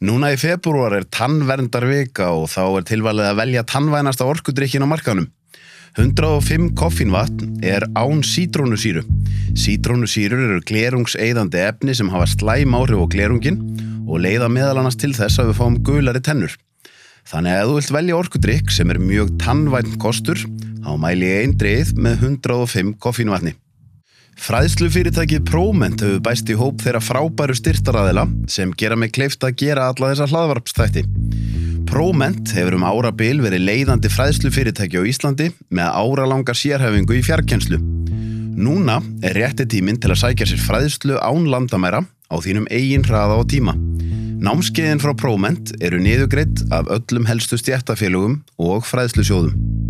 Núna í februar er tannverndarvika og þá er tilvalið að velja tannvænasta orkudrykkin á markanum. 105 koffínvatn er án sítrónusýru. Sítrónusýrur eru glerungseiðandi efni sem hafa slæm áhrif á glerungin og leiða meðal annars til þess að við fáum gulari tennur. Þannig að þú vilt velja orkudrykk sem er mjög tannvænt kostur, þá mæli ég einn dreið með 105 koffínvatni. Fræðslufyrirtækið Próment hefur bæst í hóp þeirra frábæru styrtaræðila sem gera mig kleift að gera alla þessa hlaðvarpstætti. Próment hefur um árabil verið leiðandi fræðslufyrirtæki á Íslandi með áralangar sérhefingu í fjarkenslu. Núna er rétti tíminn til að sækja sér fræðslu án landamæra á þínum eigin hraða og tíma. Námskeiðin frá Próment eru niðugreitt af öllum helstu stjættafélugum og fræðslusjóðum.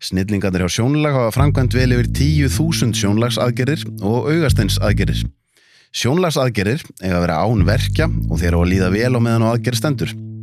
Snillingarnir hjá sjónlag hafa framkvæmt vel yfir 10.000 sjónlagsaðgerir og augasteinsaðgerir. Sjónlagsaðgerir eiga að vera án verkja og þeir á að líða vel á meðan á aðgerð stendur.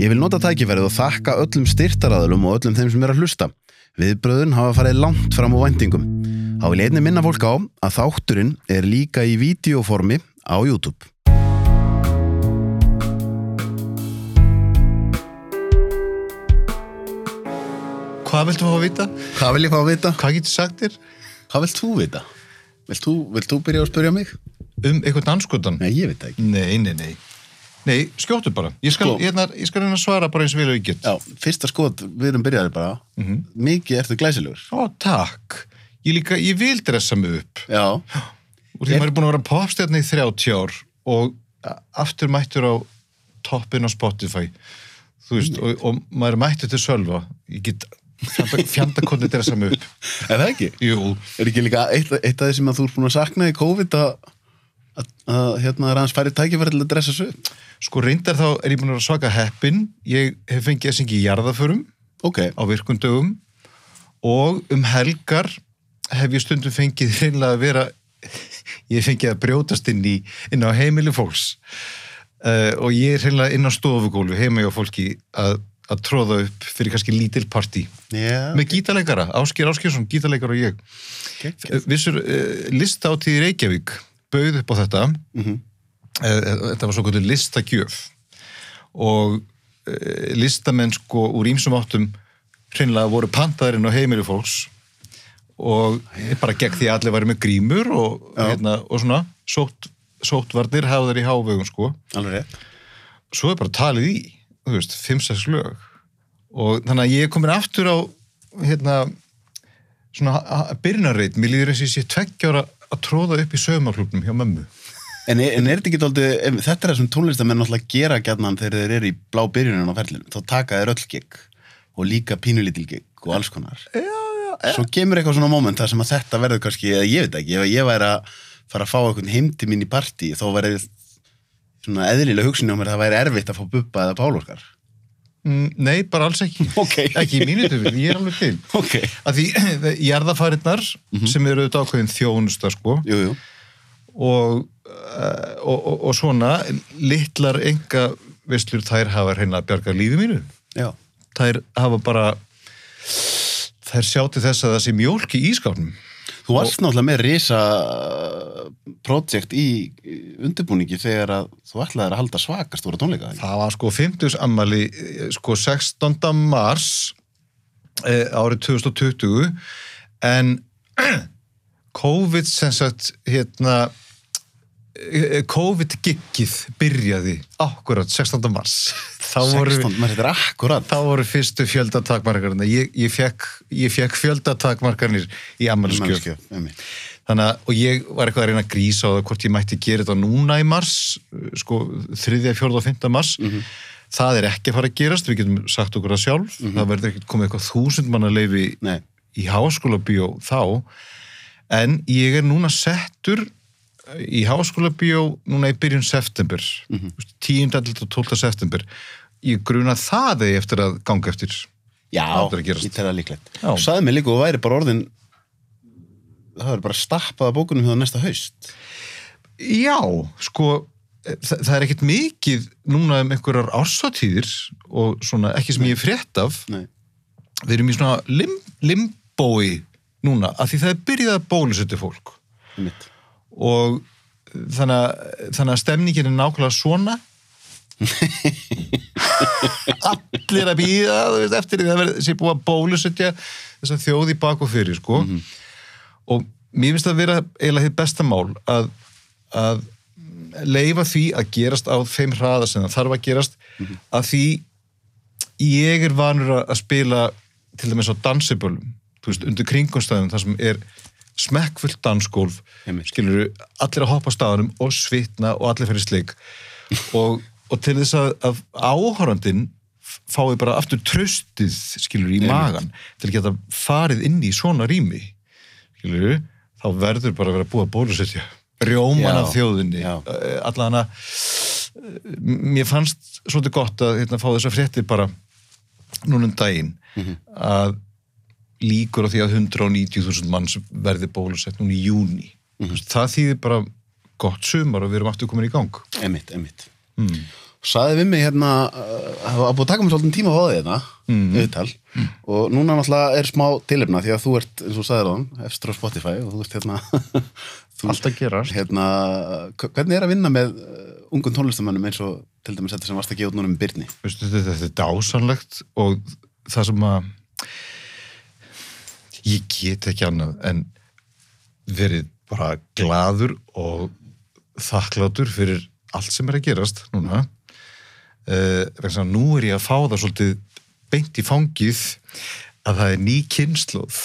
Ég vil nota tækifærið og þakka öllum styrtaraðalum og öllum þeim sem er að hlusta. Viðbröðun hafa farið langt fram á vendingum. Há vil einni minna fólk á að þátturinn er líka í videoformi á YouTube. Hvað viltu fá að vita? Hvað vil ég fá að vita? Hvað getur sagt þér? Hvað vilt þú vita? Vilt þú, vilt þú byrja að spyrja mig? Um eitthvað anskotan? Nei, ég veit ekki. Nei, nei, nei. Nei, skjóttu bara. Ég skal, Sko. ég, ég skal reyna að svara bara eins vel og ég get. Já, fyrsta skot, við erum byrjaðir bara. Mikið ertu glæsilegur. Ó, takk. Ég líka, ég vil dressa mig upp. Já, Og því Er- maður er búin að vera popstjarni í 30 ár og aftur mættur á toppin á Spotify. Þú veist, og, og maður er mættur til sölva. Ég get fjanda, fjandakonni dressa mig upp. er það ekki? Jú, Er ekki líka eitt, eitt af því sem að þú ert búin að sakna í COVID að, hérna er aðeins færi tækifæri til að dressa sig upp? Sko reyndar þá er ég búin að svaka heppin. Ég hef fengið að syngja í jarðaförum. Ok, á virkundögum og um helgar hef ég stundum fengið hreinlega að vera ég fengið að brjótast inn, í, inn á heimili fólks uh, og ég er hreinlega inn á stofugólu heima hjá fólki að, að tróða upp fyrir kannski lítil partí já, með gítarleikara, Ásker Áskjörsson, gítarleikara og ég geggjað. Vissur uh, listátíð í Reykjavík bauð upp á þetta Mhm. uh, þetta var svo kvöldur listagjöf. Og uh, listamenn sko úr ímsum áttum hreinlega voru pantaðurinn á heimilu fólks og bara gegn því að allir væri með grímur og, hérna, og svona sótt, sóttvarnir hafa þeir í hávegum sko. Alveg svo er bara talið í, þú veist, 5-6 lög. Og þannig að ég er komin aftur á hérna svona byrjunarreit, mér líður eins og ég sé tveggjára að tróða upp í saumaklubnum hjá mömmu En er, en er þetta ekki em, þetta er það sem tónlistamenn náttúrulega gera gætnan þegar þeir eru í blá byrjunin á ferlinu. Þá taka þeir öll gig og líka pínulítil gig og alls konar. Já, já, Svo kemur eitthvað svona moment þar sem að þetta verður kannski, eða ég veit ekki, ef ég væri að fara að fá eitthvað heimdi mín í partí, þá væri svona eðlilega hugsunni á mér að það væri erfitt að fá bubba eða pálorkar. mm, Nei, bara alls ekki Ok. Ekki í mínu töfum, ég er alveg til Ok. að því jarðafarinnar sem eru auðvitað ákveðin þjónusta sko Jú, jú. Og, uh, og, og, og svona litlar enga veslur þær hafa reyna að bjarga lífi mínu Já. þær hafa bara þær sjá til þess að það sé mjólk í ískápnum Þú varst náttúrulega með risa projekt í undirbúningi þegar að þú ætlaðir að halda svakast voru tónleika. ekki? það var sko 50 ammali sko 16. mars eh, árið 2020 en COVID sem sagt hérna eh, COVID-giggið byrjaði akkurat 16. mars þá voru, 16, maður þetta er akkurat þá voru fyrstu fjöldatakmarkarnir ég, ég fekk, ég fekk fjöldatakmarkarnir í að, og ég var eitthvað að reyna að grísa á það hvort ég mætti gera þetta núna í mars sko, 3., 4. og 5. mars það er ekki að fara að gerast við getum sagt okkur það sjálf það verður ekki komið eitthvað þúsund manna leifi Nei, í háskóla bíó þá en ég er núna settur í háskóla bíó núna í byrjun september. Mm 10. til 12. september. Ég gruna það eigi eftir að ganga eftir. Já, að ég tel það líklegt. Saði mig líka og væri bara orðin það er bara stappað að bókunum hjá næsta haust. Já, sko það, það er ekkert mikið núna um einhverjar ársatíðir og svona ekki sem ég er frétt af. Nei, við erum í svona lim, limbói núna, af því það er byrjað að bólusetja fólk. Einmitt. Og þannig að, þannig að stemningin er nákvæmlega svona. Allir að býða veist, eftir því að það sér búið að bólusetja þess að þjóði bak og fyrir sko. og mér finnst það að vera eiginlega þitt besta mál að, að leifa því að gerast á þeim hraða sem það þarf að gerast. Að því ég er vanur að- spila til dæmis á dansibölum veist, undir kringumstæðum þar sem er smekkfullt dansgólf skilur allir að hoppa staðanum og svitna og allir fyrir slik. Og, og til þess að, að áhorandin fái bara aftur tröstið skilur í Einmitt. magan til að geta farið inn í svona rými skilur þá verður bara að vera búið að bólusetja rjóman Já, af þjóðinni. Allan að mér fannst svolítið gott að hérna, fá þessar fréttir bara núna um daginn Mhm. að líkur á því að 190.000 manns verði bólusett núna í júni Mhm. það þýðir bara gott sumar og við erum aftur komin í gang einmitt, einmitt mm. Saði við mig hérna uh, að búið að taka mig svolítið tíma á það hérna Mm. auðtal og núna náttúrulega er smá tilefna því að þú ert, eins og sagðir á hann efstur á Spotify og þú ert hérna þú, Alltaf gerast. hérna, hvernig er að vinna með uh, ungum tónlistamönnum eins og til dæmis þetta sem varst að gefa út núna um Byrni þetta er dásanlegt og það sem að ég get ekki annað en verið bara gladur og þakklátur fyrir allt sem er að gerast núna. Uh, vegna að nú er ég að fá það svolítið beint í fangið að það er ný kynnslóð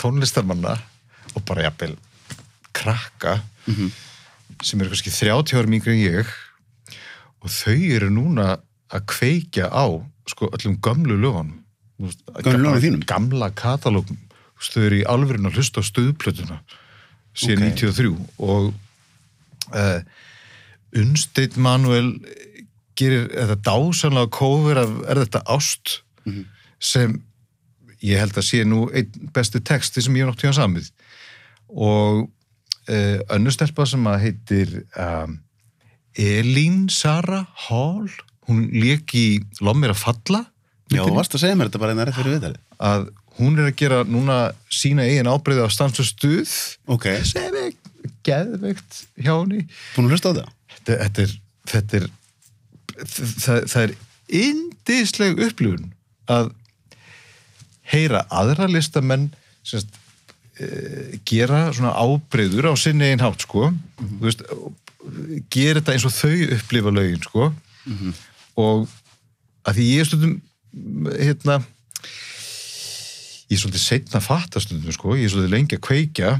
tónlistarmanna og bara jafnvel krakka sem eru kannski 30 árum yngri en ég. Og þau eru núna að kveikja á sko öllum gömlu lögunum. Gamla katalógum þau eru í alvörinu að hlusta stöðplötuna síðan Ok. 93 og uh, Unsteit Manuel gerir þetta dásanlega kóver af er þetta ást? Sem ég held að sé nú einn besti texti sem ég nátt í hann samið. Og uh, önnur stelpa sem að heitir um, Elín Sara Hall hún lék í Lommir að falla Já, varst að segja mér þetta bara einnig rétt fyrir viðtalið. Að hún er að gera núna sína eigin ábreyði á stansu stuð. Ok, sem er geðveikt hjá henni. Búin að hlusta á það? þetta, þetta er, þetta er það, það er indisleg upplifun að heyra aðra listamenn semst, uh, gera svona ábreyður á sinni einn hátt sko. Þú veist, gera þetta eins og þau upplifa lögin sko. Og að því ég stundum hérna ég er svolítið setna að fatta stundum sko, ég er svolítið lengi að kveikja.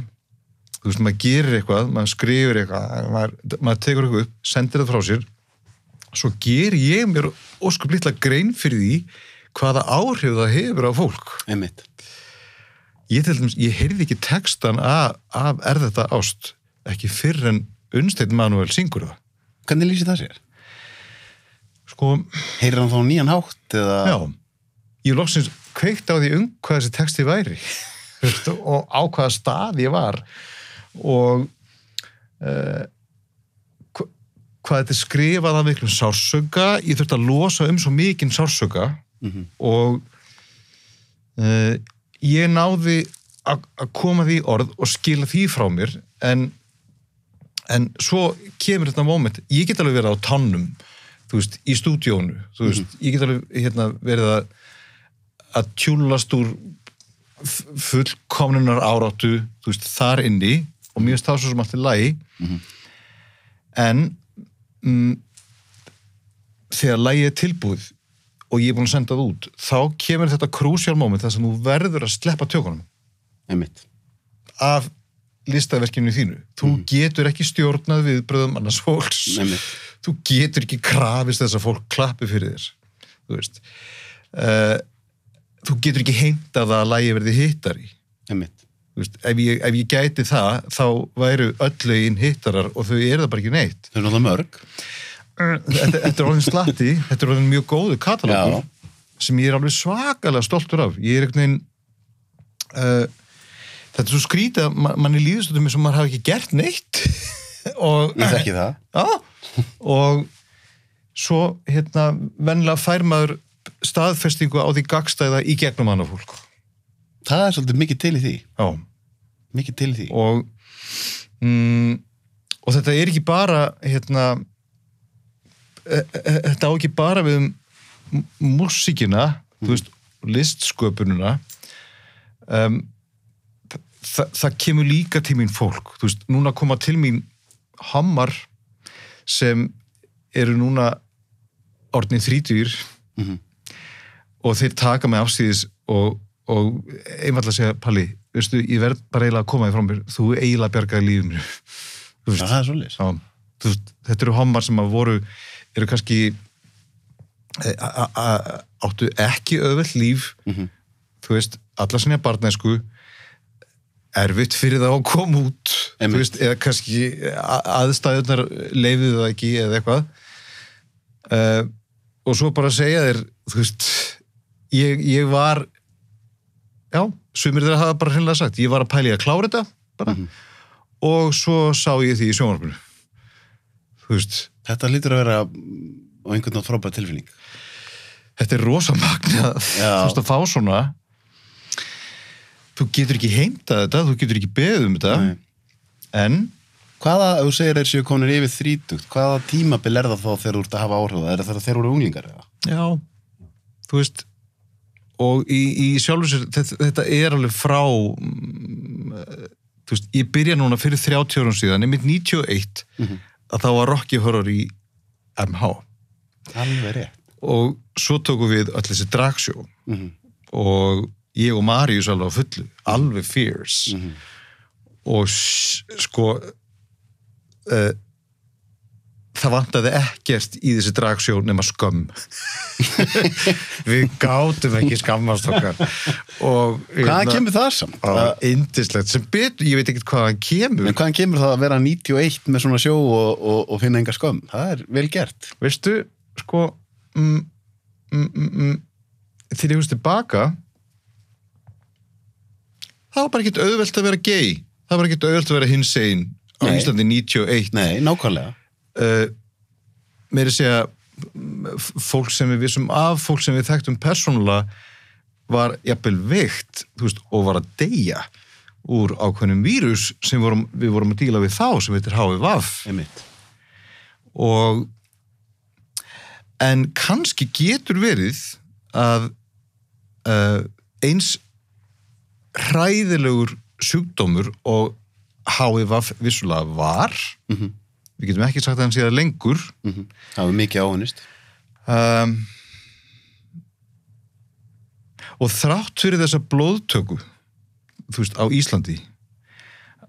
Þú veist, maður gerir eitthvað, maður skrifir eitthvað maður, maður tekur eitthvað upp, sendir það frá sér. Svo ger ég mér óskup litla grein fyrir því hvaða áhrif það hefur á fólk. Einmitt. Ég, til dæmis, ég heyrði ekki textan af, af er þetta ást? Ekki fyrr en Unnsteinn Manuel syngur það. Hvernig lýsir það sér? sko, Heyrir hann þá nýjan hátt eða? Já. Ég loksins kveikt á því um hvað þessi texti væri og á hvaða stað ég var. Og uh, hvað þetta er skrifað af miklum sársöka ég þurfti að losa um svo mikinn sársöka Mhm. og uh, ég náði að að koma því orð og skila því frá mér en, en svo kemur þetta moment, ég get alveg verið á tannum veist, í stúdíónu veist, ég get alveg hérna, verið að að tjúlast úr fullkomnunar áráttu veist, þar inni. Og það svo sem allt í lagi. En mm, þegar lægi er tilbúið og ég er búin að senda það út þá kemur þetta crucial moment þar sem þú verður að sleppa tökunum. Einmitt. Af listaverkinu þínu. Þú getur ekki stjórnað við bröðum annars fólks. Einmitt, þú getur ekki krafist þess að fólk klappi fyrir þér þú veist. Uh, þú getur ekki heimtað að lægi verði hittari veist, ef, ég, ef ég gæti það þá væru öll lögin hittarar og þau eru það bara ekki neitt. Þau eru náttúrulega mörg. Þetta, þetta er orðin slatti þetta er orðin mjög góðu katalógur sem ég er alveg svakalega stoltur af. Ég er einhvern veginn uh, þetta er svo skrítið að ma manni líður stundum eins og maður hafi ekki gert neitt. Og ég þekki það. Já, og svo hérna venlega fær maður staðfestingu á því gagstæða í gegnum annað fólk. það er svolítið mikið til í því Já. mikið til í því Og, mm, og þetta er ekki bara hérna e e þetta á ekki bara við um m- músíkina, þú veist, listsköpununa um, þa það kemur líka til mín fólk, veist, núna koma til mín hammar sem eru núna orðnið þrítugir Mhm. Og þeir taka mig afstíðis og, og einfallega segja, Palli, veistu, ég verð bara eiginlega að koma þér frá mér, þú eiginlega bjargaði lífinu. Veist, það er svolítið þetta eru hommar sem að voru, eru kannski e, a- áttu ekki öðvöld líf. Mhm. þú veist, alla sinni barnæsku erfitt fyrir það að koma út. Veist, eða kannski aðstæðunar leiðið það ekki eða eitthvað. Uh, og svo bara segja þér þú veist, ég, ég var já, sumir þeirra hafa bara hreinlega sagt, ég var að pæli að klára þetta bara, Mhm. og svo sá ég því í sjónvarpinu. Þú veist. Þetta lítur að vera á einhvern nátt frábæð tilfinning. Þetta er rosa magna þú veist að fá svona þú getur ekki heimtað þetta þú getur ekki beðið um þetta. Nei. en? Hvaða, ef þú segir þeir séu konur yfir þrítugt hvaða tímabil er það þá þegar þú ert að hafa áhrif er það þegar þeir eru unglingar eða? já, þú veist og í, í sjálfur sér þetta, þetta er alveg frá mm, þú veist, ég byrja núna fyrir 30 árum síðan, einmitt 91 Mhm. að þá var Rocky Horror í MH og svo tókum við öll þessi dragsjó Mhm. og ég og Marius alveg á fullu, alveg fierce Mhm. og s- sko uh, það vantaði ekkert í þessi dragsjó nema skömm við gátum ekki skammast okkar og hvaðan kemur það samt? indislegt, sem betur, ég veit ekki hvaðan kemur En hvaðan kemur það að vera 91 með svona sjó og, og, og finna enga skömm? Það er vel gert. veistu, sko mm, mm, mm, mm, þegar ég húst tilbaka það var bara ekkert auðvelt að vera gay það var ekkert auðvelt að vera hinsegin á Nei. Íslandi 91 Nei, nákvæmlega. Uh, meiri segja mm, f- fólk sem við vissum af fólk sem við þekktum persónulega var jafnvel veikt veist, og var að deyja úr ákveðnum vírus sem vorum, við vorum að díla við þá sem heitir HIV Einmitt. og en kannski getur verið að uh, eins hræðilegur sjúkdómur og HIV vissulega var Mm við getum ekki sagt að hann sé það lengur Það var mikið áhennist. um, og þrátt fyrir þessa blóðtöku þú veist, á Íslandi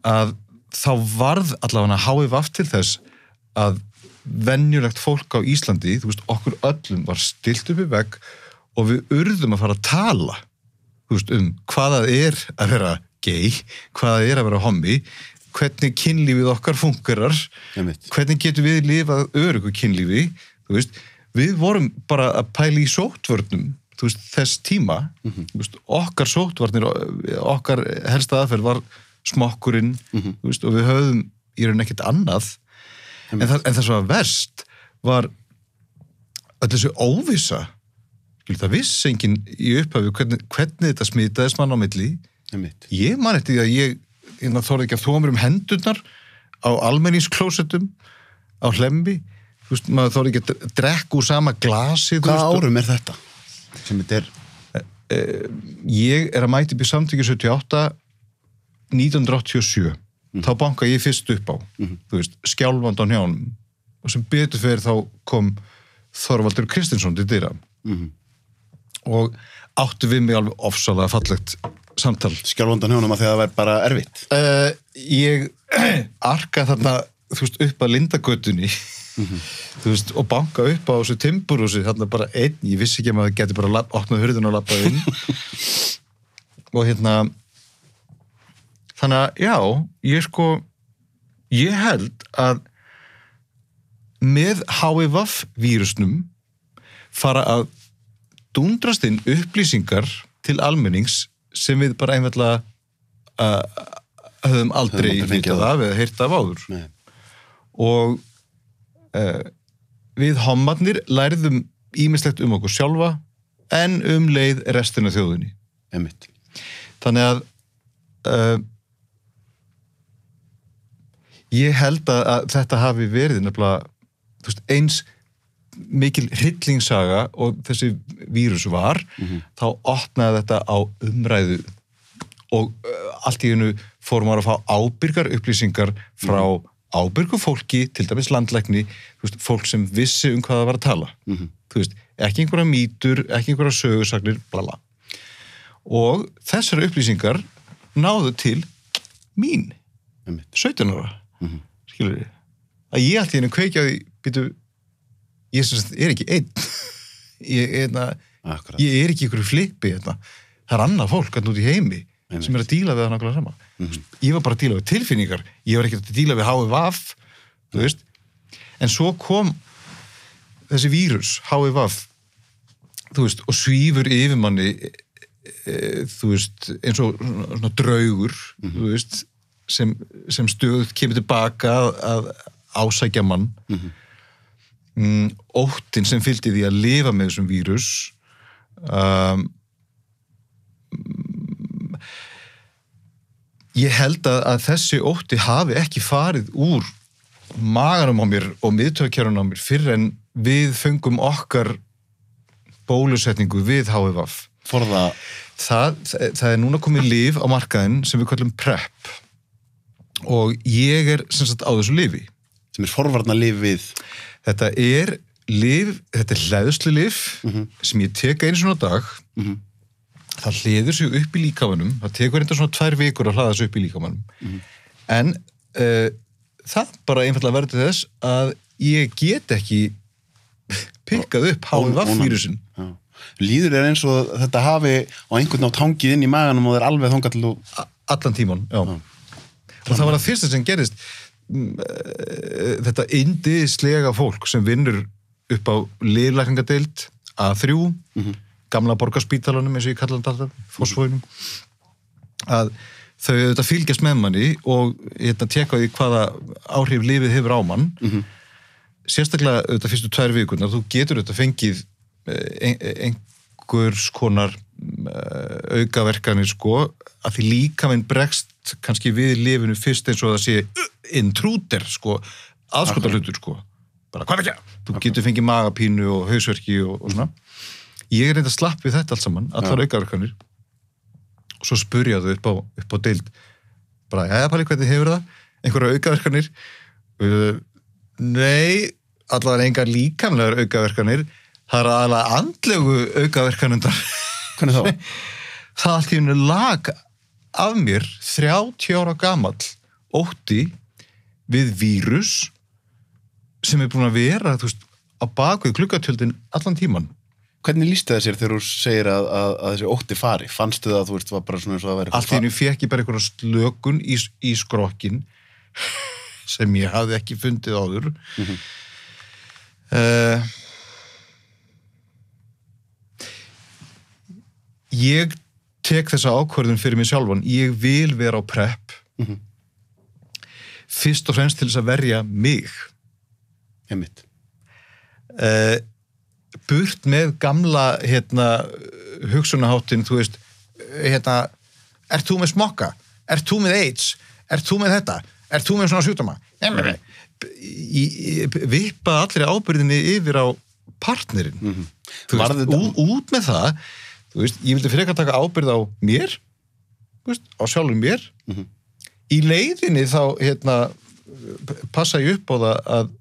að þá varð allavega HIV til þess að venjulegt fólk á Íslandi þú veist, okkur öllum var stilt upp í vegg og við urðum að fara að tala veist, um hvað það er að vera gay, hvað það er að vera hommi hvernig kynlífið okkar fungerar. Hvernig getum við lifað örugu kynlífi við vorum bara að pæla í sótvörnum veist, þess tíma. Þú veist, okkar sótvarnir okkar helsta aðferð var smokkurinn þú veist, og við höfðum í raun ekkert annað. En það, en það svo að verst var öll þessu óvissa. Skil, það vissi enginn í upphafi hvernig, hvernig þetta smitaðist mann á milli. Ég man eftir því að ég, ég þorði ekki að þóa mér um hendurnar á almenningsklósettum á hlemmi. Þú veist, maður þorði ekki að drekka úr sama glasi veist, árum er þetta? Sem þetta er... ég er að mæti upp í samtökju 78 1987 þá banka ég fyrst upp á þú veist, skjálfand á njánum og sem betur fyrir þá kom Þorvaldur Kristinsson til dyra. Mhm. og áttu við mig alveg ofsalega fallegt samtal. Skjálfandan hjónum að því að það væri bara erfitt. uh, ég arka þarna veist, upp að Lindagötunni. Þú veist, og banka upp á þessu timburhúsi, þarna bara einn. Ég vissi ekki að maður geti bara opnað hurðun og lappað inn. Og hérna þannig að já, ég sko ég held að með HIVF vírusnum fara að dundrast inn upplýsingar til almennings sem við bara einfallega uh, höfum aldrei vitað af eða heyrt af áður Nei. og uh, við hommarnir lærðum ímislegt um okkur sjálfa en um leið restina þjóðinni Einmitt. þannig að uh, ég held að, að þetta hafi verið nefnilega veist, eins mikil hryllingssaga og þessi vírus var þá opnaði þetta á umræðu og uh, allt í hennu fórum að fá ábyrgar upplýsingar frá ábyrgu fólki, til dæmis veist, fólk sem vissi um hvað það var að tala Mhm. þú veist, ekki einhverja mýtur ekki einhverja sögursagnir, bla bla og þessar upplýsingar náðu til mín Einmitt. 17 ára Mhm. skilur við að ég allt í hennu kveikja því býtu, ég sem sagt er ekki einn. Ég, ég, Akkurat. ég er ekki ykkur flipi hérna. það er annað fólk að út í heimi Einmitt. sem er að díla við það nákvæmlega sama. Ég var bara að díla við tilfinningar. Ég var ekki að díla við HVV þú veist. En svo kom þessi vírus HVV þú veist og svífur yfir manni e, e, þú veist eins og svona, svona draugur þú veist sem, sem stöð kemur tilbaka að, að ásækja mann. Mm, óttin sem fylgdi því að lifa með þessum vírus um, ég held að, að þessi ótti hafi ekki farið úr maganum á mér og miðtökjörun á mér fyrir en við fengum okkar bólusetningu við HVF Forða, það, það, er núna komið líf á markaðin sem við kallum PrEP. Og ég er sem sagt á þessu lífi sem er forvarna lif við þetta er líf, þetta er hlæðslu líf Mhm. sem ég teka einu svona dag Mhm. það hliður sig upp í líkamanum það tekur eitthvað svona tvær vikur að hlaða sig upp í líkamanum Mhm. en uh, það bara einfallega verður þess að ég get ekki pikkað upp HVV-vírusin Já. Líður er eins og þetta hafi á einhvern á tangið inn í maganum og það er alveg þangað til þú allan tíman já. og það var það fyrsta sem gerist mm, þetta indislega fólk sem vinnur upp á liðlækningadeild A3 gamla borgarspítalanum eins og ég kalla þetta alltaf fósfóinum að þau auðvitað fylgjast með manni og hérna tjekka því hvaða áhrif lífið hefur á mann. Sérstaklega auðvitað fyrstu tvær vikunar þú getur auðvitað fengið eh, ein, einhvers konar uh, aukaverkanir sko að því líka minn bregst kannski við lifinu fyrst eins og það sé uh, intruder sko aðskotar hlutur sko. Bara hvað ekki, þú getur fengið magapínu og hausverki og, og svona. Ég er reynda slapp við þetta allt saman, allar aukaverkanir. Og svo spurja þau upp á, upp á deild. Bara, já, Palli, hvernig hefur það? einhverja aukaverkanir. Uh, nei, allavega engar líkamlegar aukaverkanir. Það er aðalega andlegu aukaverkanundar Hvernig þá? það allt í hennu lag af mér 30 ára gamall ótti við vírus sem er búin að vera veist, á bakvið klukkatjöldin allan tíman Hvernig líst það sér þegar þú segir að, að, að þessi ótti fari? Fannstu það að þú veist var bara svona eins og að vera allt í hennu fekk ég bara einhverja slökun í, í skrokkin sem ég hafði ekki fundið áður. Mm ég tek þessa ákvörðun fyrir mig sjálfan. Ég vil vera á prep. Mhm. fyrst og fremst til þess að verja mig. Einmitt. uh, burt með gamla hérna, hugsunaháttin þú veist hérna, ert þú með smokka? Ert þú með AIDS? Ert þú með þetta, ert þú með svona í, í, vippa allir ábyrðinni yfir á partnerinn. Mhm. Þú Var veist, þetta- ú, út með það þú veist, ég vildi frekar taka ábyrð á mér þú veist, á sjálfur mér. Mhm. í leiðinni þá hérna, passa ég upp á það að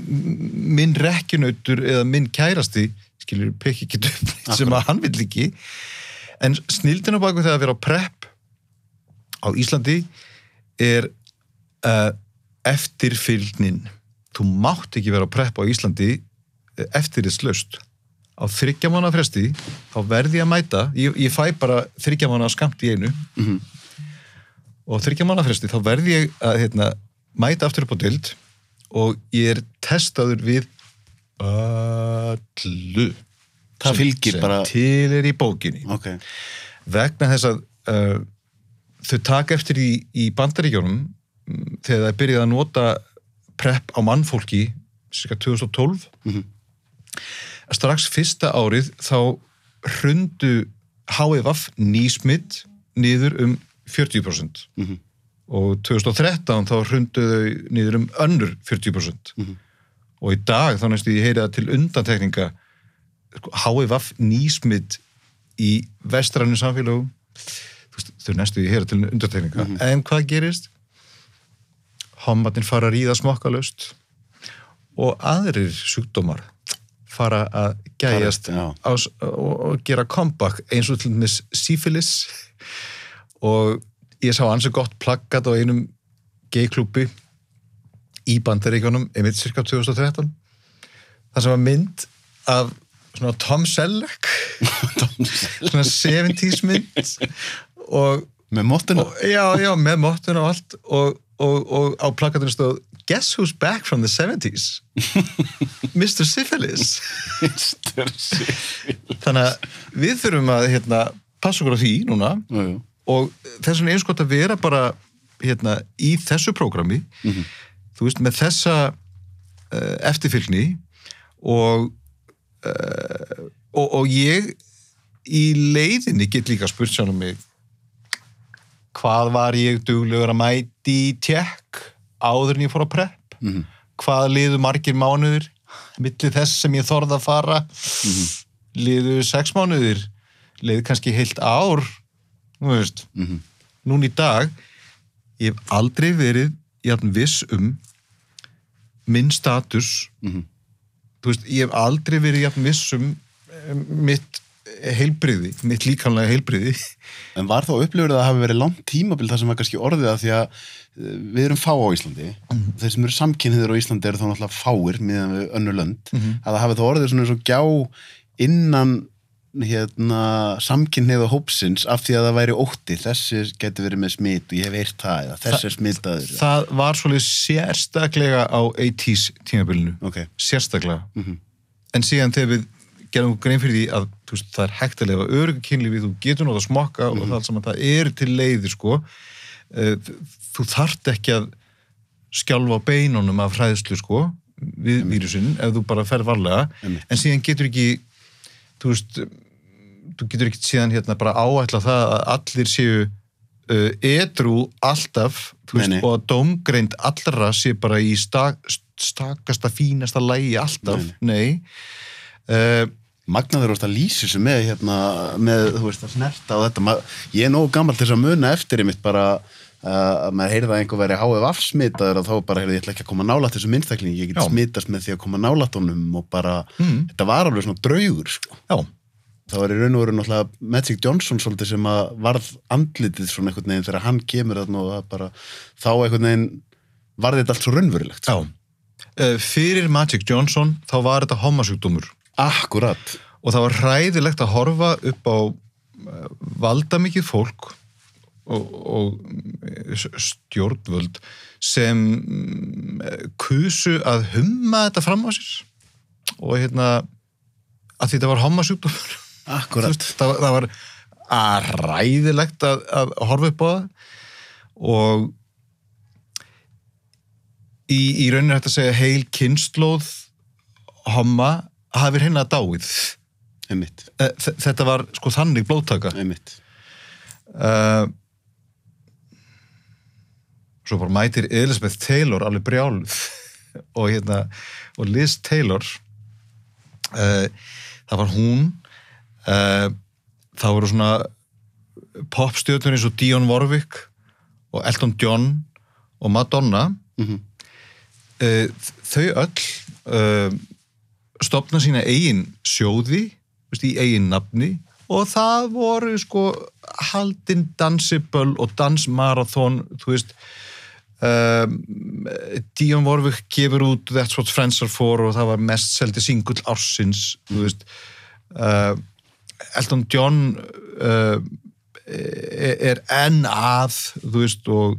minn rekkinautur eða minn kærasti skilur, pekki ekki neitt sem að hann vill ekki en snildinu baku þegar að vera á prep á Íslandi er uh, eftirfylgnin. Þú mátt ekki vera á prep á Íslandi uh, eftir þess löst á þryggja mánu fresti þá verði ég að mæta ég, ég fæ bara þryggja mánu skamt í einu Mhm. og þryggja mánu fresti þá verði ég að hérna, mæta aftur upp á dild og ég er testaður við öllu Það fylgir sem bara- til er í bókinni Ok. vegna þess að uh, þau taka eftir í, í bandaríkjónum mm, þegar það er byrjað að nota prep á mannfólki cirka 2012 Mhm. að strax fyrsta árið þá hrundu HFF nýsmitt niður um 40% Mhm. og 2013 þá hrundu þau niður um önnur 40% Mhm. og í dag þá næstu ég heyri það til undantekninga HFF nýsmitt í vestrannu samfélagum þau næstu ég heyra til undantekninga en hvað gerist? Hommatinn fara að ríða smokkalust og aðrir sjúkdómar fara að gæjast á, og, gera comeback eins og til dæmis sífilis. Og ég sá ansi gott plaggat á einum gayklúbi í bandaríkjónum einmitt cirka 2013 það sem var mynd af svona Tom Selleck. Svona 70s mynd. Og, Með móttuna? og já, já, með mottun og allt. Og, og, og á plakatinu stóð Guess who's back from the 70s Mr. Syphilis þannig að við þurfum að hérna, passa okkur á því núna Jú, jú. og þess vegna eins gott að vera bara hérna, í þessu prógrami Mhm. þú veist, með þessa uh, eftirfylgni og, uh, og og ég í leiðinni get líka spurt sjálf mig hvað var ég duglegur að mæti tjekk áður en ég fór að prepp Mhm. hvað liðu margir mánuður millir þess sem ég þorði að fara liðu sex mánuður liðu kannski heilt ár þú veist Mhm. núna í dag ég hef aldrei verið jafn viss um minn status Mhm. þú veist, ég hef aldrei verið jafn viss um eh, mitt heilbriði, mitt líkanlega heilbriði En var þá upplifur það að hafi verið langt tímabil þar sem var kannski orðið að því að eh, við erum fá á Íslandi. Þeir sem eru samkynniður á Íslandi eru þá náttúrulega fáir meðan við önnur lönd. Að það hafi þá orðið svona eins og gjá innan hérna samkynniða hópsins af því að það væri ótti. Þessi getur verið með smit og ég hef eirt það eða þessi er smitaður. Það var svolítið sérstaklega á 80s tímabilinu. Ok, sérstaklega. Mhm. en síðan þegar við gerum grein fyrir því að þú veist, það er hægt að lifa öryggu kynlífi þú getur nátt að smokka og það allt saman það er til leiði sko. Eh, þú þart ekki að skjálfa beinunum af hræðslu sko við vírusinn ef þú bara fer varlega. Einmitt. en síðan getur ekki þú veist þú getur ekki síðan hérna bara áætla það að allir séu uh, edru alltaf veist, Nei, nei. og að dómgreind allra sé bara í stak, stakasta fínasta lægi alltaf. Nei, Uh, magnaður ást að lýsa þessu með hérna, með, þú veist, að snerta og þetta, ég er nógu gammal til þess að muna eftir einmitt bara uh, að maður heyrði að einhver væri HFF smitaður og þá bara heyrði ég ætla ekki að koma nálætt þessum minnstakling, ég get smitast með því að koma nálætt honum og bara, Mm. þetta var alveg svona draugur, sko. já, Það var í raun og veru náttúrulega Magic Johnson svolítið sem að varð andlitið svona einhvern veginn þegar hann kemur þarna og það bara, þá einhvern veginn varði þetta allt svo raunverulegt. já. Uh, fyrir Magic Johnson þá var þetta homasjúkdómur Akkurat. og það var hræðilegt að horfa upp á uh, valdamikið fólk og, og uh, stjórnvöld sem um, kusu að humma þetta fram á sér og hérna að þetta var homasjúkdómur Akkurat. Það, það var að ræðilegt að, að horfa upp á það og í, í rauninni hægt að segja heil kynnslóð homma hafi hérna dáið. Einmitt, Eh, þetta var sko þannig blóttaka uh, svo bara mætir Elizabeth Taylor alveg brjáluð. Og hérna og Liz Taylor uh, það var hún uh, það voru svona popstjörnur eins og Dionne Warwick og Elton John og Madonna. Mhm. uh, þau öll stopna sína eigin sjóði í eigin nafni og það voru sko haldin dansiböll og dansmarathon þú veist um, Dion Warwick gefur út That's What Friends Are For og það var mest seldi singull ársins þú veist. Uh, Elton John uh, er er enn að þú veist og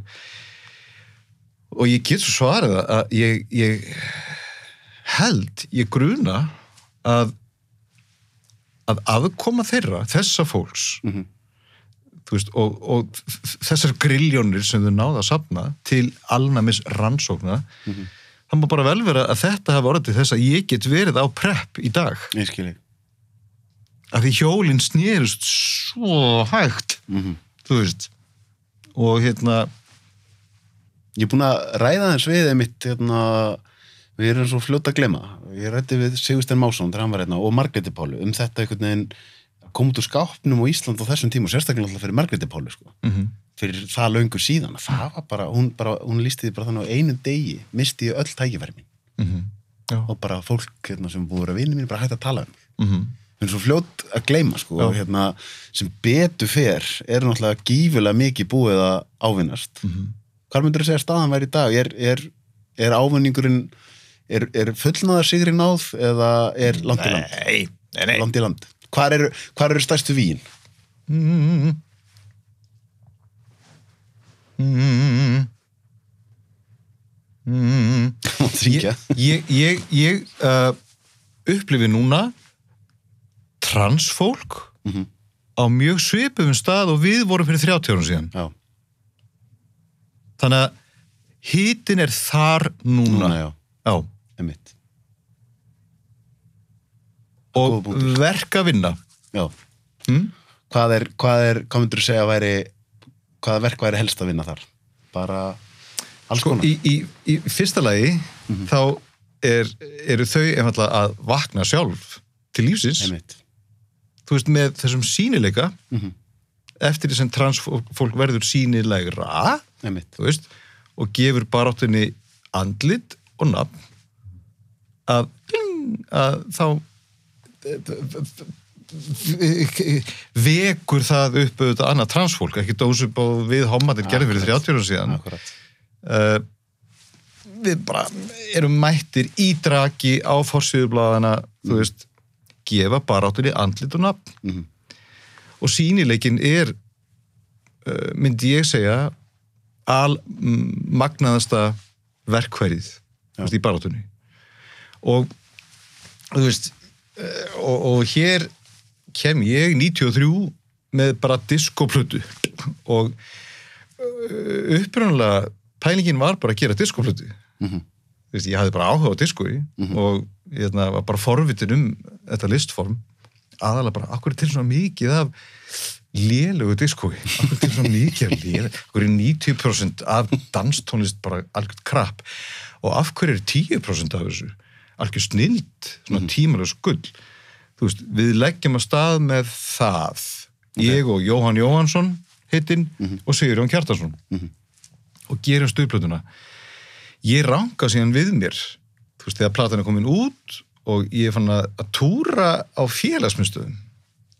og ég get svo svarið það að ég, ég held, ég gruna að að aðkoma þeirra, þessa fólks Mhm. þú veist, og, og þessar grilljónir sem þau náða að sapna til alnæmis rannsókna það má bara vel vera að þetta hafa orðið þess að ég get verið á prepp í dag. Að því hjólinn snerust svo hægt Mm þú veist. Og hérna Ég er búin að ræða þess við einmitt, hérna, við erum svo fljóta að glema. Ég rætti við Sigurstein Másson, þegar hann var hérna, og Margreti Pálu um þetta einhvern veginn út úr skápnum á Ísland á þessum tíma, og sérstaklega alltaf fyrir Margreti Pálu, sko. mm -hmm. Fyrir það löngu síðan. Það var bara, hún, bara, hún lísti því bara þannig á einu degi, misti ég öll tækifæri mín. Mm Já. Og bara fólk hérna, sem búið að vinni mín, bara hægt að tala um. Mm -hmm. Við erum svo fljót að gleyma, sko, og hérna, sem betur fer, er náttúrulega gífulega mikið búið að ávinnast. Hvað myndir að segja að staðan væri í dag? Er, er, er ávinningurinn, er, er fullnaðar sigri náð eða er land í land? Nei, nei, nei. Land í land. Hvar eru, hvar eru stærstu víin? Mm. Mm. Mm. Syngja. Ég, ég, ég uh, upplifi núna transfólk Mhm. á mjög svipum stað og við vorum fyrir 30 árum síðan. Já, Þannig að hitin er þar núna. núna, já, Já. Emitt. Og Góður punktur. verk að vinna. Já. Mm? Hvað er, hvað er, hvað myndir að segja að væri, hvaða verk væri helst að vinna þar? Bara alls konar? Í, í, í fyrsta lagi þá er, eru þau einfallega að vakna sjálf til lífsins. Emitt. Þú veist, með þessum sínileika Mhm. eftir því sem transfólk verður sínilegra, Emitt. þú veist, og gefur baráttunni andlit og nafn að, að þá vekur það upp auðvitað annað transfólk, ekki dósu upp á við homatir gerði fyrir 30 ára síðan. uh, við bara erum mættir í draki á forsýðublaðana, þú veist gefa baráttunni andlit og nafn. Mhm. og sínileikin er uh, myndi ég segja al mm, magnaðasta veist, í baráttunni og þú veist uh, og, og hér kem ég 93 með bara diskoplötu. Og uh, upprunalega pælingin var bara að gera diskoplötu. Mhm. Þú veist, ég hafði bara áhuga á diskoi og ég hérna, var bara forvitin um þetta listform. Aðalega bara, akkur er til svona mikið af lélögu diskoi akkur er til svona mikið af lélögu? Akkur er 90% af danstónlist bara algjört krapp? Og af hverju er 10% af þessu algjör snild, svona tímalega skull veist, við leggjum að stað með það. Ég og Jóhann Jóhansson hittinn og Sigurjón Kjartarsson og gerum stuðplötuna. Ég ranga síðan við mér þú veist, þegar platan er komin út og ég fann að, að túra á félagsmyndstöðum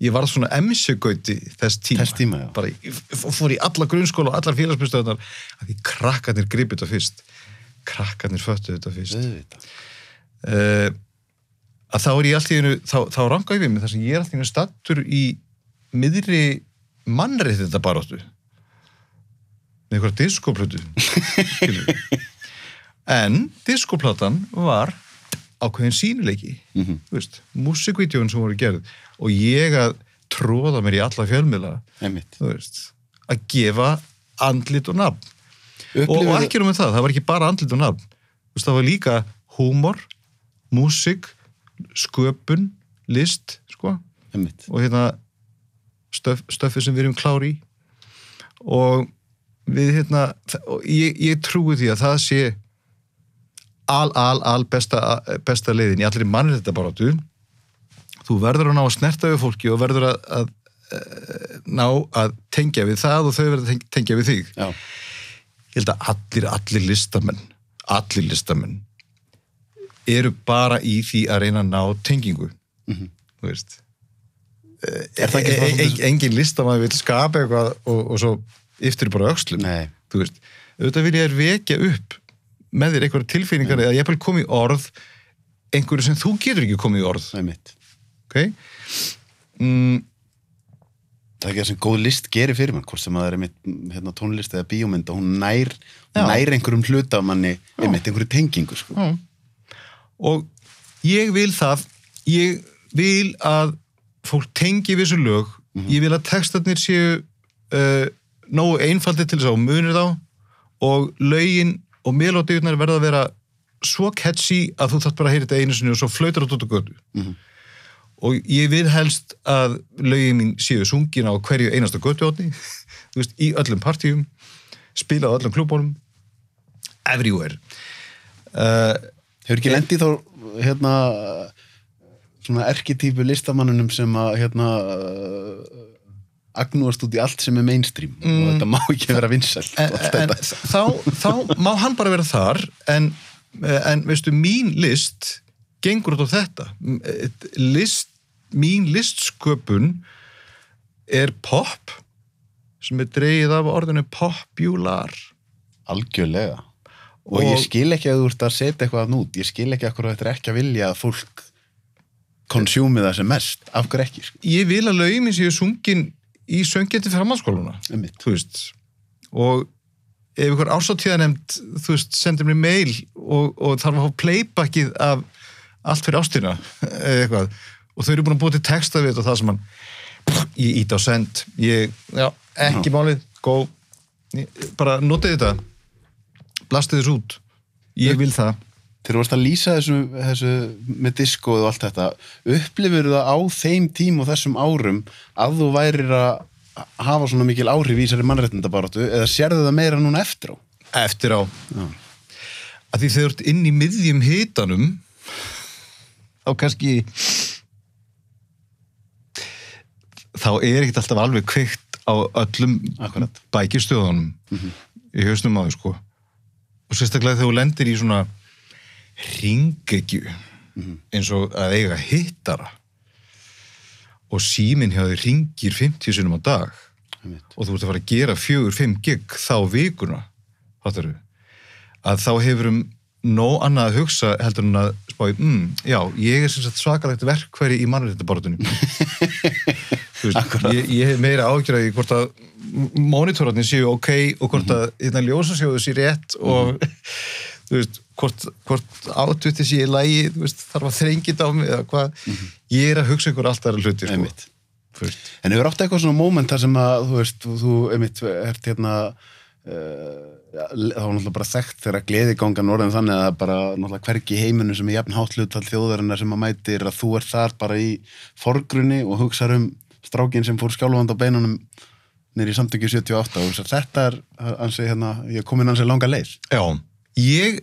ég var svona emsjögauti þess tíma, Þess tíma, bara ég fór í alla grunnskóla og allar félagsmyndstöðunar að því krakkarnir gripið þetta fyrst. Krakkarnir föttu þetta fyrst. Auðvitað. Uh, að þá er ég alltaf einu, þá, þá ranga við mig þar sem ég er alltaf einu stattur í miðri mannrið þetta baróttu með einhverja diskoplötu en diskoplatan var ákveðin sínileiki Mhm. þú veist, músikvídeóin sem voru gerð og ég að tróða mér í alla þú veist, að gefa andlit og nafn. Og, og Upplifir- ekki um það, það var ekki bara andlit og nafn. Veist, það var líka húmor músik, sköpun list, sko Emitt. og hérna stöf, stöfið sem við erum klári í og við hérna og ég, ég trúi því að það sé al, al, al besta, besta leiðin í allir mannir þetta baráttu þú verður að ná að snerta við fólki og verður að, að, að ná að tengja við það og þau verður að teng- tengja við þig Já. ég held að allir, allir listamenn allir listamenn eru bara í því að reyna að ná tengingu Mhm. þú veist Er það ekki e, e, svolítið- engin listamann vil skapa eitthvað og, og svo yftir bara öxlum Nei, þú veist, auðvitað vil ég er vekja upp með þér einhverja tilfinningar eða ég vil koma í orð einhverju sem þú getur ekki komið í orð er mitt. ok mm, Það er ekki það sem góð list gerir fyrir mann, hvort sem að það er mitt hérna, tónlist eða bíómynd og hún nær, Já. nær einhverjum hluta af manni, einmitt einhverju tengingu, sko. Já. Og ég vil það ég vil að fólk tengi við þessu lög. Ég vil að textarnir séu uh, nógu einfaldi til þess að munir þá og lögin og melodíunar verða að vera svo catchy að þú þátt bara að heyra þetta einu sinni og svo flautar þetta út á götu. Mhm. og ég vil helst að lögin mín séu sungin á hverju einasta götuotni þú veist, í öllum partíum spila á öllum klúbónum everywhere. Uh, Hefur ekki lendið þá, hérna, svona erketýpu listamannunum sem að, hérna, uh, agnúast út í allt sem er mainstream? Og þetta má ekki vera vinsælt en, en þá, þá má hann bara vera þar en, en veistu, mín list gengur út á þetta. List, mín listsköpun er pop sem er dreigið af orðinu popular. Algjörlega. Og, Og- ég skil ekki að þú ert að setja eitthvað að nút. Ég skil ekki að þetta er ekki að vilja að fólk konsjúmi það sem mest. Af hverju ekki, sko. ég vil að lögum minn séu sungin í söngjandi framhalskóluna og ef ykkur ásáttíðanemnd þú veist, sendir mér mail og, og þarf að fá playbackið af allt fyrir ástina eða eitthvað og þau eru búin að búið til texta við þetta og það sem hann ég ít á send ég, já, ekki málið, go Ég- bara notið þetta blastið þessu út ég vil það Þegar þú varst að lýsa þessu, þessu með diskoð og allt þetta, upplifur það á þeim tím og þessum árum að þú værir að hafa svona mikil áhrif í þessari mannréttindabaratu eða sérðu það meira núna eftir á? eftir á Já. að því þegar þú ert inn í miðjum hitanum þá kannski þá er ekkert alltaf alveg kveikt á öllum Akkurat. bækistöðunum í hausnum á því sko og sérstaklega þegar þú lendir í svona ringekju eins og að eiga hittara. Og síminn hjá þér ringir 50 sinum á dag. Og þú ert að fara að gera fjögur, fimm gig þá vikuna fattarðu, að þá hefurum nóg annað að hugsa heldur en að spáði, mm, já, ég er svakalegt verkværi í mannréttabortunum ég, ég hef meira ágjörði hvort að monitorarnir séu ok og hvort að hérna ljósasjóðu séu rétt og þú veist, hvort, hvort átutti séu í lægi, veist, þarf að þrengið á mig eða hvað, ég er að hugsa ykkur alltaf hluti, sko, En hefur átt eitthvað svona moment þar sem að þú veist, þú, einmitt ert hérna uh, ja, þá er náttúrulega bara þekkt þegar gleðigangan orðin þannig að það er bara náttúrulega hvergi heiminu sem er jafn hátt hlutfall þjóðarinnar sem að mætir að þú ert þar bara í forgrunni og hugsar um strákin sem fór skjálfand á beinunum nýri samtökju 78 og þetta er ansi, hérna, ég er komin ansi langa leið. Já, ég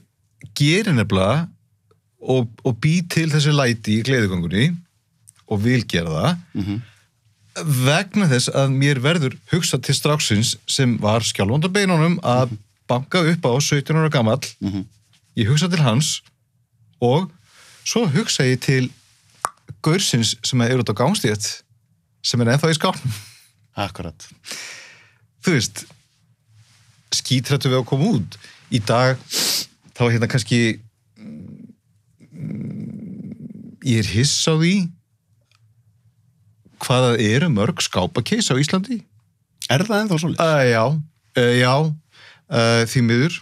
gerir nefnilega og, og bý til þessi læti í gleðigangunni og vil gera það mm vegna þess að mér verður hugsað til stráksins sem var skjálfanda beinunum að banka upp á 17 ára gamall. Mhm. ég hugsa til hans og svo hugsa ég til gaursins sem er út á gangstétt sem er ennþá í skálum Akkurat. Þú veist skítrættu við að koma út. Í dag þá er hérna kannski mm, ég er hiss á því hvað það eru mörg skápakeis á Íslandi. Er það ennþá svolítið? uh, já, uh, já. Uh, því miður.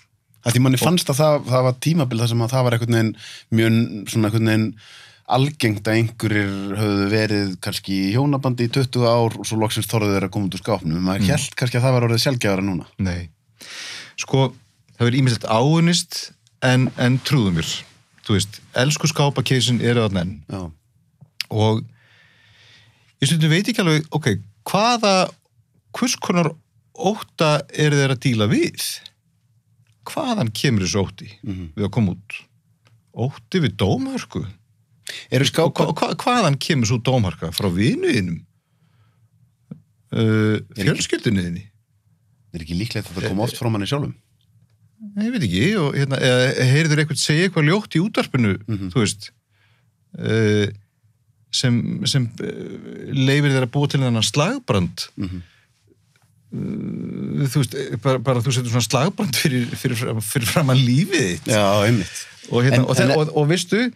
Því manni fannst að það, það var tímabil þar sem að það var einhvern veginn mjög svona einhvern veginn algengt að einhverjir höfðu verið kannski í hjónabandi í 20 ár og svo loksins þorðu þeir að koma út úr skápnum. Maður mm. held kannski að það var orðið sjálfgefara núna. Nei. Sko, það verður ímislegt áunist en, en trúðu mér þú veist, elsku skápakeisin eru þarna enn Já. og ég stundum veit ekki alveg ok, hvaða hvers konar óta eru þeir að díla við hvaðan kemur þessu ótti Mhm. við að koma út ótti við dómhörku Skápa... hva, hva, hvaðan kemur svo dómharka frá vinuðinum uh, fjölskyldunniðinni Er ekki líklegt að það koma oft frá manni sjálfum? ég veit ekki, og hérna, eða heyrður eitthvað segja eitthvað ljótt í útvarpinu, Mhm. þú veist, uh, sem, sem uh, leifir þér að búa til þennan slagbrand, Mhm. uh, þú veist, eh, bara, bara þú setur svona slagbrand fyrir, fyrir, fyrir fram að lífið þitt. Já, einmitt. Og, hérna, En- og, en, og, og veistu, að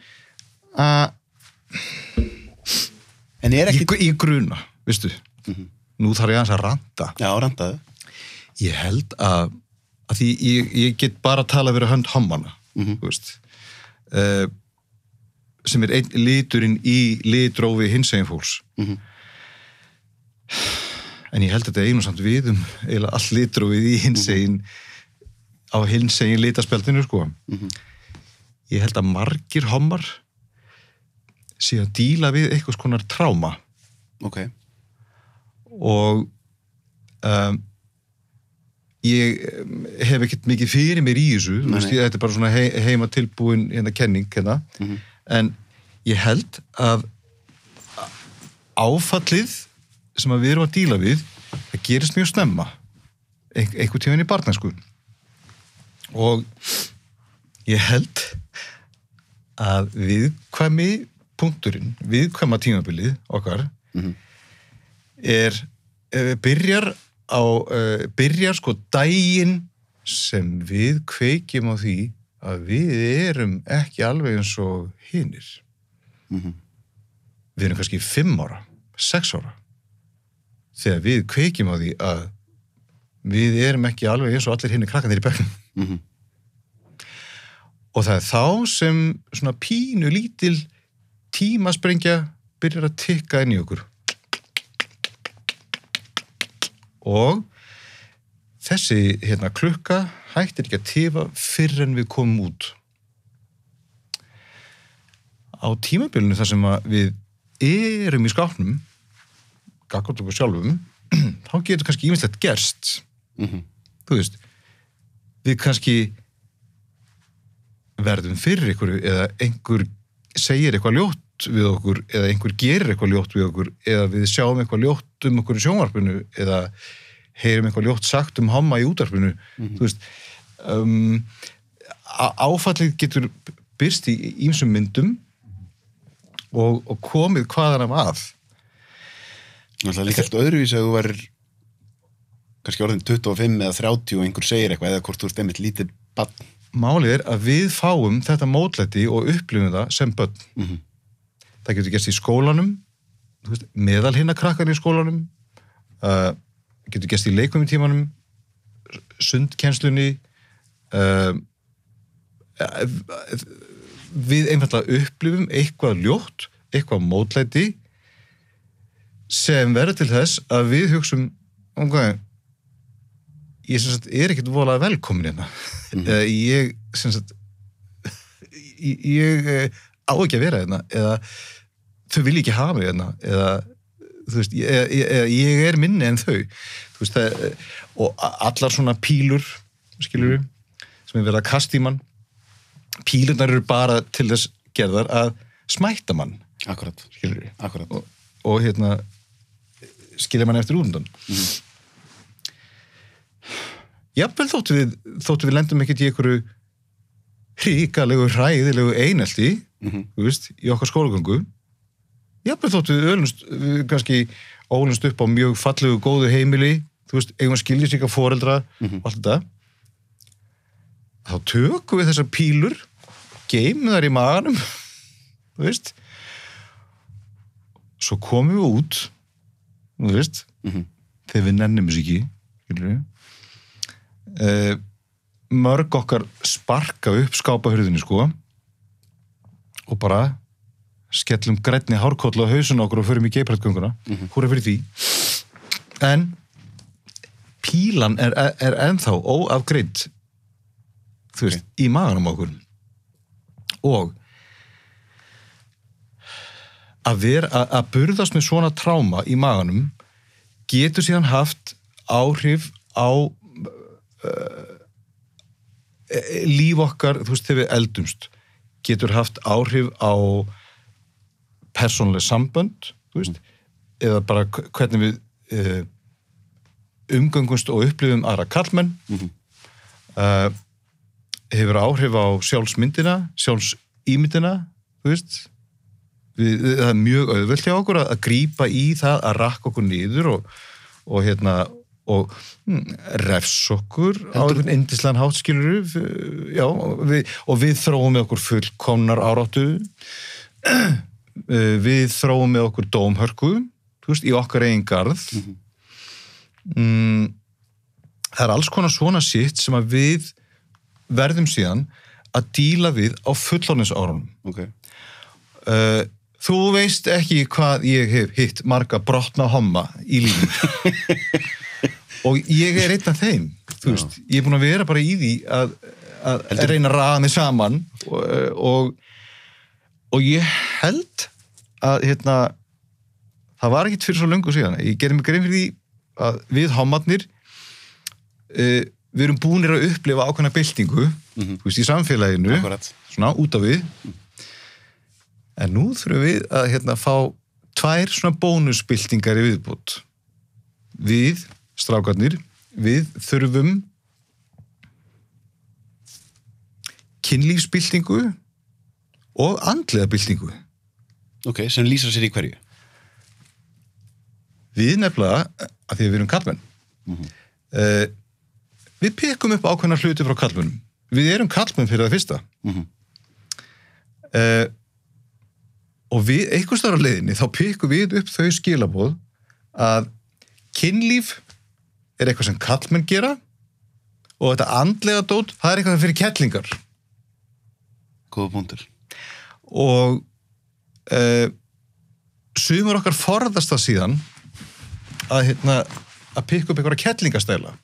En er í, ekki... í gruna, veistu, nú þarf ég aðeins að ranta. Já, randaðu. Ég held að, að því ég, ég get bara að tala fyrir hönd Mhm. þú veist, uh, sem er einn liturinn í litrófi hinsegin fólks. Mhm. En ég held að þetta einu samt við um eiginlega all litrófið í hinsegin, á hinsegin litaspjaldinu, sko. Mhm. Ég held að margir hommar sé að díla við eitthvað skonar tráma Ok. og um, ég um, hef ekkert mikið fyrir mér í þessu. Nei, veist, ég, þetta er bara svona hei, heima tilbúin hérna kenning hérna. Mhm. en ég held að áfallið sem að við erum að díla við það gerist mjög snemma. Ein, einhver tíðan í barnæsku. Og ég held að viðkvæmi punkturinn, viðkvæma tímabilið okkar Mhm. er, uh, byrjar á, uh, byrjar sko daginn sem við kveikjum á því að við erum ekki alveg eins og hinnir. Mhm. Við erum kannski fimm ára, sex ára, þegar við kveikjum á því að við erum ekki alveg eins og allir hinnir krakkanir í bekknum. Mhm. Og það er þá sem svona pínu lítil tímasprengja byrjar að tikka inn í okkur. Og þessi hérna, klukka hættir ekki að tifa fyrr en við komum út. Á tímabilinu þar sem við erum í skápnum, gakkort okkur sjálfum, þá getur kannski ímislegt gerst Mhm. þú veist við kannski verðum fyrir ykkur eða einhver segir eitthvað ljótt við okkur eða einhver gerir eitthvað ljótt við okkur eða við sjáum eitthvað ljótt um okkur í sjónvarpinu eða heyrum eitthvað ljótt sagt um homma í útvarpinu þú veist um, áfallið getur byrst í ímsum myndum og, og komið hvaðan af að Það er líka alltaf öðruvísi að þú verður kannski orðin 25 eða 30 og einhver segir eitthvað eða hvort þú ert einmitt lítið bann. Málið er að við fáum þetta mótlæti og upplifum það sem börn. Mhm. Það getur gerst í skólanum, veist, meðal hinna krakkar í skólanum, uh, getur gerst í leikum í tímanum, sundkennslunni, uh, við einfallega upplifum eitthvað ljótt, eitthvað mótlæti sem verður til þess að við hugsum, ok, ég sem sagt er ekkert volað velkomin hérna. Mhm. Eh, ég sem sagt ég, ég eh, á ekki að vera hérna eða þau vilja ekki hafa mig hérna eða veist, ég, ég, ég er minni en þau. Veist, það, eh, og allar svona pílur skilur við, sem er verið að kasta í mann pílurnar eru bara til þess gerðar að smætta mann. Akkurat, skilur við og, og hérna skilja mann eftir úrundan mm. Jafnvel þóttu við þóttu við lendum ekkert í einhverju hríkalegu, hræðilegu einelti Mhm. þú veist, í okkar skólagöngu jafnvel þóttu við ölumst kannski ólumst upp á mjög fallegu góðu heimili, þú veist, eigum að skilja sig foreldra Mhm. og allt þetta þá tökum við þessar pílur geymum þar í maganum þú veist svo komum við út þú veist Mhm. þegar við nennum þessu ekki við uh, mörg okkar sparka upp skápahurðinni sko og bara skellum grænni hárkólla á hausun okkur og förum í geiprætgönguna Mhm. húra fyrir því. En pílan er, er ennþá óafgreitt þú veist, í maganum á okkur. Og að vera að, burðast með svona tráma í maganum getur síðan haft áhrif á uh, líf okkar, þú veist, þegar við eldumst getur haft áhrif á persónlega sambönd, þú veist eða bara hv- hvernig við uh, umgöngumst og upplifum aðra kallmenn Mhm. uh, hefur áhrif á sjálfsmyndina, sjálfsýmyndina, þú veist. Við, það er mjög auðvelt hjá okkur að, að grípa í það að rakka okkur niður og, og hérna, og hm, refs okkur á einhvern indislan hátskiluru, já, og við, og við þróum með okkur fullkomnar áráttu, Eh, við þróum með okkur dómhörku, veist, í okkar eigin garð. Mm, það er alls konar svona sitt sem að við verðum síðan að díla við á fullorðinsárunum. Ok. Uh, þú veist ekki hvað ég hef hitt marga brotna homma í lífum. og ég er einn af þeim, þú veist. Ég er búin að vera bara í því að, að reyna að raða mig saman og, og, og ég held að hérna, það var ekkit fyrir svo löngu síðan. Ég gerir mig grein fyrir því að við hommarnir uh, við erum búinir að upplifa ákveðna byltingu, Mhm. þú veist, í samfélaginu Akkurat. svona út af við en nú þurfum við að hérna fá tvær svona bónusbyltingar í viðbútt við, strákarnir við þurfum kynlífsbyltingu og andlega byltingu Ok, sem lýsar sér í hverju. við nefnilega, að því við erum kallmenn uh, við pekum upp ákveðna hluti frá kallmennum við erum kallmenn fyrir það fyrsta Mhm. uh, og við, einhvers þar á leiðinni þá pekum við upp þau skilabóð að kynlíf er eitthvað sem kallmenn gera og þetta andlega dót, það er eitthvað fyrir kettlingar. Góða punktur. og uh, sumur okkar forðast það síðan að, hérna, að pikka upp einhverja kettlingastæla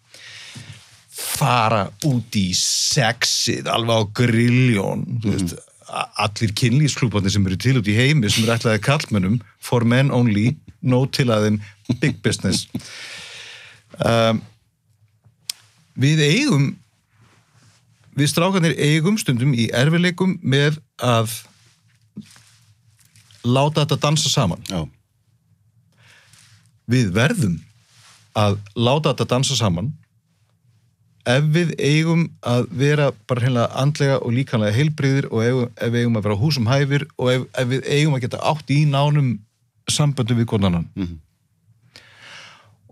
fara út í sexið alveg á grilljón a- allir kynlífsklúbarnir sem eru til út í heimi sem eru ætlaði kallmennum for men only, no til að þeim big business um, við eigum við strákanir eigum stundum í erfileikum með að láta þetta dansa saman. Já. Við verðum að láta þetta dansa saman ef við eigum að vera bara hreinlega andlega og líkanlega heilbriðir og ef, ef við eigum að vera húsum hæfir og ef, ef við eigum að geta átt í nánum samböndu við konanan. Mhm.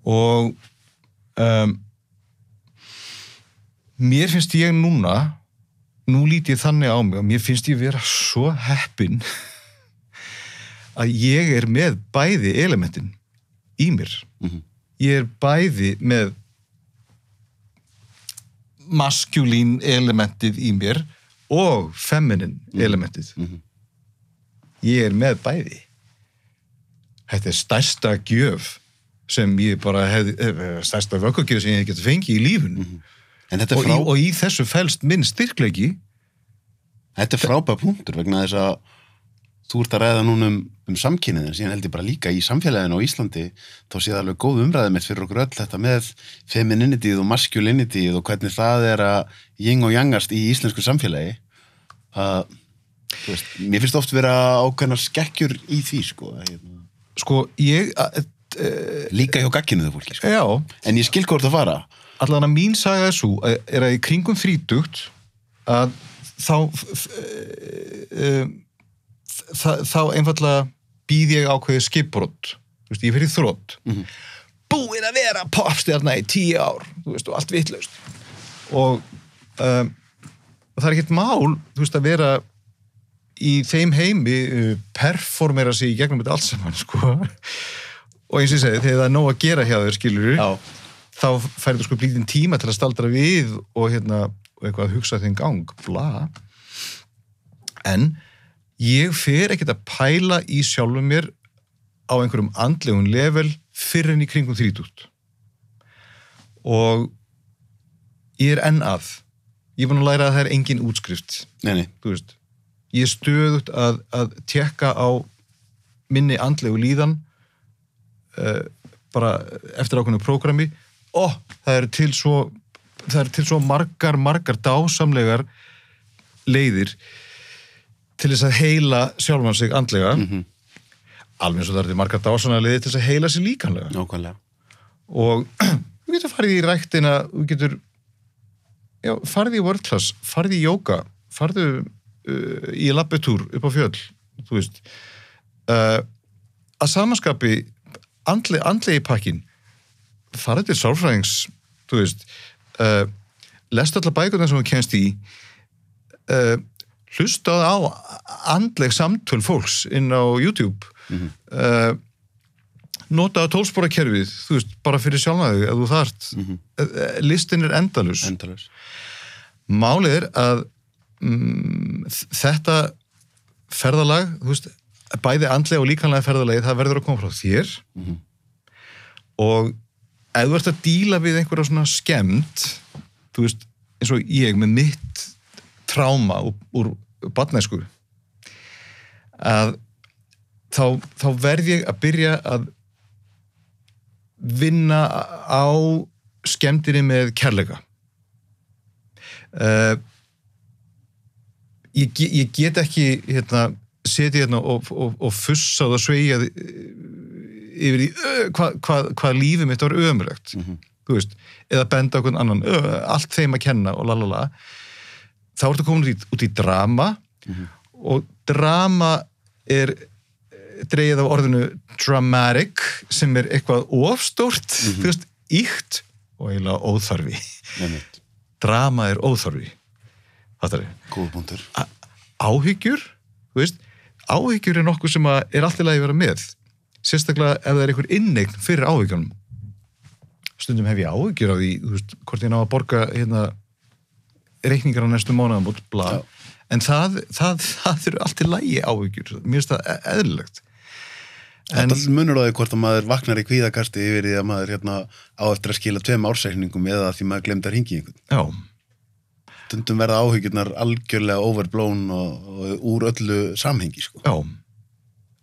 Og um, mér finnst ég núna nú lít ég þannig á mig og mér finnst ég vera svo heppin að ég er með bæði elementin í mér Mhm. ég er bæði með maskulín elementið í mér og feminin elementið Mhm. ég er með bæði þetta er stærsta gjöf sem ég bara hef, stærsta vökkugjöf sem ég geti fengið í lífun En þetta er, og, frá, í, og í þessu felst minn styrkleiki. Þetta er frábæð punktur vegna þess að þú ert að ræða núna um, um samkynniðin síðan held ég bara líka í samfélaginu á Íslandi þá sé það alveg góð umræðið mitt fyrir okkur öll þetta með femininityð og maskulinityð og hvernig það er að jing og jangast í íslensku samfélagi. Að þú veist, mér finnst oft vera ákveðnar skekkjur í því sko, hérna, sko ég a- líka hjá gagkinuðu fólki sko. já, en ég skil hvort að fara allan að mín saga er svo að- er að í kringum þrítugt að þá eh, þa- þá einfallega býð ég ákveðið skipbrott veist, ég fyrir þrótt Mhm. búin að vera popstjarna í tíu ár veist, og allt vitlaust og um, það er ekkert mál þú veist, að vera í þeim heimi uh, performera sig í gegnum þetta allt saman sko. Og eins og ég segi, þegar það er nóg að gera hjá þér skilur Já. þá færðu sko blítinn tíma til að staldra við og hérna eitthvað að hugsa þeim gang, bla. En ég fer ekkert að pæla í sjálfum mér á einhverjum andlegum level fyrir en í kringum þrítútt og ég er enn að. Ég er búin að læra að það er engin útskrift. Nei, nei, ég er stöðugt að, að tekka á minni andlegu líðan bara eftir ákveðnu prógrami og það til svo það eru til svo margar, margar dásamlegar leiðir til þess að heila sjálfan sig andlega. Mhm. alveg eins og það eru til margar dásamlegar leiðir til þess að heila sig líkanlega nákvæmlega. Og þú getur farið í ræktina þú getur já, farði í world class, farði í jóka farðu uh, í labbetúr upp á fjöll, þú veist. Uh, að samanskapi andli, andlegi pakkin farðu til sálfræðings þú veist uh, lestu allar bækurnar sem þú kennst í uh, hlustaðu á andleg samtöl fólks inn á YouTube mm -hmm. notaðu tólsporakerfið þú veist, bara fyrir sjálfnaðu ef þú þart, mm -hmm. listin er endalus Endalaus. málið er að mm, þetta ferðalag, þú veist bæði andlega og líkanlega ferðalagi það verður að koma frá þér Mhm. og ef þú ert að díla við einhverja svona skemmt þú veist, eins og ég með mitt tráma úr, úr badnæsku að þá, þá verð ég að byrja að vinna á skemmtinni með kærleika uh, ég, ég get ekki hérna, setja hérna og, og, og fussa og sveigja yfir því uh, hvað hva, hva lífið mitt var Mhm. þú veist, eða benda okkur annan uh, allt þeim að kenna og lalala þá ertu komin út í, út í drama og drama er eh, dreigið af orðinu dramatic sem er eitthvað ofstórt þú veist, íkt og eiginlega óþarfi. Drama er óþarfi. Góð punktur. áhyggjur þú veist, áhyggjur er nokkuð sem er alltaf að vera með sérstaklega ef það er einhver innegn fyrir áhyggjunum. Stundum hef ég áhyggjur af því veist, hvort ég ná að borga hérna, reikningar á næstu mánuðum út bla, Já. en það, það, það eru alltaf lægi áhyggjur. Mér finnst það e- eðlilegt. En, Þetta munur á því hvort að maður vaknar í kvíðakasti yfir því að maður hérna, á eftir að skila tveim ársækningum eða því maður glemt að ringi einhvern. já, Stundum verða áhyggjurnar algjörlega overblown og, og úr öllu samhengi, sko. já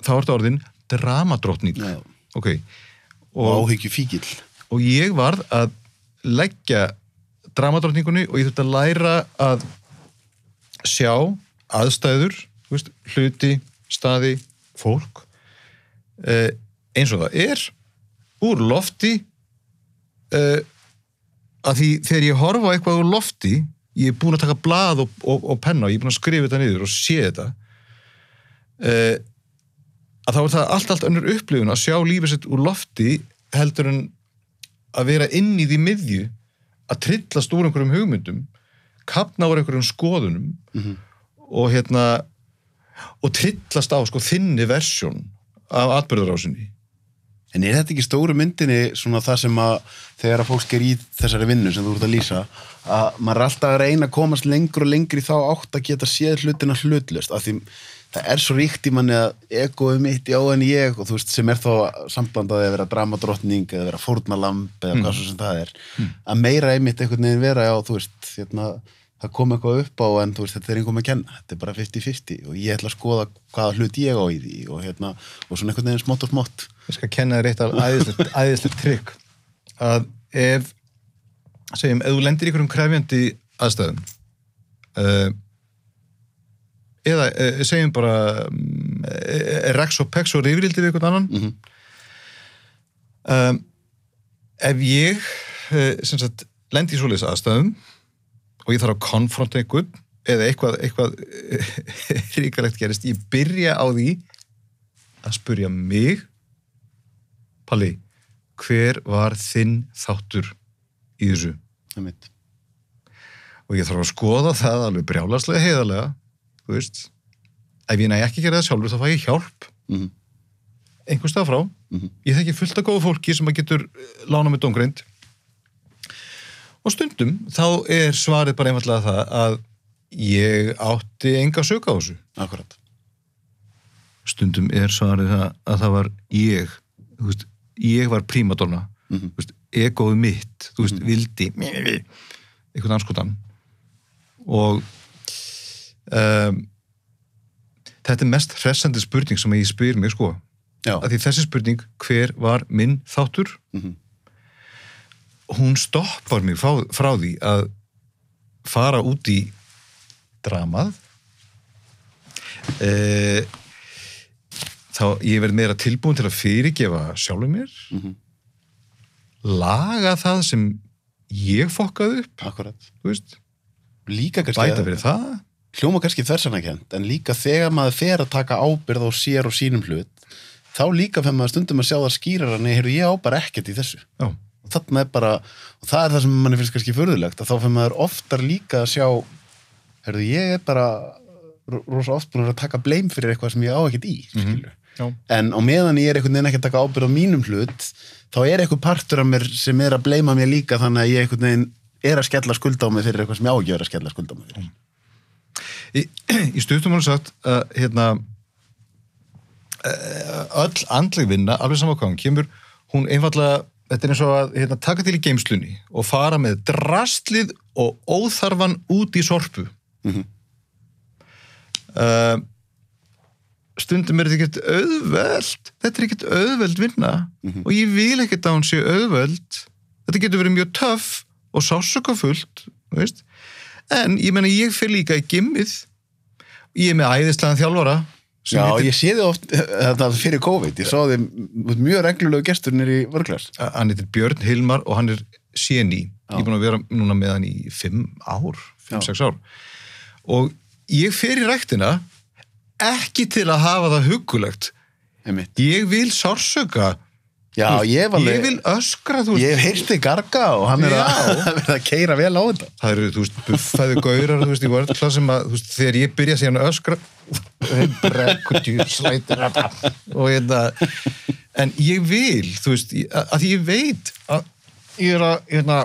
þá er þetta orðin dramadrottning Já. ok, Og, og, áhyggju fíkil. og ég varð að leggja dramadrottningunni og ég þurfti að læra að sjá aðstæður veist, hluti, staði fólk eh, eins og það er úr lofti eh, að því þegar ég horfa eitthvað úr lofti ég er búin að taka blað og, og, og penna og ég er búin að skrifa þetta niður og sé þetta eh, að þá er það allt, allt önnur upplifun að sjá lífið sitt úr lofti heldur en að vera inn í því miðju að trillast úr einhverjum hugmyndum kapna úr einhverjum skoðunum Mhm. og hérna og trillast á sko þinni versjón af atbyrðarásinni En er þetta ekki stóru myndinni svona það sem að þegar að fólk er í þessari vinnu sem þú ert að lýsa að maður er alltaf að reyna að komast lengur og lengur í þá átt að geta séð hlutina hlutlust? Af því það er svo ríkt í manni að egoið mitt já en ég og þú veist sem er þá samblandaði að vera dramadrottning eða vera fórnalamb eða hvað svo sem það er. Að meira einmitt einhvern veginn vera já þú veist hérna, það kom eitthvað upp á en þú veist þetta er einhver með að kenna. Þetta er bara 50-50 og ég ætla að skoða hvaða hlut ég á í því og hérna og svona einhvern veginn smátt og smátt. Ég skal kenna þér eitt af æðislegt, trygg að ef segjum, ef þú lendir í einhverjum krefjandi aðstæðum uh, eða uh, segjum bara uh, rex og pex og rifrildi við einhvern annan Mhm. um, ef ég sem sagt lendi í svoleiðis aðstæðum og ég þarf að konfronta einhvern eða eitthvað, eitthvað ríkalegt gerist, ég byrja á því að spurja mig Palli, hver var þinn þáttur í þessu? Og ég þarf að skoða það alveg brjálaslega heiðarlega, þú veist. Ef ég næ ekki að gera það sjálfur, þá fæ ég hjálp Mhm. einhvers stað frá. Mhm. Ég þekki fullt af góðu fólki sem að getur eh, lána með dóngreind. Og stundum þá er svarið bara einfallega það að ég átti enga sög á þessu. Akkurat. Stundum er svarið það að það var ég, þú veist, ég var prímadonna þú veist, egoðu mitt, þú veist, vildi einhvern anskotan og um, þetta er mest hressandi spurning sem ég spyr mig sko, Já. að því þessi spurning hver var minn þáttur Mhm. Hún stoppar mig frá, frá því að fara út í dramað. E, þá ég verð meira tilbúin til að fyrirgefa sjálfum mér. Mhm. laga það sem ég fokkaði upp Akkurat. þú veist. Líka kannski bæta fyrir það. hljóma kannski þversanakent en líka þegar maður fer að taka ábyrð á sér og sínum hlut þá líka fyrir maður stundum að sjá það skýrar að heyrðu ég á bara ekkert í þessu. Já, þarna er bara, og það er það sem manni finnst kannski furðulegt, að þá fyrir maður oftar líka að sjá heyrðu ég er bara ro- rosa oft búin að taka bleim fyrir eitthvað sem ég á ekkert í skilur já, en á meðan ég er einhvern veginn ekki að taka ábyrð á mínum hlut þá er eitthvað partur af mér sem er að bleima mér líka þannig að ég einhvern veginn er að skella skulda á mig fyrir eitthvað sem ég á ekki að skella skulda á mig fyrir. Í, í stuttum hún sagt að hérna eh, öll andleg vinna, alveg saman hvað hún kemur hún einfallega, þetta er eins og að hérna, taka til í geimslunni og fara með drastlið og óþarfan út í sorpu. Mhm. uh, stundum er þetta ekkert auðveld þetta er ekkert auðveld vinna Mhm. og ég vil ekkert að hún sé auðveld. Þetta getur verið mjög töff og sásökafullt en ég menna ég fyrir líka í gimmið. Ég er með æðislegan þjálfara Já, heitir, ég sé þið oft þetta fyrir COVID, ég sá þið mjög reglulegu gestur nýri vörglas hann heitir Björn Hilmar og hann er Já. ég er búin að vera núna með hann í fimm ár, fimm, Já. sex ár og ég fer í ræktina ekki til að hafa það hugulegt einmitt. ég vil sársöka Já, ég alveg ég vil öskra þú veist, Ég þig garga og hann er að, Já. verið að keira vel á þetta. Það eru, þú veist, buffaði gaurar þú veist, í vörðkla sem að, þú veist, þegar ég byrja síðan að öskra þeim brekkutjúr slætir og hérna en ég vil, þú veist, ég- að, að ég veit að ég er að, hérna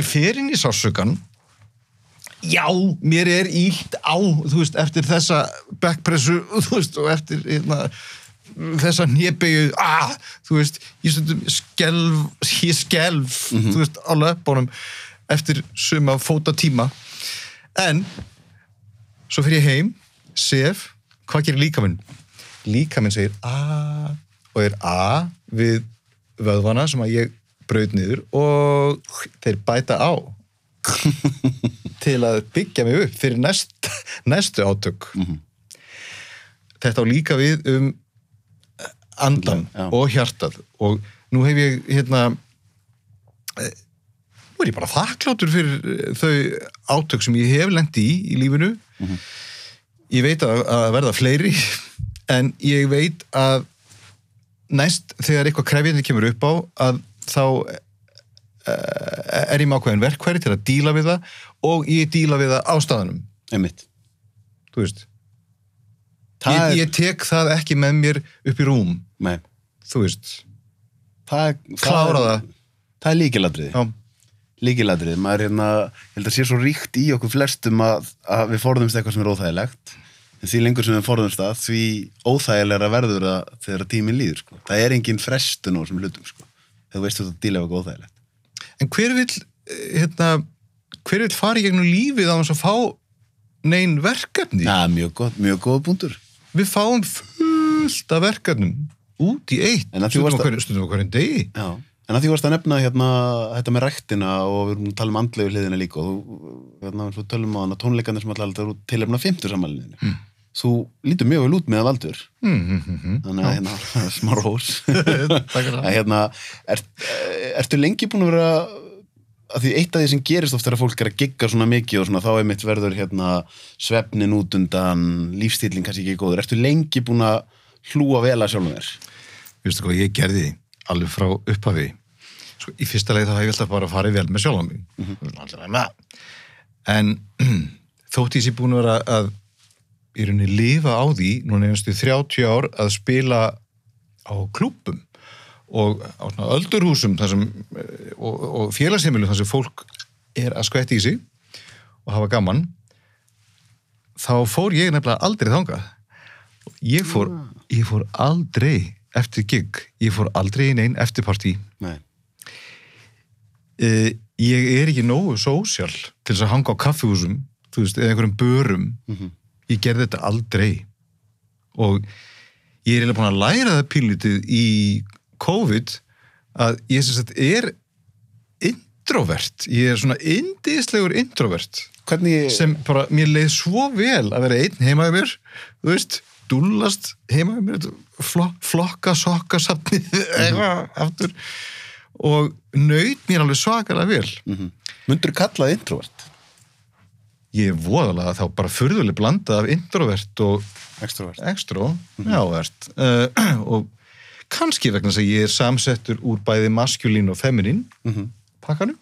ég fer inn í sársökan já, mér er ílt á, þú veist, eftir þessa backpressu, og eftir hérna þessa nébegju, ah, þú veist ég stundum skelf, ég skelf þú veist, á löpunum eftir suma fóta tíma. En svo fyrir ég heim sef, hvað gerir líkaminn? líkaminn segir a og er a við vöðvana sem að ég braut niður og þeir bæta á til að byggja mig upp fyrir næst, næstu átök. Þetta á líka við um andan Já. og hjartað. Og nú hef ég hérna eh, nú er ég bara þakkláttur fyrir eh, þau átök sem ég hef lendi í í lífinu. Ég veit að, að verða fleiri en ég veit að næst þegar eitthvað krefjandi kemur upp á að þá eh, er ég með ákveðin verkværi til að díla við það og ég díla við það á staðanum Einmitt. Þú veist ég, ég tek það ekki með mér upp í rúm. Nei, þú veist, það, klára það það er, það. er líkiladriði já, líkiladrið, maður er hérna ég held að sé svo ríkt í okkur flestum að, að við forðumst eitthvað sem er óþægilegt. En því lengur sem við forðumst það því óþægilegra verður það þegar tíminn líður sko. það er engin frestun á þessum hlutum sko. þegar þú veist þú díla við eitthvað óþægilegt. En hver vill eh, hérna, hver vill fara í gegnum lífið á þess að fá neinn verkefni? Já, mjög gott, mjög góð punktur við fáum fullt af verkefnum út í eitt. Stundum varst á hverjum, hverjum degi. Já, en að því varst að nefna hérna þetta með ræktina og við erum að tala um andlegu hliðina líka og þú, hérna, svo tölum á hana tónleikarnir sem alltaf eru tilefna 50 sammælinu. Mm. þú lítur mjög vel út með valdur mm, mm, mm, mm. þannig að hérna, smá rós. Takk fyrir það. að hérna er, ertu lengi búin að vera að því eitt af því sem gerist oft þegar fólk er að gigga svona mikið og svona þá er mitt verður hérna svefnin út undan lífstílinn kannski ekki góður, ertu lengi búin að hlúa vel að sjálfum þér? Vistu hvað ég gerði alveg frá upphafi. Sko, í fyrsta leið þá hef ég alltaf bara farið vel með sjálfan mig. Mm -hmm. en þótt ég sé búin að vera að í rauninni lifa á því núna einstu 30 ár að spila á klúbbum og á svona öldurhúsum þar sem, eh, og, og félagsheimilu þar sem fólk er að skvetti í sig og hafa gaman þá fór ég nefnilega aldrei þangað. Ég fór, ég fór aldrei eftir gig, ég fór aldrei í neinn eftirpartí. Nei. uh, ég er ekki nógu sósjál til þess að hanga á kaffihúsum þú veist, eða einhverjum börum. Mhm. ég gerði þetta aldrei. Og ég er eiginlega búin að læra það pílitið í COVID að ég sem sagt er introvert, ég er svona indislegur introvert Hvernig, sem bara, mér leið svo vel að vera einn heimaði mér, þú veist dúllast heimaði mér flok, flokka, sokka, safnið eitthvað aftur og nöyt mér alveg svakalega vel mm -hmm. myndur kalla það introvert? ég er voðalega þá bara furðuleg blanda af introvert og Extrovert. extrovert uh, og kannski vegna þess að ég er samsettur úr bæði maskulín og feminin Mhm. pakkanum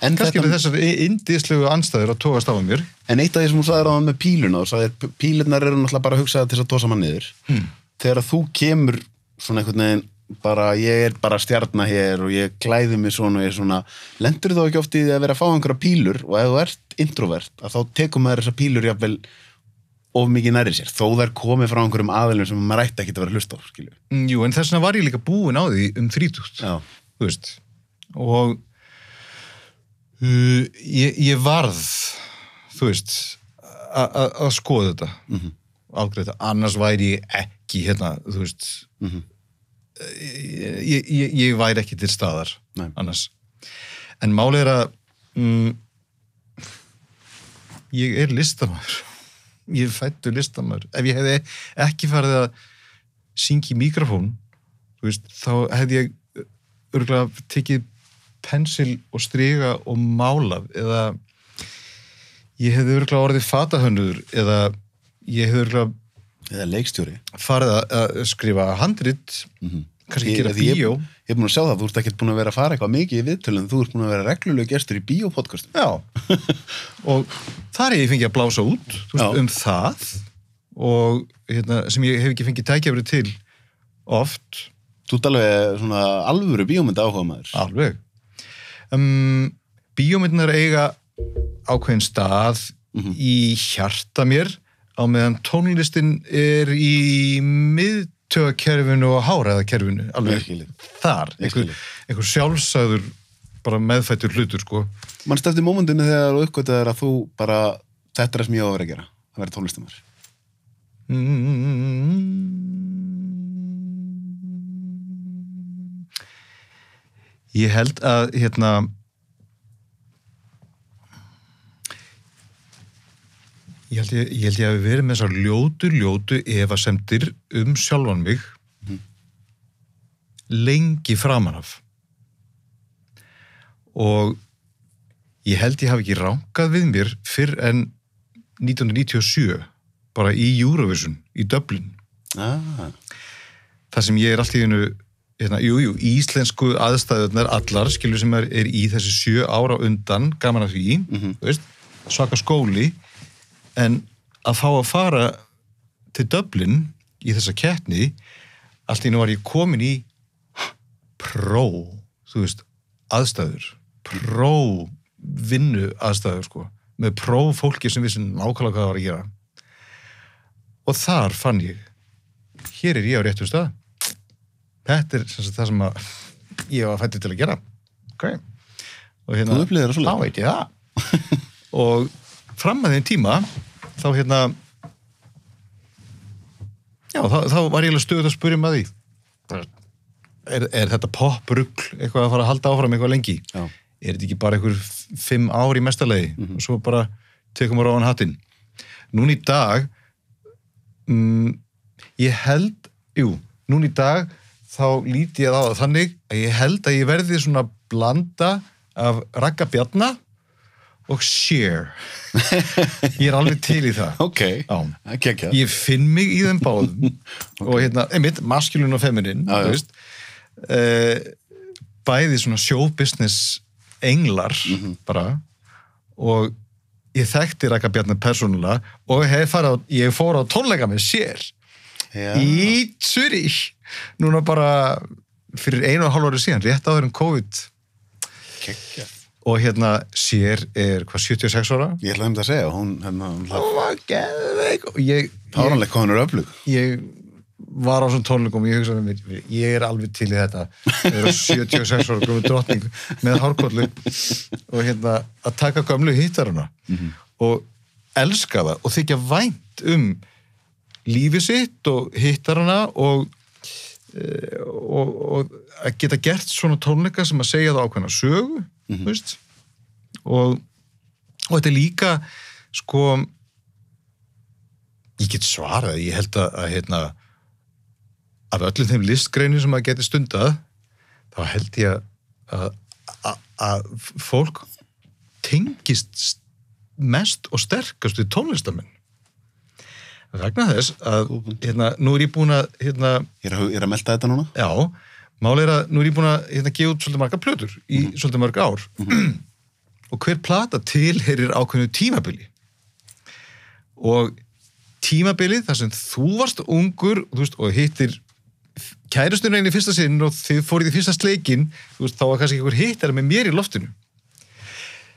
En, kannski þetta, eru þessar indislegu anstæður að tóast á að mér en eitt af því sem hún sagði ráðan með píluna sagði að pílunar eru náttúrulega bara hugsaði til þess að tósa mann niður. Hmm. Þegar þú kemur svona einhvern veginn bara, ég er bara stjarnar hér og ég klæði mig svona og ég er svona, lendur þá ekki oft í því að vera að fá einhverja pílur og ef þú ert introvert, að þá tekum maður þessar pílur jafnvel of mikið næri sér, þó þær komið frá einhverjum aðilum sem maður ætti ekki að vera að hlusta á. Mm, Jú, en þess vegna var ég líka búin á því um veist og uh, ég, ég varð þú veist að skoða þetta mm. -hmm. annars væri ég ekki hérna, þú veist Mhm. ég, ég, ég væri ekki til staðar Nei. annars en málið er að mm, ég er listamæður ég fættur listamæður ef ég hefði ekki farið að syngja í mikrofón veist, þá hefði ég örgulega tekið pensil og striga og málað eða ég hefði örgulega orðið fatahönnur eða ég hefði örgulega Eða leikstjóri. farið að, skrifa handrit kannski Ég- gera því ég- bíó Ég er búin að sjá það, þú ert ekkert búin að vera að fara eitthvað mikið í viðtölum, þú ert búin að vera reglulega gestur í bíópodcastum. Já, og þar er ég fengið að blása út veist, um það og hérna, sem ég hef ekki fengið tækjafri til oft, Þú ert alveg svona alvöru bíómynda áhuga maður. alveg. Um, bíómyndunar eiga ákveðin stað Mhm. í hjarta mér á meðan tónlistin er í miðtögakerfinu og háræðakerfinu, alveg þar, einhver, einhver sjálfsæður bara meðfættur hlutur, sko. Mann stefti mómentinu þegar þú uppgötaðir að þú bara, þetta er það sem ég á að vera að gera, að vera tónlistamær. Ég held að hérna ég held ég, ég held ég að verið með þessar ljótu, ljótu efasemdir um sjálfan mig lengi framan af. Og ég held ég hafi ekki ránkað við mér fyrr en 1997 bara í Eurovision í Dublin. Ah, þar sem ég er allt í hennu hérna, jú, jú, íslensku aðstæðunar allar, skilur sem er, er í þessi sjö ára undan, gaman að því þú veist, svaka skóli en að fá að fara til Dublin í þessa keppni allt í hennu var ég komin í pró, þú veist aðstæður, pró vinnu aðstæður sko. Með pró fólki sem vissi nákvæmlega hvað það var að gera. Og þar fann ég hér er ég á réttu stað. Þetta er sem það sem að ég var fættið til að gera. Okay. og hérna þá veit ég það. Og fram að þeim tíma þá hérna já, þá, þá var ég alveg stöðut að spyrja með því. Er, er þetta poprugl eitthvað að fara að halda áfram eitthvað lengi? Já. er þetta ekki bara einhver fimm ár í mestalegi og svo bara tekum við ráðan hattinn. Núna í dag mm, ég held jú, núna í dag þá líti ég á það þannig að ég held að ég verði svona blanda af Ragga Bjarna og Cher ég er alveg til í það ok, Já. ekki ekki. ég finn mig í þeim báðum og hérna, einmitt, maskulin og feminin veist uh, bæði svona showbusiness englar Mhm. bara og ég þekkti Raka Bjarnar persónulega og á, ég fór á tónleika með sér Já. í Zurich núna bara fyrir einu og hálf ári síðan, rétt áður en COVID Kekja. Og hérna sér er hvað 76 ára? Ég ætlaði um það að segja, hún, hérna, hún geðveik. Og ég, ég, er ég var á svona tónleikum og ég hugsaði mér, ég er alveg til í þetta. Vera 76 ára grúið drottning með hárkollu og hérna að taka gömlu hittaruna og elska það og þykja vænt um lífi sitt og hittarana og, e, og, og að geta gert svona tónleika sem að segja það ákveðna sögu mm veist? Og, og þetta er líka sko ég get svarað, ég held að, að hérna, af öllum þeim listgreinum sem maður geti stundað þá held ég að, að, að fólk tengist mest og sterkastu tónlistamenn. Vegna þess að hérna, nú er ég búin að hérna, Ég er að, er að melda þetta núna. já, máli er að nú er ég búin að hérna, gefa út svolítið marga plötur í svolítið mörg ár. Og hver plata tilherir ákveðnu tímabili. Og tímabilið þar sem þú varst ungur þú veist, og hittir kærastunum einu í fyrsta sinn og þið fórið í fyrsta sleikin veist, þá var kannski einhver hittar með mér í loftinu.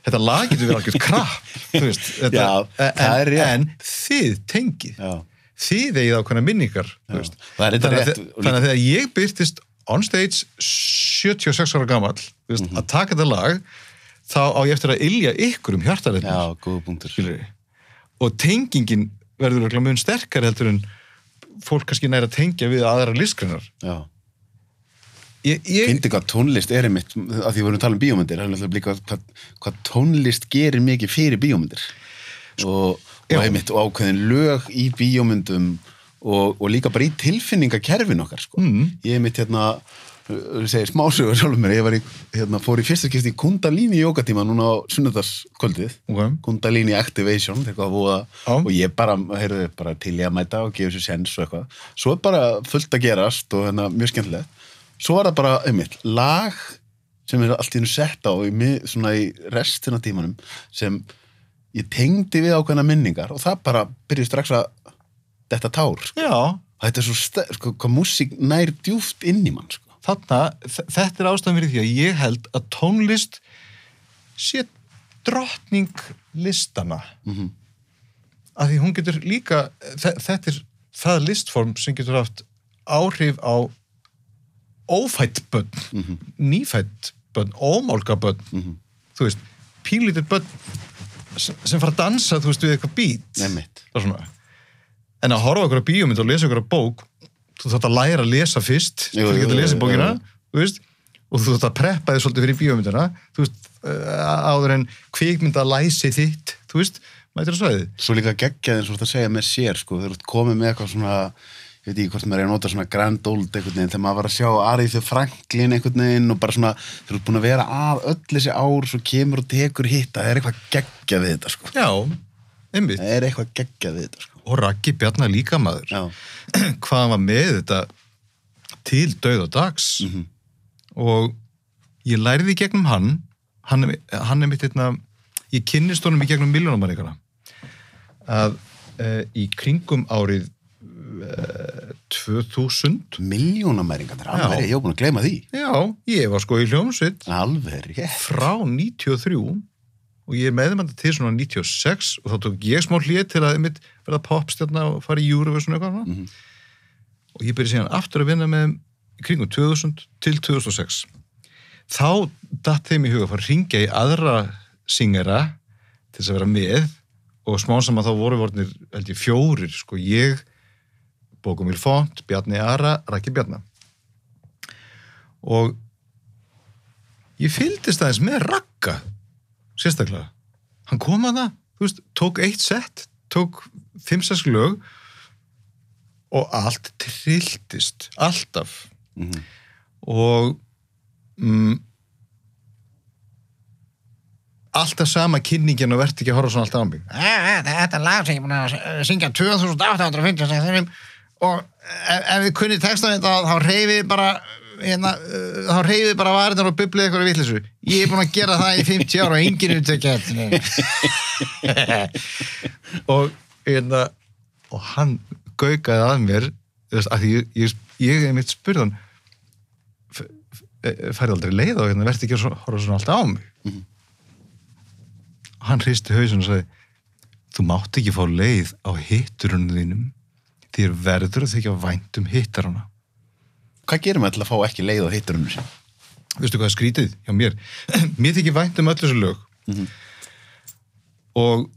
Þetta lag getur verið algjörð krapp en, er en þið tengið. Já. þið eigið ákveðna minningar er þannig að þegar ég byrtist on stage 76 ára gamall þú veist, að taka þetta lag þá á ég eftir að ilja ykkur um skilur og tengingin verður örugglega mun sterkari heldur en fólk kannski næra að tengja við aðra listgrunar Já. ég, ég, Fyndi hvað tónlist er einmitt, að því við vorum að tala um bíómyndir, hvað, hvað tónlist gerir mikið fyrir bíómyndir. Og, og einmitt, og ákveðin lög í bíómyndum og, og líka bara í tilfinningakerfin okkar, sko. Mm. Ég einmitt hérna, uh, segi smásögur sjálfur mér, ég var í, hérna, fór í fyrsta skipti í Kundalini jókatíma núna á sunnudagskvöldið. Ok. Kundalini Activation, búa, Já. og ég bara, heyrðu, bara til ég að mæta og gefa sér sens og eitthvað. Svo er bara fullt að gerast og hérna, mjög skemmtilegt. Svo var það bara, einmitt, lag sem er allt í hennu sett á í, svona í restina tímanum sem ég tengdi við ákveðna minningar og það bara byrjuði strax að þetta tár. Sko. já, Þetta er svo, sko, hvað músík nær djúft inn í mann, sko. þarna þetta er ástæðan fyrir því að ég held að tónlist sé drottning listana Mm að því hún getur líka þe- þetta er það listform sem getur haft áhrif á ófætt börn Mhm. nýfætt börn, ómálka börn þú veist, pínlítið börn sem fara að dansa, þú veist, við eitthvað bít. Það er svona. En að horfa okkur á bíómynd og lesa okkur á bók þú þátt að læra að lesa fyrst Jú, þú getur að lesa bókina þú veist, og þú þátt að preppa þig svolítið fyrir bíómyndina þú veist, uh, áður en kvikmynda læsi þitt, þú veist mætir á svæðið Svo líka geggjaðin, svo að segja með sér, sko, þeir eru komið með eitthvað svona, ég veit ekki hvort maður er að nota svona grand old einhvern veginn, þegar maður var að sjá Aríðu Franklin einhvern veginn og bara svona, þeir eru búin að vera að öll þessi ár, svo kemur og tekur hitta, það er eitthvað geggjað við þetta, sko. já, einmitt Það er eitthvað geggjað við þetta, sko. Og Raggi Bjarnar líka maður Já, hvað var með þetta til döð og dags Mhm. og ég læriði gegnum hann hann hann er mitt einna ég kynnist honum í gegnum miljónumaríkana að e, í kringum árið e, 2000 miljónamæringar, það er Já. alveg, ég hef búin að gleyma því. já, ég var sko í hljómsveit Alveg, rétt. frá 93 og ég er meðmænda til svona 96 og þá tók ég smá hlið til að einmitt verða popstjarna og fara í Eurovision og eitthvað mm Mhm. og ég byrja síðan aftur að vinna með kringum 2000 til 2006 þá datt þeim í huga að fara að ringja í aðra syngera til þess að vera með og smá saman þá voru vornir held ég fjórir sko ég Bókumil Font, Bjarni Ara, Rækki Bjarna. Og ég fylgdist aðeins með Ragga sérstaklega. Hann kom að það, þú veist, tók eitt sett tók fimm-sess lög og allt trilltist, alltaf. Mhm. og mm, alltaf sama kynningin og verði ekki að horfa svona alltaf á mig. Þetta er lag sem ég er búin að eh, syngja 2856 og ef, ef við kunnið textan þetta þá reyfið bara hérna, uh, þá reyfið bara varirnar og bublið eitthvað vittlisu. Ég er búin að gera það í 50 ára og enginn upptökja þetta. og, hérna, og hann gaukaði að mér þú veist, að því ég, ég, ég er mitt spurðan færði aldrei leið á hérna, verði ekki að horfa svona alltaf á mig Mhm. og hann hristi hausin og sagði þú mátt ekki fá leið á hitturunum þínum þér verður að þykja vænt um hittarana Hvað gerum við til að fá ekki leið á hitturunum sem? veistu hvað skrítið hjá mér mér þykir vænt um öll þessu lög Mhm. og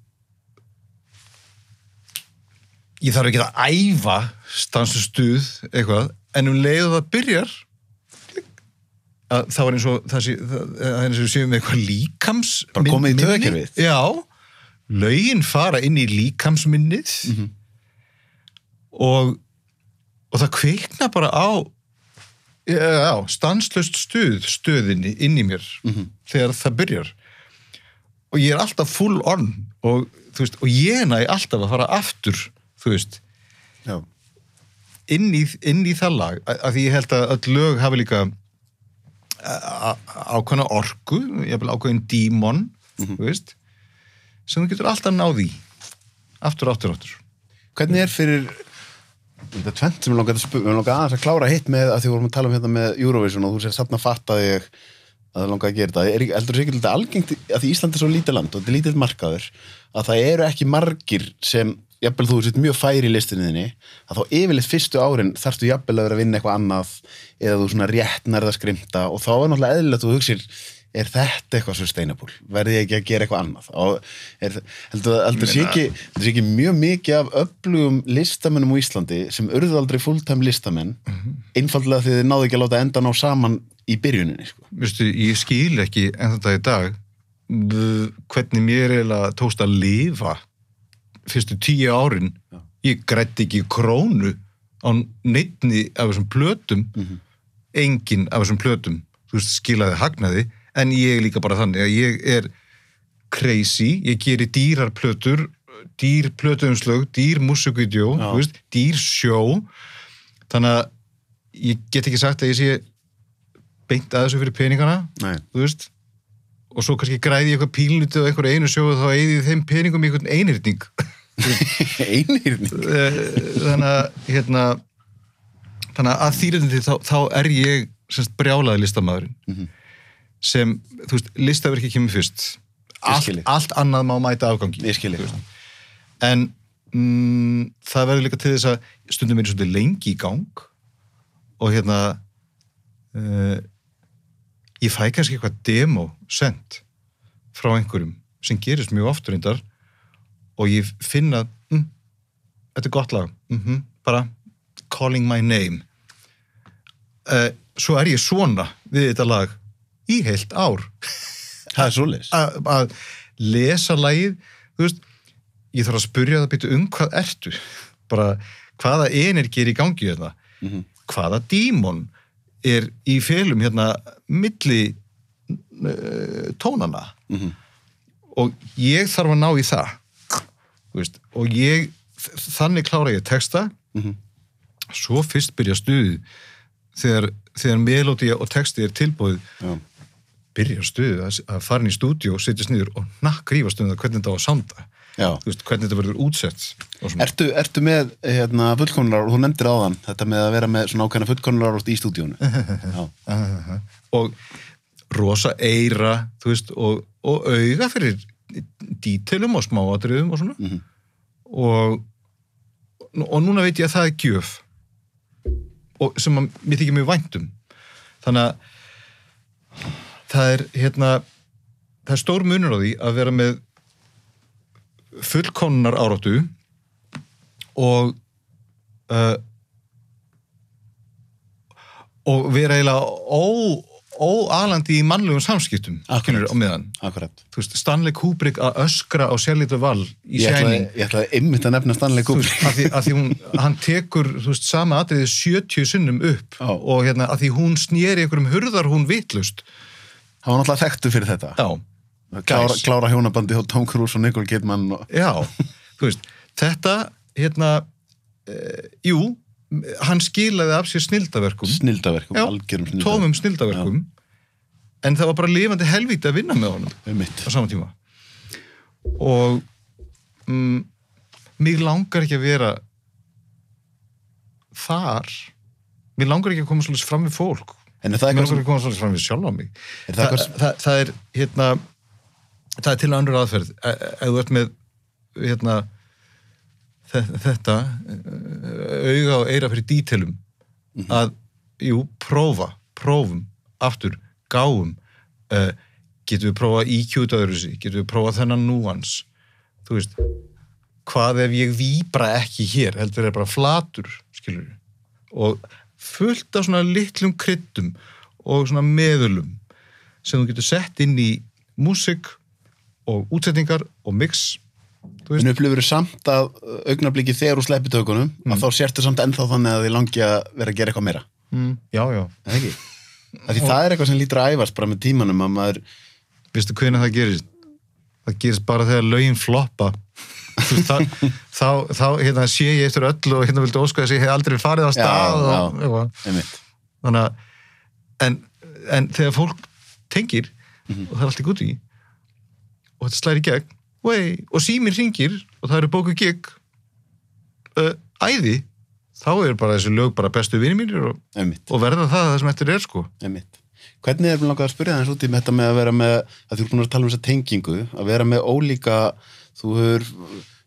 ég þarf ekki að æfa stansu stuð eitthvað en um leið og það byrjar að það var eins og það, er eins og við séum með eitthvað líkams Bara komið í taugakerfið. já, lögin fara inn í líkamsminnið Mhm. og og það kvikna bara á já, já stanslöst stuð stöðinni inn í mér Mhm. þegar það byrjar. Og ég er alltaf full on og, veist, og ég næ alltaf að fara aftur þú veist, inn í, inn í það lag. Að því ég held að öll lög hafi líka a- a- ákveðna orku jafnvel ákveðin dímon þú veist, sem þú getur alltaf náði aftur, aftur, aftur. Hvernig er fyrir þetta er tvent sem við langaði að, aðeins að klára hitt með að því vorum að tala um hérna með Eurovision og þú sér þarna fattaði ég að það langaði að gera þetta. Er þú ekki þetta algengt að því Ísland er svo lítið land og þetta er lítið markaður að það eru ekki margir sem jafnvel þú sitt mjög færi í listinni þinni að þá yfirleitt fyrstu árin þarftu jafnvel að vera að vinna eitthvað annað eða þú svona rétt nærða skrimta og þá er náttúrulega eðlilegt að þú hugsir er þetta eitthvað sustainable? Verði ég ekki að gera eitthvað annað? Er, heldur það sé ekki, ekki mjög mikið af öflugum listamennum á Íslandi sem urðu aldrei fulltime listamenn einfallega því þið náðu ekki að láta enda ná saman í byrjuninni sko. Vistu, ég skil ekki en þetta í dag hvernig mér eiginlega tókst að lifa fyrstu tíu árin Já. ég grætti ekki krónu á neittni af þessum plötum engin af þessum plötum þú veist, skilaði hagnaði en ég er líka bara þannig að ég er crazy, ég geri dýrar plötur dýr plötuumslög, dýr músikvídeó, dýr sjó. Þannig að ég get ekki sagt að ég sé beint að þessu fyrir peningana og svo kannski græði ég eitthvað pílnuti og einhverju einu sjóðu þá eigði þeim peningum í einhvern einhyrning. Einhyrning? Eh, þannig að hérna þannig að þýrðandi þá, þá er ég brjálaði listamæðurinn Mhm. Sem, þú veist, listaverki kemur fyrst. Allt, allt annað má mæta afgangi. En mm, það verður líka til þess að stundum er svolítið lengi í gang og hérna uh, ég fæ kannski eitthvað demo sendt frá einhverjum sem gerist mjög oftur reyndar og ég finna mm, þetta er gott lag. Mm bara calling my name. Uh, svo er ég svona við þetta lag í heilt ár Það er svoleiðis að að lesa lagið þú veist, ég þarf að spurja það býtu um hvað ertu bara hvaða energi er í gangi hérna Mhm. hvaða dímon er í felum hérna milli uh, tónana Mhm. og ég þarf að ná í það Þú veist, og ég þannig klára ég texta Mhm. svo fyrst byrja stuðið þegar, þegar melódía og texti er tilbúið Já. Byrja stuðið að, að fara inn í stúdíu setjast niður og nakk rífast um það hvernig þetta á að. Þú veist, hvernig þetta verður útsett og. Ertu, ertu með hérna, fullkonular, þú nefndir áðan þetta með að vera með svona ákveðna fullkonular í stúdíónu Já, og rosa eira veist, og, og auga fyrir dítelum og smáatriðum og svona Mhm. og, og núna veit ég að það er gjöf og sem að mér þykir mjög væntum þannig að það er hérna það er stór munur á því að vera með fullkonunar áráttu og uh, og vera eiginlega ó, óalandi í mannlegum samskiptum Akkurat. akkurat veist, Stanley Kubrick að öskra á Sérlítu Val í Ég ætlaði, ég ætlaði einmitt að nefna Stanley þú veist, Kubrick að því, að því hún, hann tekur veist, sama atriði 70 sinnum upp Já. og hérna, að því hún snýri einhverjum hurðar hún vitlust Hann var náttúrulega þekktu fyrir þetta. Já, Klára, klára hjónabandi hjá Tom Cruise og Nicole Kidman og... já, þú veist þetta, hérna e, jú, hann skilaði af sér snildaverkum. Snildaverkum, Já, algjörum snildaverkum. tómum snildaverkum. En það var bara lifandi helvíti að vinna með honum Einmitt. á sama tíma. Og mm, mig langar ekki að vera þar. Mér langar ekki að koma svolítið fram við fólk En er það eitthvað sem að koma svolítið fram mig. Er það það, eitthvað- það, það er hérna það er til önnur aðferð. E- e- ef þú ert með hérna þe- þetta eh, auga og eira fyrir dítelum Mhm. að, jú, prófa prófum, aftur, gáum uh, getum við öðru sig, getum við prófað þennan núans? Þú veist hvað ef ég víbra ekki hér? Heldur er bara flatur, skilur og fullt af svona litlum kryddum og svona meðulum sem þú getur sett inn í músik og útsetningar og mix þú En upplifur samt að augnabliki þegar úr sleppitökunum Mm. að þá sértu samt ennþá þannig að þið langi að vera að gera eitthvað meira? Mm, já, já, það það er eitthvað sem lítur að æfast bara með tímanum að maður veistu hvernig það gerist? Það gerist bara þegar lögin floppa. Þú veist, þá, þá, þá hérna, sé ég eftir öllu og hérna vildi þess að ég hef aldrei farið á Já, stað og, já. eitthvað. einmitt. þannig að en, en þegar fólk tengir Mhm. og það er allt í gutti og þetta slæri gegn wey, og símir ringir og það eru bóku gig uh, æði þá er bara þessi lög bara bestu vinni mínir og, og verða það það sem eftir er sko Einmitt. Hvernig er langað að spyrja þess út í með þetta með að vera með, að þú er búin að tala um þessa tengingu, að vera með ólíka, þú hefur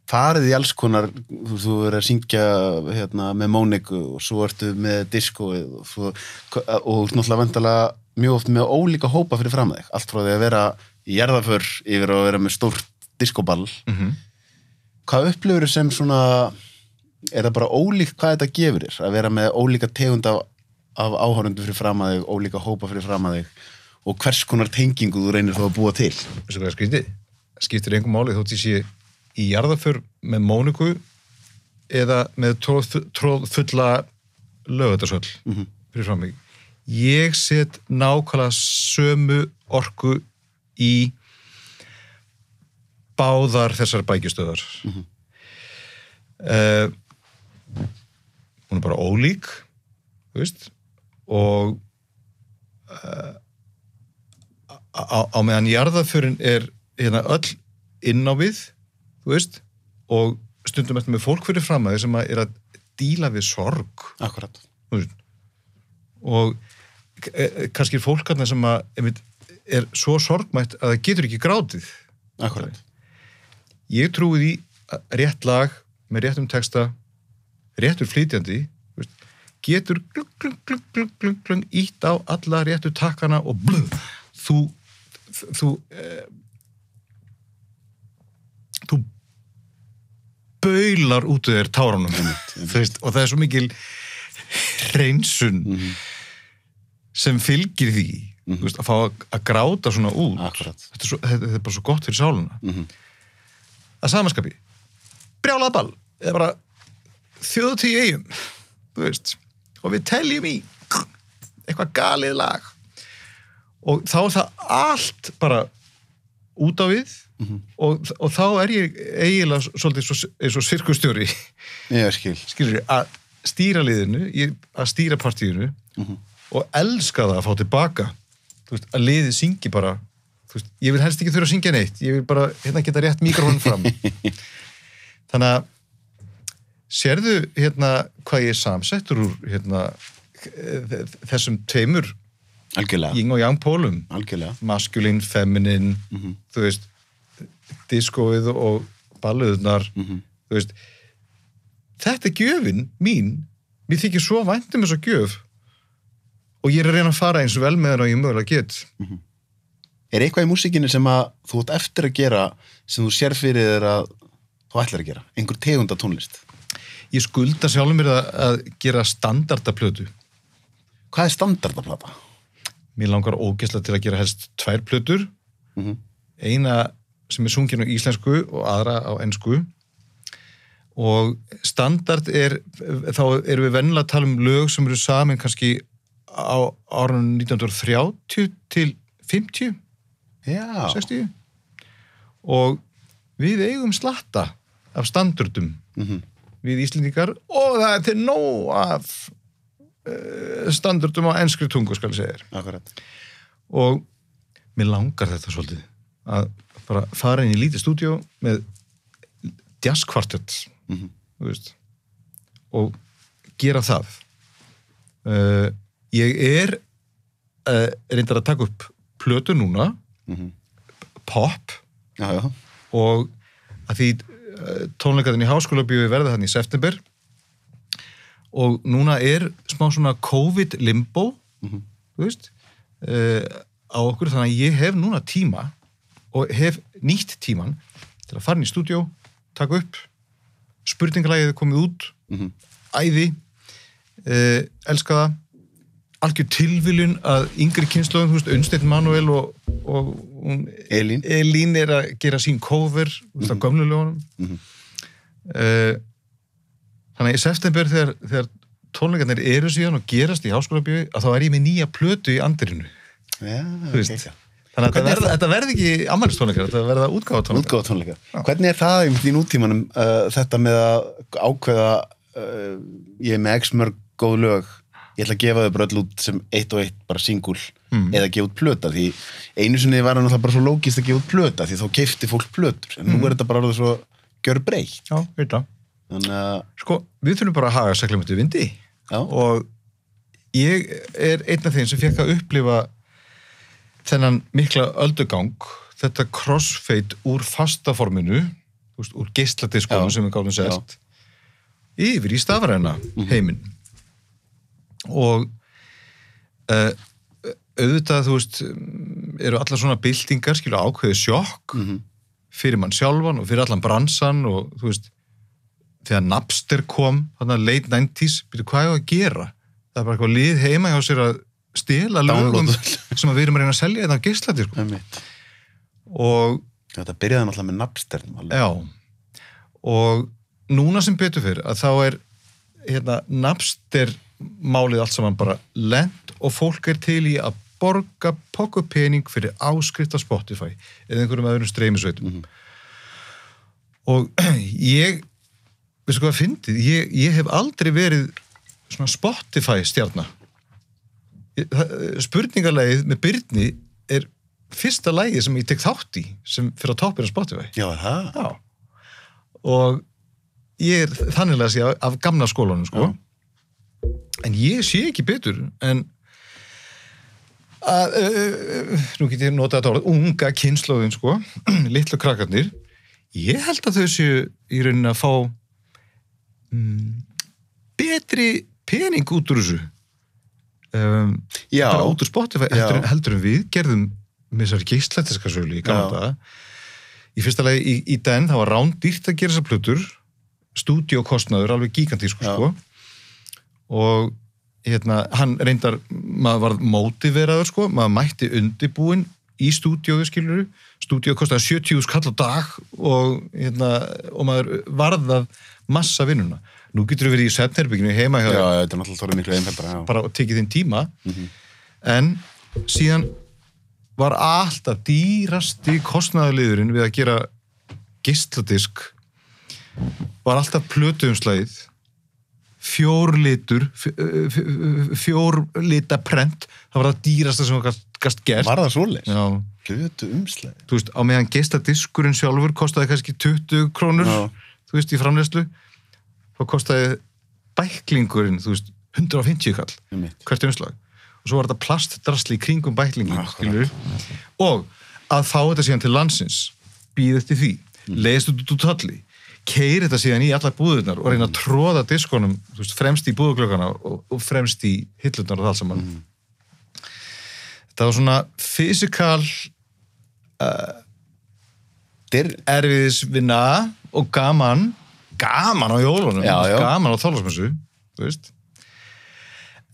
farið í alls konar, þú þú hefur að syngja hérna, með Móniku og svo ertu með diskoið og, svo, og náttúrulega vandalega mjög oft með ólíka hópa fyrir fram þig, allt frá því að vera í jarðaför yfir að vera með stórt diskoball. mm -hmm. Hvað upplifur sem svona, er það bara ólíkt hvað þetta gefur þér, að vera með ólíka tegund af, af áhörundu fyrir fram að þig, ólíka hópa fyrir fram að þig og hvers konar tengingu þú reynir þá að búa til þessu hvað er skrítið skiptir einhver máli þótt ég sé í jarðaför með Móniku eða með tróð, tróð fulla lögutarsöll Mhm. fyrir fram mig. Ég set nákvæmlega sömu orku í báðar þessar bækjustöðar mm hún er bara ólík veist og uh, á, á meðan jarðaförin er hérna öll inn á við veist og stundum eftir með fólk fyrir fram að því sem að er að díla við sorg. Akkurat. Og e, kannski er fólk þarna sem að einmitt, er svo sorgmætt að það getur ekki grátið. Akkurat. Ég trúi því að rétt lag með réttum texta réttur flytjandi veist, getur glung, glung, glung, ítt á alla réttu takkana og blöð. Þú þú eh, þú baular út úr þér tárunum. Veist, og það er svo mikil hreinsun Mhm. sem fylgir því Mhm. þú veist, að fá að, gráta svona út. Þetta er, svo, þetta, er bara svo gott fyrir sáluna Mhm. að samanskapi brjálað ball eða bara þjóðtíð í eigum og við teljum í eitthvað galið lag. Og þá er það allt bara út á við Mhm. og, og þá er ég eiginlega svolítið svo, eins og sirkustjóri. Skilur ég, að stýra liðinu ég- að stýra partíinu Mhm. og elska það að fá tilbaka. Veist, að liðið syngi bara. Veist, ég vil helst ekki þurfa að syngja neitt. Ég vil bara hérna geta rétt mikrofónum fram. Þannig að sérðu hérna hvað ég er samsettur úr hérna þessum tveimur? Algjörlega. Ying og yang pólum. Algjörlega. Maskulin, feminin Mhm. þú veist diskóið og balluðnar Mhm. þú veist þetta er gjöfin mín mér þykir svo væntum þess að gjöf og ég er að reyna að fara eins og vel með hann og ég mögulega get Er eitthvað í músíkinni sem að þú ert eftir að gera sem þú sér fyrir þér að þú ætlar að gera? Einhver tegunda tónlist? ég skulda sjálfur mér að, að gera standardaplötu Hvað er standardaplata? mér langar ógesla til að gera helst tvær plötur Mhm. eina sem er sungin á íslensku og aðra á ensku. Og standard er þá erum við vennilega að tala um lög sem eru samin kannski á árunum 1930 til 50, Já. 60 og við eigum slatta af standardum Mhm. við Íslendingar og það er til nóg af uh, standardum á enskri tungu skal ég segja þér. Og mér langar þetta svolítið að bara fara inn í lítið stúdíó með jazzkvartett þú veist og gera það uh, ég er uh, reyndar að taka upp plötu núna Mhm. pop Já, já og að því uh, tónleikaðin í háskóla bjöði verða þannig í september og núna er smá svona COVID limbo Mhm. þú veist á okkur þannig að ég hef núna tíma og hef nýtt tíman til að fara inn í stúdíó taka upp spurningalægið er komið út Mhm. æði uh, elska það algjör tilviljun að yngri kynnslóðum, þú veist, Unnsteinn Manuel og, og hún, Elín. Elín er að gera sín cover þú veist, á gömlu lögunum Mhm. uh, þannig að í september þegar, þegar tónleikarnir eru síðan og gerast í háskóla að þá er ég með nýja plötu í andirinu Já, þú veist, ok. Þannig að er verði, þetta verði ekki ammælistónleikar, þetta verða útgáfatónleikar. útgáðatónleika. Hvernig er það í nútímanum uh, þetta með að ákveða uh, ég er með x mörg góð lög ég ætla að gefa þau bara öll út sem eitt og eitt bara singul Mm. eða gefa út plöta því einu sinni var alltaf bara svo lógist að gefa út plöta því þá keifti fólk plötur en nú er þetta bara orðið svo gjör breytt Já, veit það. þannig að Sko, við þurfum bara að haga seglum þennan mikla öldugang, þetta crossfade úr fastaforminu, veist, úr geisladiskónu Já. sem við gáðum selt, yfir í stafræna heiminn. Og uh, auðvitað, þú veist, eru allar svona byltingar, skilja ákveðið sjokk Mhm. fyrir mann sjálfan og fyrir allan bransan og þú veist, þegar Napster kom, late 90s, byrju hvað er að gera? Það er bara eitthvað lið heima hjá sér að stela lögum sem að við erum að reyna að selja þetta á geislati sko. og þetta byrjaði náttúrulega með nafnstern já. Og núna sem betur fyrir að þá er hérna, Napster málið allt saman bara lent og fólk er til í að borga pokkupening fyrir áskrift á Spotify eða einhverjum öðrum streymisveitum. Og ég veistu hvað að fyndið, ég, ég hef aldrei verið svona Spotify stjarnar spurningarlegið með Byrni er fyrsta lægið sem ég tek þátt í sem fyrir að toppina Spotify já, það Já. Og ég er þannig að sé af, gamla skólanum, sko. En ég sé ekki betur en að, uh, nú get ég notað þetta orð, unga kynnslóðin, sko, litlu krakkarnir, ég held að þau séu í rauninni að fá mm, betri pening út úr þessu. Um, bara út úr Spotify. Heldur, heldur en við gerðum með þessari geislatiska sölu í gamla í fyrsta lagi í, í den það var rándýrt að gera þessar plötur. Stúdíokostnaður alveg gigantísku sko. Og hérna, hann reyndar maður var mótiveraður sko. Maður mætti undibúin í stúdíóðu skiluru, stúdíó kostaði 70 skall á dag og, hérna, og maður varðað massa vinnuna nú getur við verið í setnherbygginu heima hjá já, þetta er náttúrulega miklu einfældra bara tekið þinn tíma. En síðan var alltaf dýrasti kostnaðarliðurinn við að gera geisladisk var alltaf plötuumslæðið fjórlitur fjórlita prent það var það dýrasta sem var gast gert. Var það hlutu umslæði þú veist, á meðan geisladiskurinn sjálfur kostaði kannski 20 krónur Já. þú veist, í framleyslu þá kostaði bæklingurinn, þú veist, 150 kall hvert umslag. Og svo var þetta plastdrasli í kringum bæklingin skilur og að fá þetta síðan til landsins býð eftir því, mm. leiðist út út talli keiri þetta síðan í allar búðurnar og reyna að tróða diskonum þú veist, fremst í búðuglöggana og, og fremst í hillurnar og það saman. Þetta var svona fysikal Dyr, erfiðisvinna og gaman gaman á jólunum Já, já. gaman á þálasmessu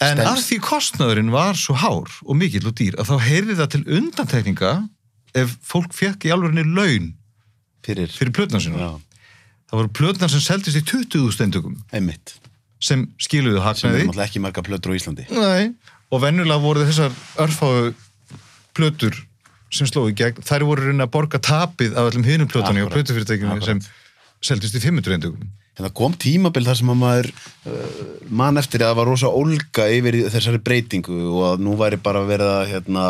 en Stenst. af því kostnaðurinn var svo hár og mikill og dýr að þá heyrði það til undantekninga ef fólk fekk í alvörinni laun fyrir, fyrir plötnar sinna já, það voru plötnar sem seldist í 20.000 steintökum einmitt. Sem skiluðu sem er ekki marga plötur á Íslandi. Nei, og venjulega voru þessar örfáu plötur sem slói gegn, þær voru reyna að borga tapið af öllum hinum plötunni og plötufyrirtækjum sem seldist í 500 eindugum. en það kom tímabil þar sem að maður uh, mann eftir að það var rosa ólga yfir þessari breytingu og að nú væri bara verið að hérna,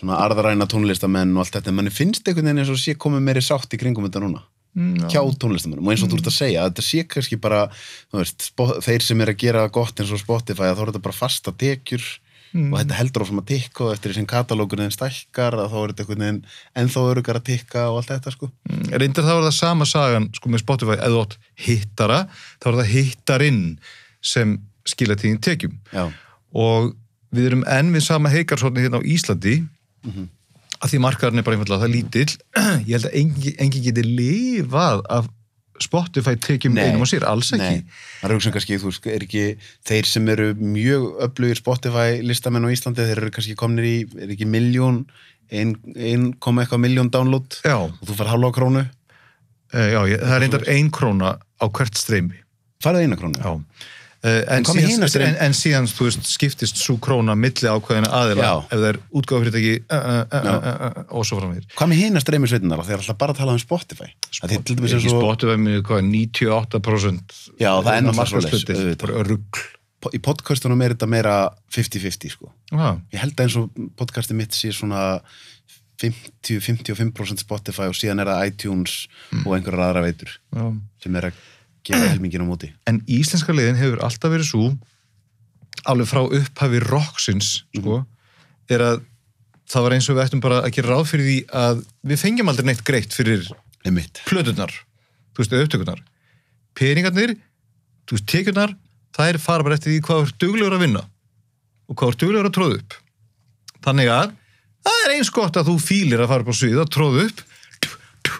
svona arðaræna tónlistamenn og allt þetta, en manni finnst einhvern veginn eins og sé komið meiri sátt í kringum þetta núna Mm, hjá tónlistamennum og eins og þú ert að segja að þetta sé kannski bara veist, þeir sem er að gera gott eins og Spotify að þá er þetta bara fasta tekjur og þetta heldur áfram að tikka og eftir því sem katalógurinn stækkar að þá er þetta einhvern veginn ennþá örugar að tikka og allt þetta sko. Reyndar þá er það sama sagan sko með Spotify, eða átt hittara þá er það hittarinn sem skilja tíðin tekjum. Já, og við erum enn við sama heikarsotni hérna á Íslandi. Að því markaðurinn er bara einfallega það lítill. Ég held að engin, engin geti lifað af Spotify tekjum einum og sér, alls ekki. Maður hugsa kannski, þú veist, er ekki þeir sem eru mjög öflugir Spotify listamenn á Íslandi, þeir eru kannski komnir í, er ekki miljón, ein, ein koma eitthvað miljón download? Já, og þú fær halva krónu, eh, já ég, það er reyndar ein króna á hvert streymi. Farið eina krónu. Já, en, hvað með síðan, en, en síðan veist, skiptist svo króna milli ákveðina aðila Já. ef það er útgáfyrirtæki uh, uh, uh, uh, uh, og svo framvegir Hvað með hina streymisveitunar? Þeir er alltaf bara að tala um Spotify. Er Ekki og Spotify með hvað, 98% Já, það er náttúrulega po- í podcastunum er þetta meira 50-50 sko. Já, Ég held að eins og podcasti mitt sé svona 50-55% Spotify og síðan er það iTunes og einhverjar aðra veitur sem er að gefa helmingin á móti. en íslenska liðin hefur alltaf verið svo alveg frá upphafi rocksins sko, er að það var eins og við ættum bara að gera ráð fyrir því að við fengjum aldrei neitt greitt fyrir Einmitt. plöturnar, þú veist, upptökurnar peningarnir, þú veist, tekjurnar það er fara bara eftir því hvað er duglegur að vinna og hvað er duglegur að tróða upp þannig að það er eins gott að þú fílir að fara upp á svið að tróða upp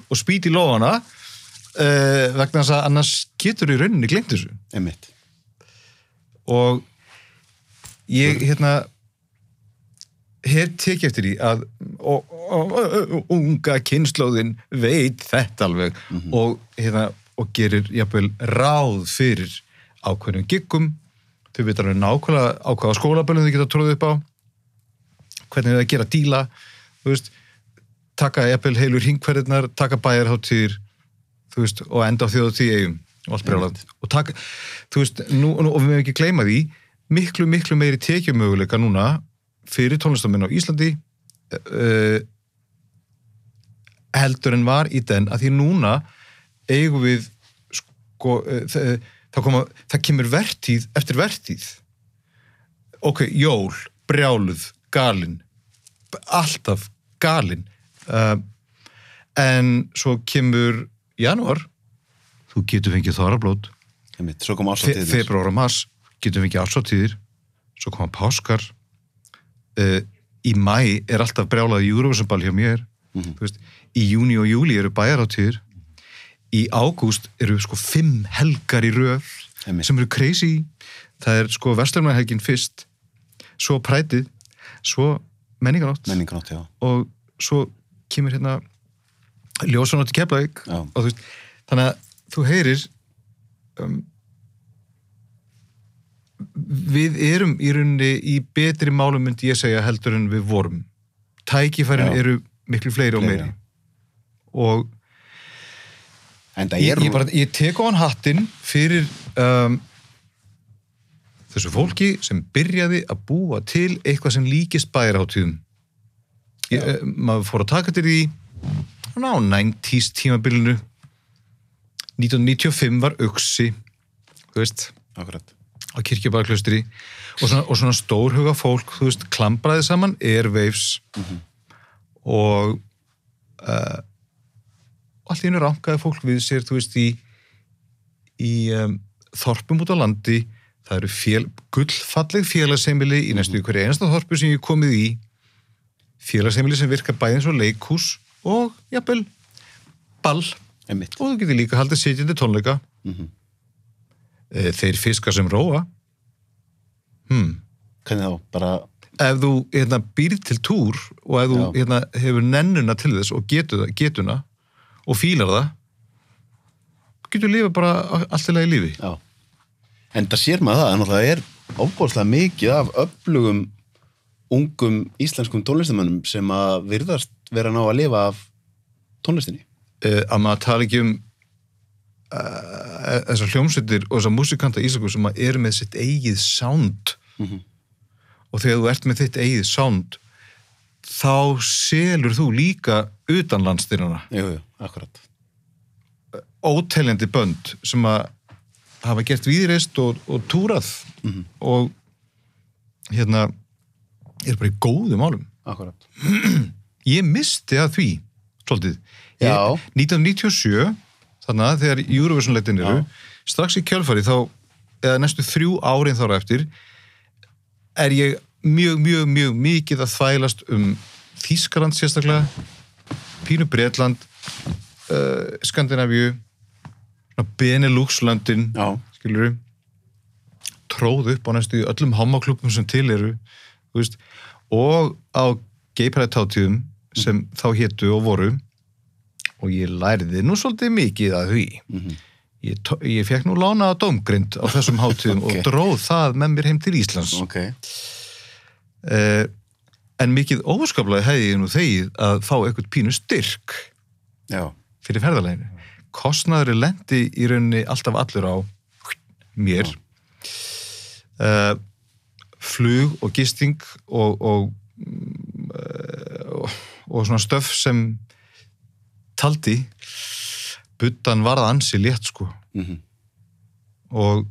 og spýti lofana uh, vegna þess að annars getur í rauninni glemt þessu. Einmitt. og ég hérna hef tekið eftir því að og, og, og, unga kynnslóðin veit þetta alveg og, hérna, og gerir jafnvel ráð fyrir ákveðnum giggum þau veit alveg nákvæmlega á hvaða skólaböllum þau geta tróðið upp á hvernig þau að gera díla þú veist, taka jafnvel heilur hringverðirnar, taka bæjarháttíðir þú veist, og enda á þjóðu því eigum og taka, þú veist, nú, nú, og við meðum ekki gleyma því miklu, miklu meiri tekjumöguleika núna fyrir tónlistamenn á Íslandi uh, heldur en var í den að því núna eigum við sko, uh, það, það, koma, það kemur vertíð eftir vertíð. Ok, jól, brjáluð galinn, alltaf galinn uh, en svo kemur janúar þú getur fengið þarablót Einmitt. Svo kom Fe ásáttíðin. februar og mars getum við ekki ásáttíðir svo koma páskar uh, í mæ er alltaf brjálað Júruvísambal hjá mér Mhm. Þú veist, í júni og júli eru bæjaráttíðir í ágúst eru sko fimm helgar í röð Einmitt. sem eru crazy það er sko vestlumnahelgin fyrst svo prætið svo já. og svo kemur hérna ljósanótt í Keflavík þannig að þú heyrir um, við erum í rauninni í betri málum myndi ég segja heldur en við vorum. Tækifærin Já. eru miklu fleiri og meiri. og ég, er ég, bara, ég tek á hann hattinn fyrir um, þessu fólki sem byrjaði að búa til eitthvað sem líkist bæjarháttíðum ég, eh, maður fór að taka til því ná 90s tímabilinu. 1995 var Uxi þú veist, Akkurat. á kirkjubæðaklaustri og svona, og svona stórhuga fólk, þú veist, klambraði saman Airwaves. Og uh, allt í einu rankaði fólk við sér, þú veist, í í um, þorpum út á landi. Það eru fél, gullfalleg félagsheimili í næstu hverju einasta þorpu sem ég komið í. Félagsheimili sem virkar bæðins og leikhús og jafnvel ball Einmitt. og þú getur líka haldið sitjandi tónleika Mhm. Eh, þeir fiskar sem róa hmm. Hvernig þá? Bara, ef þú hérna, býr til túr og ef þú hérna, hefur nennuna til þess og getur, getuna og fílar það getur lífa bara allt í lífi já. En það sér maður það, en það er óbúðslega mikið af öflugum ungum íslenskum tónlistamönnum sem að virðast vera ná að lifa af tónlistinni. uh, að maður tala ekki um uh, þessar hljómsveitir og þessar músikanta íslensku sem að eru með sitt eigið sound Mhm. og þegar þú ert með þitt eigið sound þá selur þú líka utan landstyrjana Jú, jú, akkurat. óteljandi bönd sem að hafa gert víðreist og, og túrað Mhm. og hérna er bara í góðum álum Akkurat. ég misti að því svolítið. Ég, 1997 þannig að þegar Eurovision-leitin eru strax í kjölfari þá eða næstu þrjú árin þára eftir er ég mjög, mjög, mjög mikið að þvælast um Þískaland sérstaklega Pínu Bretland uh, Skandinavíu svona Benelux-löndin Já. skilur tróð upp á næstu öllum hámaklubum sem til eru veist, og á geipræðtátíðum sem þá hétu og voru og ég læriði nú svolítið mikið að því. Mhm. ég, tó- ég fekk nú lána að dómgrind á þessum hátíðum Ok. og dróð það með mér heim til Íslands. Ok, uh, en mikið óskaplega hefði ég nú þegið að fá eitthvað pínu styrk já, fyrir ferðaleginu kostnaður lendi í rauninni alltaf allur á mér. Uh, flug og gisting og og, mm, uh, og og svona stöf sem taldi buddan varða ansi létt sko. Mhm, og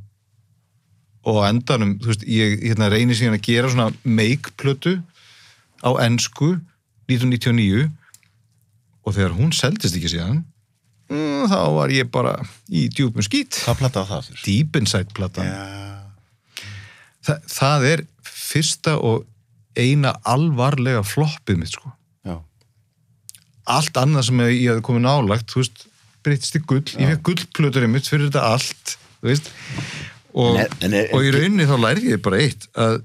og á endanum, þú veist, ég hérna, reynir síðan að gera svona make-plötu á ensku 1999 og þegar hún seldist ekki síðan mm, þá var ég bara í djúpum skít. Hvað platta á það fyrir? Deep Inside platan. Já, Þa, það er fyrsta og eina alvarlega floppið mitt sko. Já, allt annað sem ég hafði komið nálagt þú veist, breytist í gull. Ég fekk gullplöturinn mitt fyrir þetta allt þú veist. Og, En en er- og í rauninni þá lærði ég bara eitt að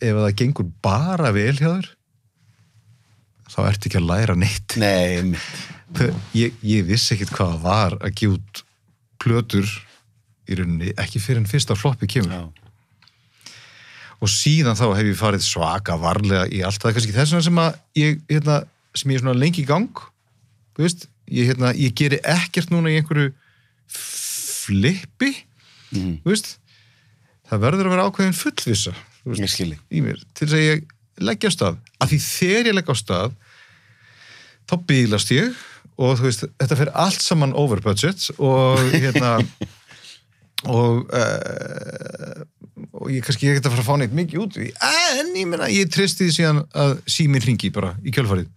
ef það gengur bara vel hjá þér þá ertu ekki að læra neitt. Nei, ég, ég vissi ekkit hvað það var að gefa út plötur í rauninni ekki fyrir en fyrsta floppi kemur. Já, og síðan þá hef ég farið svaka varlega í allt. Það kannski þess vegna sem að ég, hérna, sem ég er svona lengi í gang þú veist, ég, hérna, ég geri ekkert núna í einhverju flippi mhm, þú veist. Það verður að vera ákveðin fullvissa þú veist, í mér, til þess að ég leggja á stað. Af því þegar ég leggja á stað þá bílast ég og þú veist, þetta fer allt saman over budget og hérna og uh, og ég kannski ekki að fara að fá neitt mikið út en ég meina ég tristi því síðan að síminn ringi bara í kjölfarið.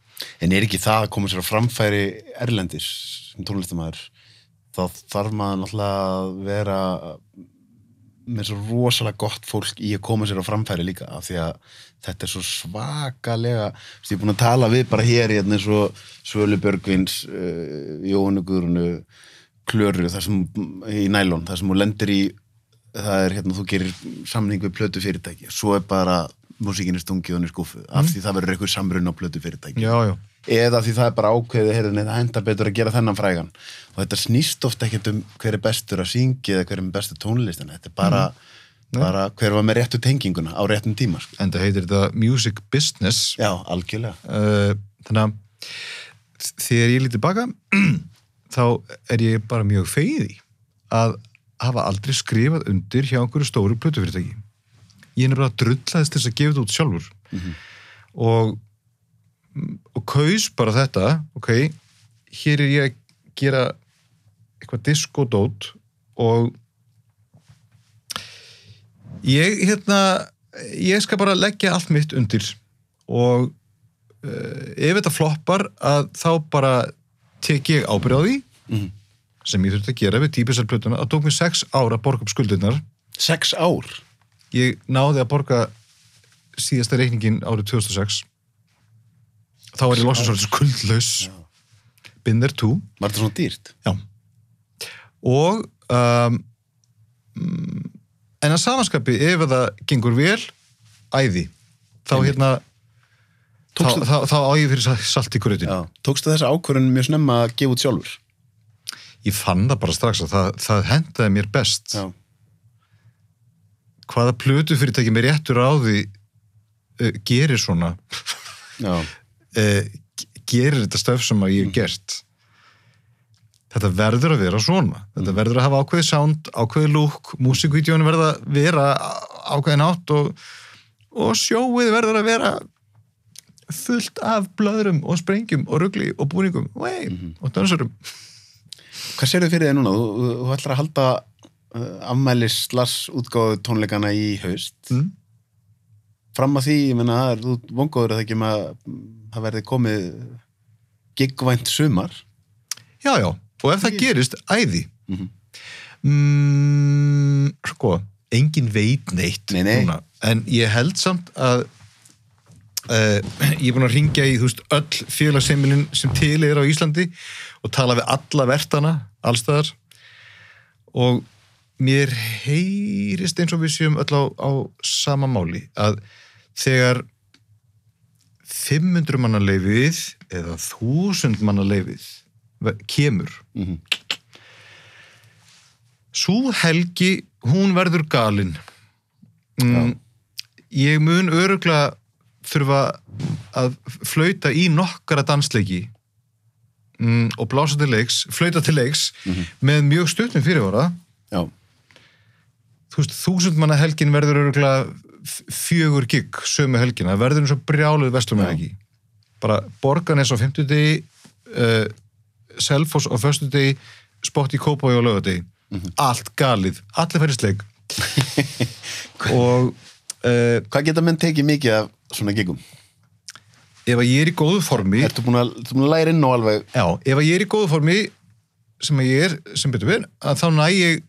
En er ekki það að koma sér á framfæri erlendis sem tónlistamæður þá þarf maður náttúrulega að vera með svo rosalega gott fólk í að koma sér á framfæri líka af því að þetta er svo svakalega ég er búin að tala við bara hér hérna eins og Svölu Björgvins uh, Jóhannu Guðrunu Klöru, sem í nælon, það sem hún lendir í það er hérna, þú gerir samning við plötu fyrirtæki, svo er bara músíkinni stungið hann er skúfuð, af því það verður eitthvað samrun á plötu fyrirtæki já, já, eða því það er bara ákveðið heyrðu, nei, það henda betur að gera þennan frægan. Og þetta snýst ofta ekkert um hver er bestur að syngja eða hver er með bestu tónlistin. Þetta er bara, bara hver var með réttu tenginguna á réttum tíma sko. en það heitir þetta music business. Já, algjörlega. Uh, þannig að þegar ég lítið baka þá er ég bara mjög feiði að hafa aldrei skrifað undir hjá einhverju stóru plötufyrirtæki. Ég er nefnilega drullaðist til þess að gefa þetta út sjálfur. Og og kaus bara þetta ok, hér er ég að gera eitthvað diskodót og ég hérna ég skal bara leggja allt mitt undir og uh, ef þetta floppar að þá bara tek ég ábyrð á því Mhm. sem ég þurfti að gera við típisarplötuna það tók mér sex ára að borga upp skuldirnar. Sex ár? Ég náði að borga síðasta reikningin árið 2006 þá var ég svolítið skuldlaus. There too var þetta svona dýrt? Já. Og um, mm, en að samanskapi ef það gengur vel æði. Þá Einmitt. hérna Tókstu- þá, þá á ég fyrir sa- salt í grötin. Já. tókstu þessa ákvörðun mjög snemma að gefa út sjálfur? ég fann það bara strax að það, það hendaði mér best. Já, hvaða plötu fyrirtæki mér réttur á því uh, gerir svona? Já, uh, gerir þetta stöf sem að ég hef gert? Þetta verður að vera svona. Þetta verður að hafa ákveðið sound, ákveðið look músikvídeónu verður að vera ákveðin átt og, og sjóið verður að vera fullt af blöðrum og sprengjum og rugli og búningum Wey, og dansurum hvað sér þau fyrir þig núna? þú, þú, þú ætlar að halda uh, afmælis slass útgáðu tónleikana í haust mm. fram að því, ég menna, það er þú vongóður að það ekki með að það verði komið gigvænt sumar já já, og ef það gerist æði Mhm. mm, sko engin veit neitt Nei, nei. Núna. en ég held samt að uh, ég er búin að ringja í veist, öll félagsheimilin sem til er á Íslandi og tala við alla vertana allstaðar og mér heyrist eins og við séum öll á, á sama máli að þegar 500 manna leifið eða 1000 manna leifið kemur Mhm. Sú helgi, hún verður galin. Mm, ég mun öruglega þurfa að flauta í nokkara dansleiki mm, og blása til leiks, flauta til leiks með mjög stuttum fyrirvara. Já, Þú veist, þúsund manna helgin verður öruglega fjögur gig sömu helgina, verður eins og brjáluð vestlum helgi. Bara Borganes á 50 degi, uh, Selfoss á föstu degi, Spott í Kópói á lögadegi. Allt galið, allir færi sleik. og uh, hvað geta menn tekið mikið af svona gigum? ef að ég er í góðu formi, Ertu búin að, að læra inn og alveg já, ef að ég er í góðu formi sem að ég er, sem betur við, að þá næ ég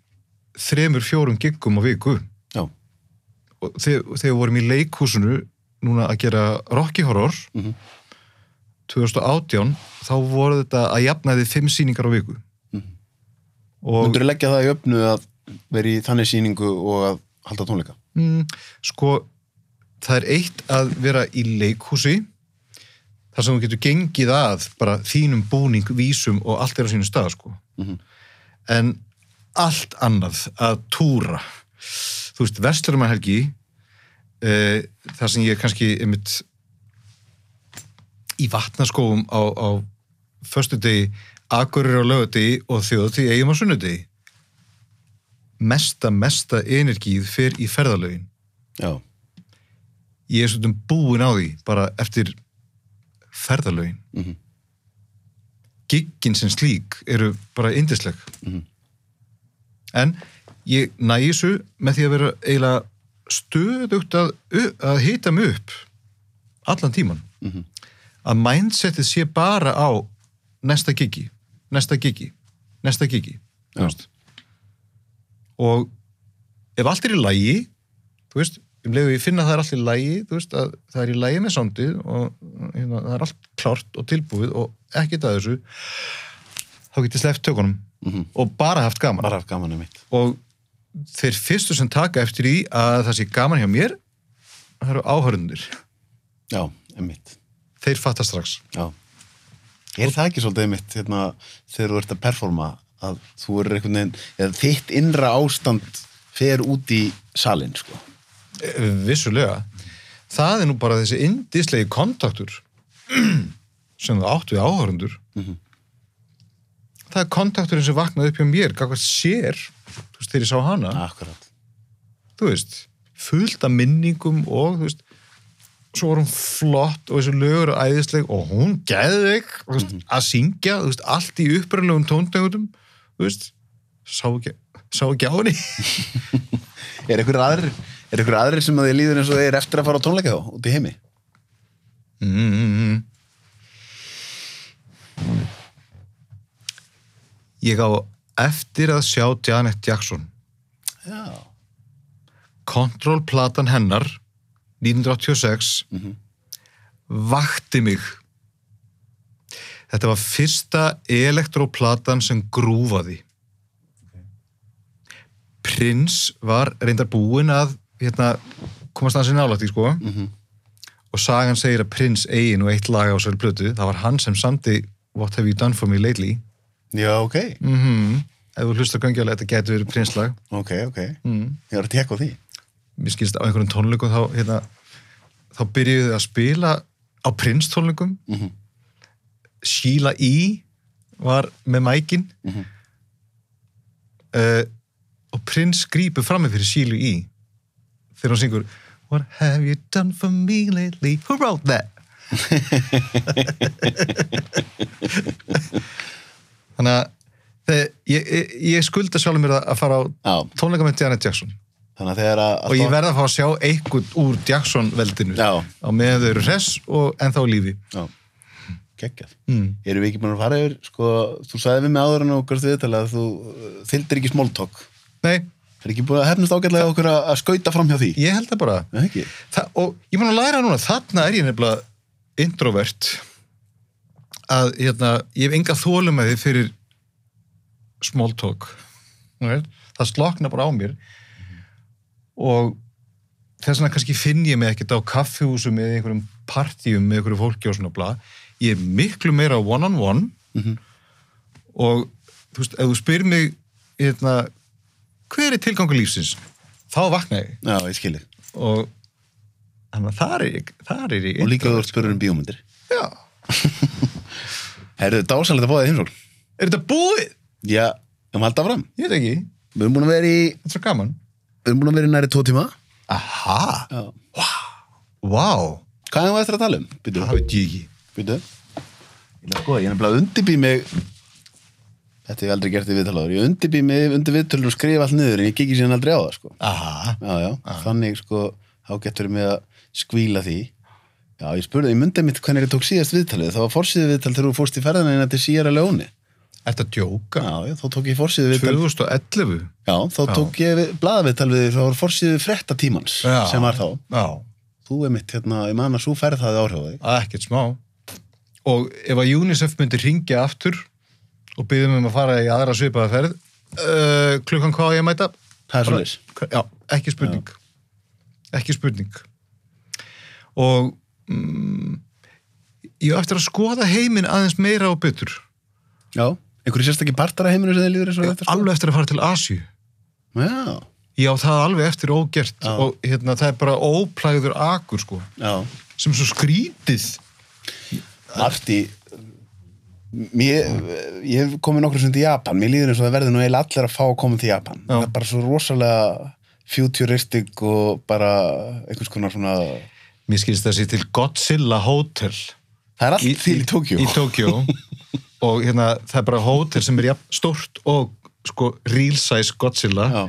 þremur, fjórum giggum á viku. Já, og þegar, við vorum í leikhúsinu núna að gera Rocky Horror Mhm. 2018 þá voru þetta að jafnaði fimm sýningar á viku Mhm. og myndur leggja það í öfnu að vera í þannig sýningu og að halda tónleika? mm, sko það er eitt að vera í leikhúsi þar sem þú getur gengið að bara þínum búning, vísum og allt er á sínu stað sko. Mhm. en allt annað að túra. Þú veist, Vestlurumarhelgi uh, þar sem ég kannski einmitt í vatnaskóum á, á föstudegi, akurir á lögadegi og þjóðategi eigum á sunnudegi. Mesta, mesta energið fer í ferðalögin. Já, ég er svona búin á því bara eftir ferðalögin Mhm. giggin sem slík eru bara indisleg Mhm. en ég næ þessu með því að vera eiginlega stöðugt að, að hita mig upp allan tíman Mhm. að mindsetið sé bara á næsta giggi, næsta giggi næsta veist. og ef allt er í lægi þú veist, um leiðu ég finna að það er allt í lægi þú veist, að það er í lægi með sándið og hérna, það er allt klárt og tilbúið og ekkert að þessu þá get ég sleppt tökunum Mhm. og bara haft gaman. Bara haft gaman mitt og þeir fyrstu sem taka eftir í að það sé gaman hjá mér það eru áhörundir Já, um mitt þeir fatta strax. Já. Er það ekki svolítið mitt hérna, þegar þú ert að performa að þú er einhvern veginn eða þitt innra ástand fer út í salin sko. Vissulega. Það er nú bara þessi indislegi kontaktur sem það átt við áhörundur Mhm. það er kontakturinn sem vaknaði upp hjá mér gafkvæmt sér, þú veist, þegar ég sá hana. Akkurat. Þú veist, fullt af minningum og þú veist, svo var hún flott og þessu lögur og æðisleg og hún gæði þig veist, að syngja, þú veist, allt í upprænlegum tóntegundum, þú veist sá ekki, sá ekki á henni. Er einhver aðrir Er einhver aðrir sem að þið líður eins og er eftir að fara á tónleika þá, út í heimi? mm. ég á eftir að sjá Janet Jackson Já Control-platan hennar 1986 Mhm. vakti mig þetta var fyrsta elektróplatan sem grúfaði Prins var reyndar búinn að hérna, komast hans í nálægt í sko. Mhm. og sagan segir að Prins eigin og eitt lag á sér plötu, það var hann sem samti What have you done for me lately. Já, ok, mm ef þú hlustar gangjálega, þetta getur verið prinslag. Ok, ok. Mm. Ég var að tekka því. Mér skilst á einhverjum tónleikum þá, hérna, þá byrjuðu þið að spila á Prince tónleikum Mhm. Sheila E var með mækin. Mhm. uh, og Prince grípur frammi fyrir Sheila E þegar hún syngur What have you done for me lately Who wrote that? þannig að þegar, ég, ég, ég skulda sjálfur mér að fara á Já, tónleika með Janet Jackson að að og ég verð að fá að sjá einhvern úr Jackson-veldinu Já. á meðan þau eru hress og ennþá lífi geggjað mm. Erum við ekki búin að fara yfir, sko, þú sagði við mig áður að þú uh, þyldir ekki smóltók. Nei, Er ekki búin að hefnast ágætlega okkur að, skauta fram hjá því? ég held það bara Nei, ekki? Þa, og ég mun að læra núna, þarna er ég nefnilega introvert að hérna, ég hef enga þólum með því fyrir small talk það slokna bara á mér og þess vegna kannski finn ég mig ekkert á kaffihúsum eða einhverjum partíum með einhverju fólki og svona bla ég er miklu meira one on one Mhm. og þú veist, ef þú spyr mig hérna, hver er tilgangur lífsins þá vakna ég Já, ég skilji. og þannig að þar er ég þar er ég Og líka þú ert spurður um bíómyndir. já. Herðu, fá það heimsól. er þetta búið? Já, um halda fram. ég veit ekki, Við erum búin að vera í, þetta er svo gaman við erum búin að vera í næri tvo tíma. aha, Já. vá Hvað er það eftir að tala um? Býtu, er er þetta ég aldrei gert í viðtalaður, ég undirbý mig undir viðtölur og skrifa allt niður en ég kikki síðan aldrei á það, sko. aha, Já, já, þannig, sko, þá getur mig að skvíla því. Já, ég spurði, ég myndi mitt hvernig ég tók síðast viðtalið, það var forsýðið viðtal þegar þú fórst í ferðina inn til Sierra Leone. Að djóka? Já, já, þá tók ég forsýðið viðtal 2011? Já, þá tók ég blaðaviðtal við þá var forsýðu frétta tímans sem var þá. Já, Þú er mitt, hérna, ég man að svo ferð það áhrif á þig. ekkert smá. Og ef að UNICEF myndi ringja aftur og byggðum um að fara í aðra svipaða ferð, uh, klukkan hvað ég að mæta? Er. Já, ekki spurning. Ekki spurning. Og mm, ég eftir að skoða heiminn aðeins meira og betur. Já, einhverju sérstakki partar af heiminu sem þið líður eins og þetta? Alveg eftir að fara til Asju. Já, Ég á það alveg eftir ógert Já. og hérna, það er bara óplæður akur sko, já. sem er svo skrítið. Margt í, mér, ég hef komið nokkur sem til Japan, mér líður eins og það verður nú eiginlega allir að fá að koma til Japan. Já. Það er bara svo rosalega futuristic og bara einhvers konar svona, Mér skilst það sér til Godzilla Hotel. það er allt til í Tókjó. í Tókjó og hérna það er bara hótel sem er jafn stórt og sko real size Godzilla Já,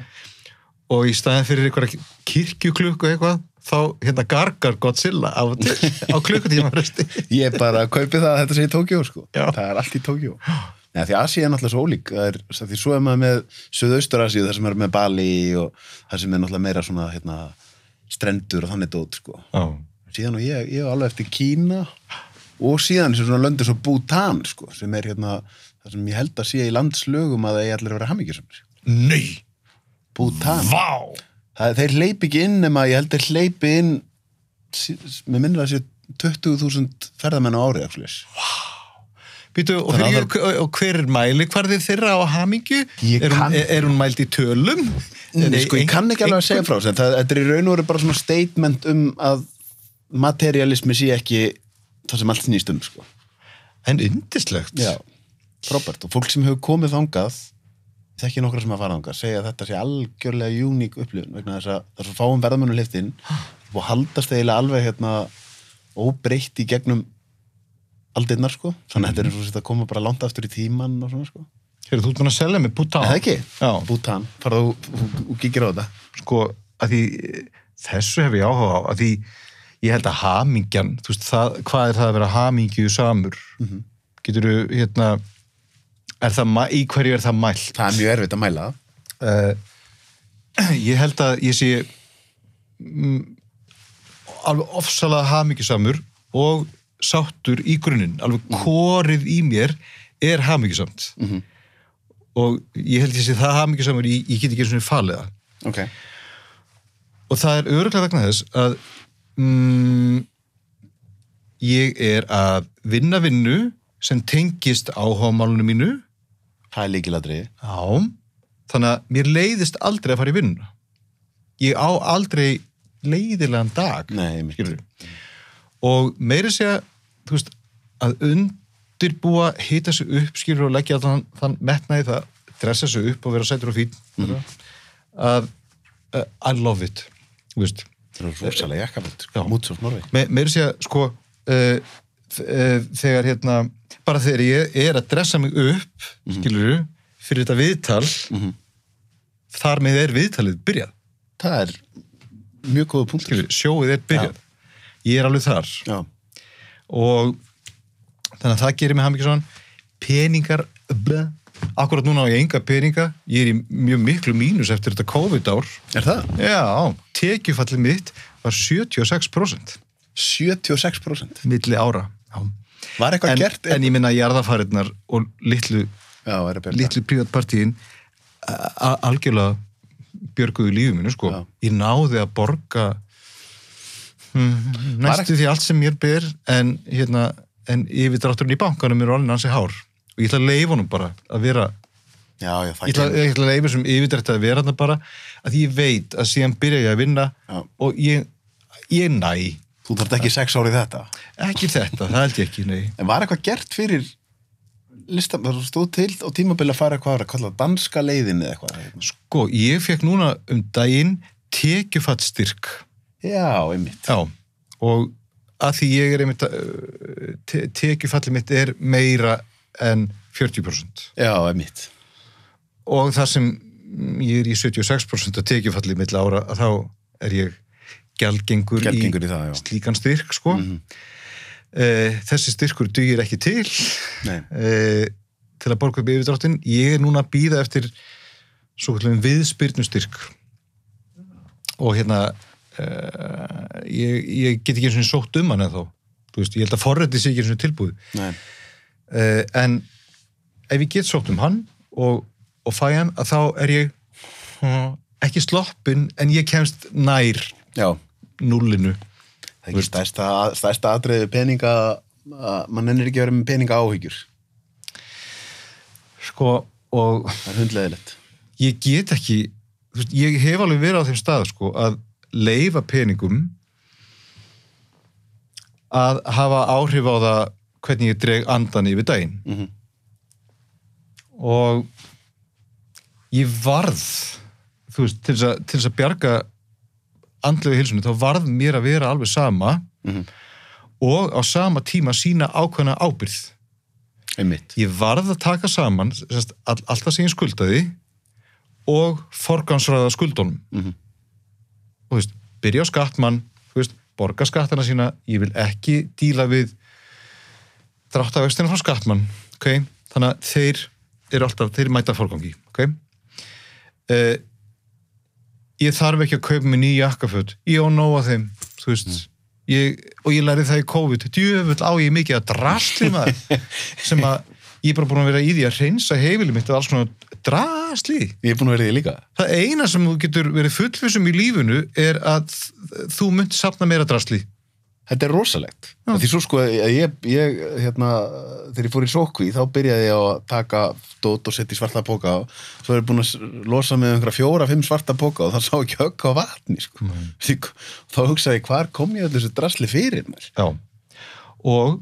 og í staðin fyrir einhverja kirkjuklukku eitthvað þá hérna gargar Godzilla á, á klukkutíma ég bara kaupi það að þetta sé í Tókjó, sko. Það er allt í Tókjó. Nei, því Asi er náttúrulega svo ólík. Það er, því svo er maður með Suðaustur-Asíu, þar sem er með Bali og þar sem er náttúrulega meira svona, hérna, strendur og þannig dót, sko. Já, síðan og ég, ég var alveg eftir Kína og síðan sem svona löndur svo Bhutan sko, sem er hérna það sem ég held að sé í landslögum að það er allir að vera hammingjusamir. Nei, Bhutan. vá Það, þeir hleypi ekki inn nema ég held þeir hleypi inn með minnir að sé 20.000 ferðamenn á ári actually. Býtu, og, fyrir, og, og hver er mæli hvarðið þeirra á hamingju? Ég Er, kann- er, er hún mæld í tölum? Nei, sko, ég kann ekki alveg að segja frá þessu, en það, þetta er í raun og veru bara svona statement um að materialismi sé ekki það sem allt snýst um sko. En yndislegt Já, frábært og fólk sem hefur komið þangað þekki nokkra sem að fara þangað segja að þetta sé algjörlega uník upplifun vegna þess að er svo fáum verðamennu liftinn og haldast eiginlega alveg hérna óbreytt í gegnum aldirnar sko. Þannig að þetta er eins og þetta koma bara langt aftur í tíman og svona sko. Hérðu, þú ert búin að selja mig Bhutan. Er það ekki? Já. Bútan, farðu og, kíkir á þetta. Sko, að því þessu hef ég áhuga á, að því ég held að hamingjan, þú veist, það, hvað er það að vera hamingju samur mm -hmm. getur þú, hérna það, í hverju er það mælt? Það er mjög erfitt að mæla. Uh, ég held að ég sé mm, alveg ofsalega hamingjusamur og sáttur í grunninn, alveg korið í mér er hamingjusamt. Mhm. og ég held ég sé það hamingjusamur, ég, ég get ekki eins og falið það. Ok, og það er öruglega vegna þess að mm, ég er að vinna vinnu sem tengist áhámálunum mínu það er líkiladri Já. þannig að mér leiðist aldrei að fara í vinnuna. Ég á aldrei leiðilegan dag. Nei, mér skilur og meiri segja þú veist, að undirbúa hita sig upp, skilur og leggja þann, þann metnaði það, dressa sig upp og vera sætur og fín að uh, I love it þú veist. Það er rosalega jakkaföld, Já. sko, múts of Norveg Me, meiri segja, sko uh, uh, þegar hérna bara þegar ég er að dressa mig upp mm skilur fyrir þetta viðtal Mhm. þar með er viðtalið byrjað. Það er mjög góða punktur. Skilur, sjóið er byrjað. Ég er alveg þar. Já, og þannig að það gerir mig hann ekki svona peningar bleh. akkurat núna á ég enga peninga. Ég er í mjög miklu mínus eftir þetta COVID-ár. Er það? já, tekjufallið mitt var 76% 76% milli ára. Já. Var eitthvað en, gert? en ég minna jarðafarirnar og litlu, að litlu prívatpartíin algjörlega björguðu lífið mínu sko. Já. ég náði að borga mm, næstu því allt sem mér ber en, hérna, en yfirdrátturinn í bankanum er alveg ansi hár og ég ætla að leifa honum bara að vera Já, það ég ætla, ég ætla að leifa sem yfirdrætt að vera þarna bara að ég veit að síðan byrja ég að vinna Já. og ég, ég næ Þú þarft ekki sex árið þetta. Ekki þetta, það held ég ekki, nei En var eitthvað gert fyrir listam, það stóð til á tímabili að fara eitthvað að kalla danska leiðin eða eitthvað. sko, ég fekk núna um daginn tekjufattstyrk Já, einmitt. já, og að því ég er einmitt uh, te tekjufallið mitt er meira en 40% Já, einmitt. og það sem mm, ég er í 76% af tekjufallið mitt ára að þá er ég gjaldgengur, Gjaldgengur í það, slíkan styrk sko. Mhm. Uh, þessi styrkur dugir ekki til. Nei. uh, til að borga upp yfirdráttin ég er núna að býða eftir svo kallum viðspyrnustyrk. Og hérna uh, ég, ég get ekki eins og sótt um hann eða þó Þú veist, ég held að forrætti sig ekki eins og uh, en ef ég get sótt um hann og, og fæ hann að þá er ég uh, ekki sloppin en ég kemst nær Já, núllinu það er ekki stærsta, stærsta atriði peninga að mann ennir ekki að vera með peninga áhyggjur. sko og Það er hundleðilegt. ég get ekki veist, ég hef alveg verið á þeim stað sko, að leifa peningum að hafa áhrif á það hvernig ég dreg andan yfir daginn Mm -hmm. og ég varð þú veist, til þess að, til þess að bjarga andlegu hilsunni, þá varð mér að vera alveg sama Mhm. og á sama tíma sína ákveðna ábyrð Einmitt. ég varð að taka saman sérst, all, alltaf sem ég skuldaði og forgansræða skuldunum Mhm. og þú veist, byrja á skattmann þú veist, borga skattana sína ég vil ekki díla við dráttavextina frá skattmann ok, þannig að þeir eru alltaf, þeir mæta forgangi ok uh, ég þarf ekki að kaupa mig nýja jakkaföt. Ég á nóg að þeim þú veist, ég, og ég lærið það í COVID. Djöfull á ég mikið að drastli maður. Sem að ég er bara búin að vera í því að reynsa heifili mitt og alls svona drastli Ég er búin að vera í því líka. það eina sem þú getur verið fullfissum í lífinu er að þú munt sapna meira drasli Þetta er rosalegt. Því svo sko, að ég, ég, hérna, þegar ég fór í sókví, þá byrjaði ég að taka dót og setja í svarta póka og svo er ég búin að losa með einhverja fjóra, fimm svarta póka og það sá ekki högg á vatni, sko. Því, þá hugsaði ég, hvar kom ég allir þessu drasli fyrir mér? Já. og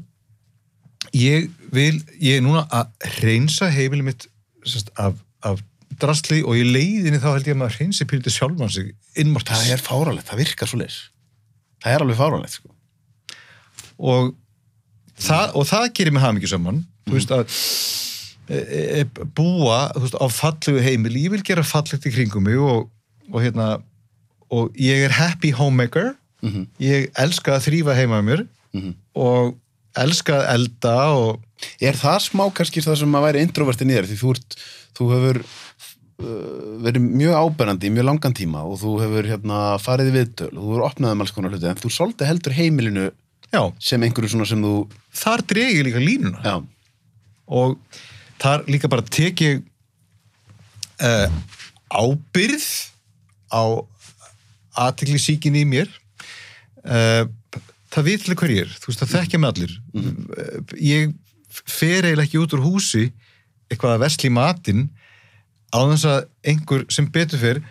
ég vil, ég er núna að reynsa heimili mitt sérst, af, af drastli og í leiðinni þá held ég að maður reynsi pýrti sjálfan sig innmortis Það er fáralegt, það virkar svo leis. Það er alveg fáralegt, sko. Og það, og það gerir mig hafmyggju saman þú veist að e, e, búa þú veist, á fallegu heimili ég vil gera fallegt í kringum mig og, og hérna og ég er happy homemaker Mm ég elska að þrýfa heima með mér -hmm. og elska að elda og Er það smá kannski það sem að væri introvertin í þér? Því þú, ert, þú hefur uh, verið mjög áberandi í mjög langan tíma og þú hefur hérna, farið í viðtöl og þú hefur opnað um alls konar hluti en þú svolítið heldur heimilinu já, sem einhverju svona sem þú þar dreg ég líka línuna. Já, og þar líka bara tek ég uh, ábyrð á aðtekli síkin í mér. Uh, það vitlega hver ég er þú veist það þekkja með allir. Uh, ég fer eiginlega ekki út úr húsi eitthvað að vesli matinn á þess að einhver sem betur fer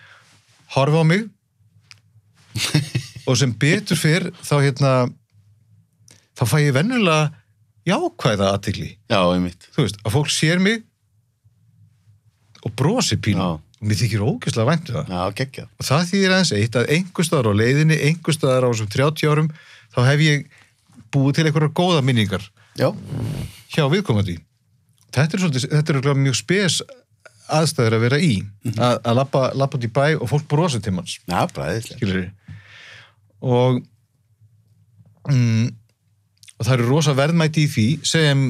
horfa á mig. Og sem betur fer þá hérna þá fæ ég vennulega jákvæða aðtekli já, einmitt. Þú veist, að fólk sér mig og brosi pínu. Já. og mér þykir ógeðslega væntu það. Já, geggjað. Og það þýðir aðeins eitt að einhver staðar á leiðinni einhver staðar á þessum 30 árum þá hef ég búið til einhverjar góða minningar Já, hjá viðkomandi. Þetta er, svolítið, þetta er örugglega mjög spes aðstæður að vera í. Að, að lappa, lappa út í bæ og fólk brosi til manns. Já, bræðislega skilur og mm, og það eru rosa verðmæti í því sem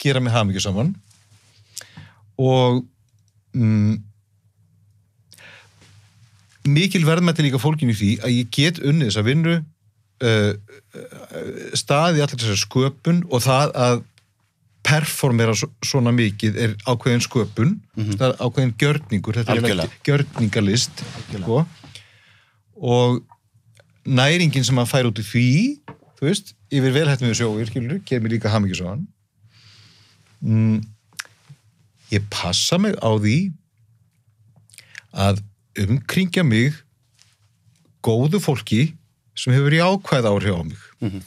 gera mig hafmyggju saman og mm, mikil verðmæti líka fólkinu í því að ég get unnið þessa vinnu uh, uh, staði allir þessar sköpun og það að performera svo- svona mikið er ákveðin sköpun. Það er ákveðin gjörningur. Þetta er Algjörlega. eiginlega gjörningalist sko. og næringin sem að færa út í því þú veist, yfir velhætt með sjóir skilur, ger mér líka hamingi svo hann. Mm, ég passa mig á því að umkringja mig góðu fólki sem hefur í ákvæð áhrif á mig. Mhm.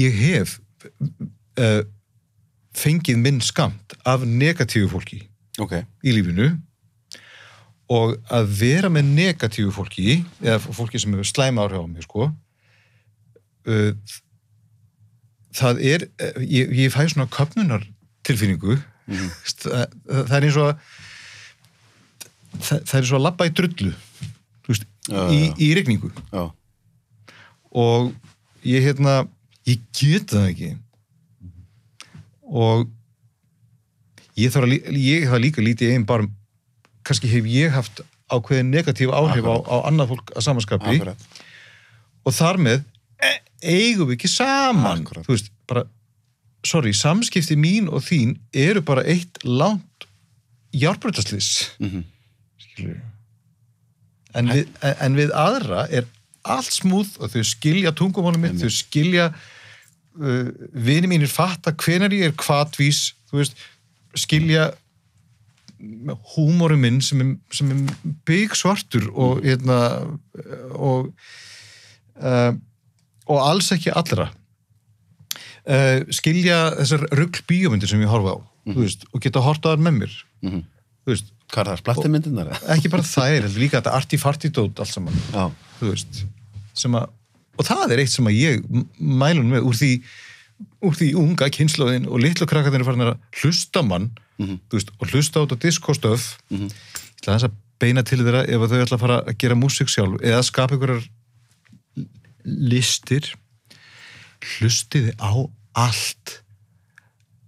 ég hef uh, fengið minn skamt af negatífu fólki ok, í lífinu og að vera með negatífu fólki eða fólki sem hefur slæma áhrif á mig sko uh, það er uh, ég, ég fæ svona köpnunar tilfinningu Mhm. það, það er eins og að það, það er eins og að labba í drullu þú veist, Já, í, í regningu já, og ég hérna ég get það ekki. Og ég þarf að ég þarf líka lítið einn bara kannski hef ég haft ákveðin negatív áhrif á, á annað fólk að samanskapi akkurat. Og þar með e eigum við ekki saman Akkúrat. þú veist, bara sorry, samskipti mín og þín eru bara eitt langt járbrötaslis mm skilur en við, en við aðra er allt smúð og þau skilja tungumálum mitt, þau skilja uh, vini mínir fatta hvenar ég er kvatvís þú veist, skilja húmórum minn sem er, sem er bygg svartur og hérna og uh, og alls ekki allra. Uh, skilja þessar rugl bíómyndir sem ég horfa á þú veist, og geta horta þar með mér. Þú veist, hvað er það, splattimyndirnar? ekki bara er, líka þetta arti-farti-dót allt saman, veist sem að, og það er eitt sem að ég mælum með úr því úr því unga kynnslóðin og litlu krakkarnir er farin að hlusta á mann Mhm. þú veist, og hlusta á þetta diskostöf Mhm. ég ætla þess að beina til þeirra ef að þau ætla að fara að gera músík sjálf eða skapa einhverjar listir hlustiði á allt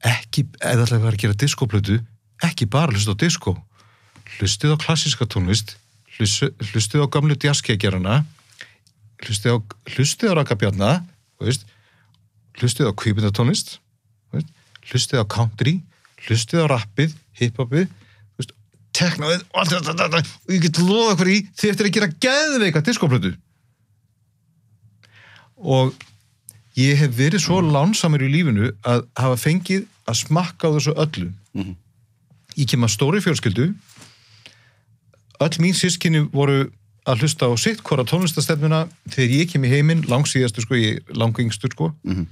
ekki, eða ætla að fara að gera diskoplötu ekki bara hlusta á disko hlustið á klassíska tónlist hlustið á gamlu djaskegjarana hlustið á hlustið á rakabjarna þú veist, hlustið á veist, hlustið á country hlustið á rappið, hiphopið teknoið og ég get loða okkur í þið eftir að gera geðveika diskoplötu. Og ég hef verið svo lánsamur í lífinu að hafa fengið að smakka á þessu öllu. Mhm. ég kem að stóri fjölskyldu. Öll mín sískinni voru að hlusta á sitt hvora tónlistastefnuna þegar ég kem í heiminn langsíðastu sko, ég langingstur sko. Mhm.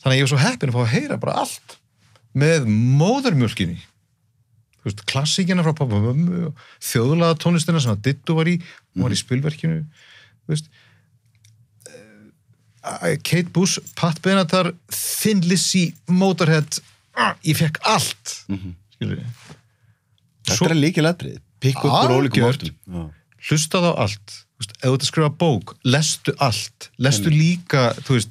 Þannig að ég var svo heppin að fá að heyra bara allt með móðurmjölkinni Þú veist, klassíkina frá pappa og mömmu og þjóðlaða tónlistina sem að Dittu var í hún var í spilverkinu þú veist. Eh, Kate Bush, Pat Benatar Thin Lizzy, Motorhead ah, ég fekk allt Mhm. skilur við þetta er líka ladrið pikk upp úr ólíkum Algjört. áttum. Já. hlustað á allt. Ef þú ert að skrifa bók, lestu allt. Lestu líka, þú veist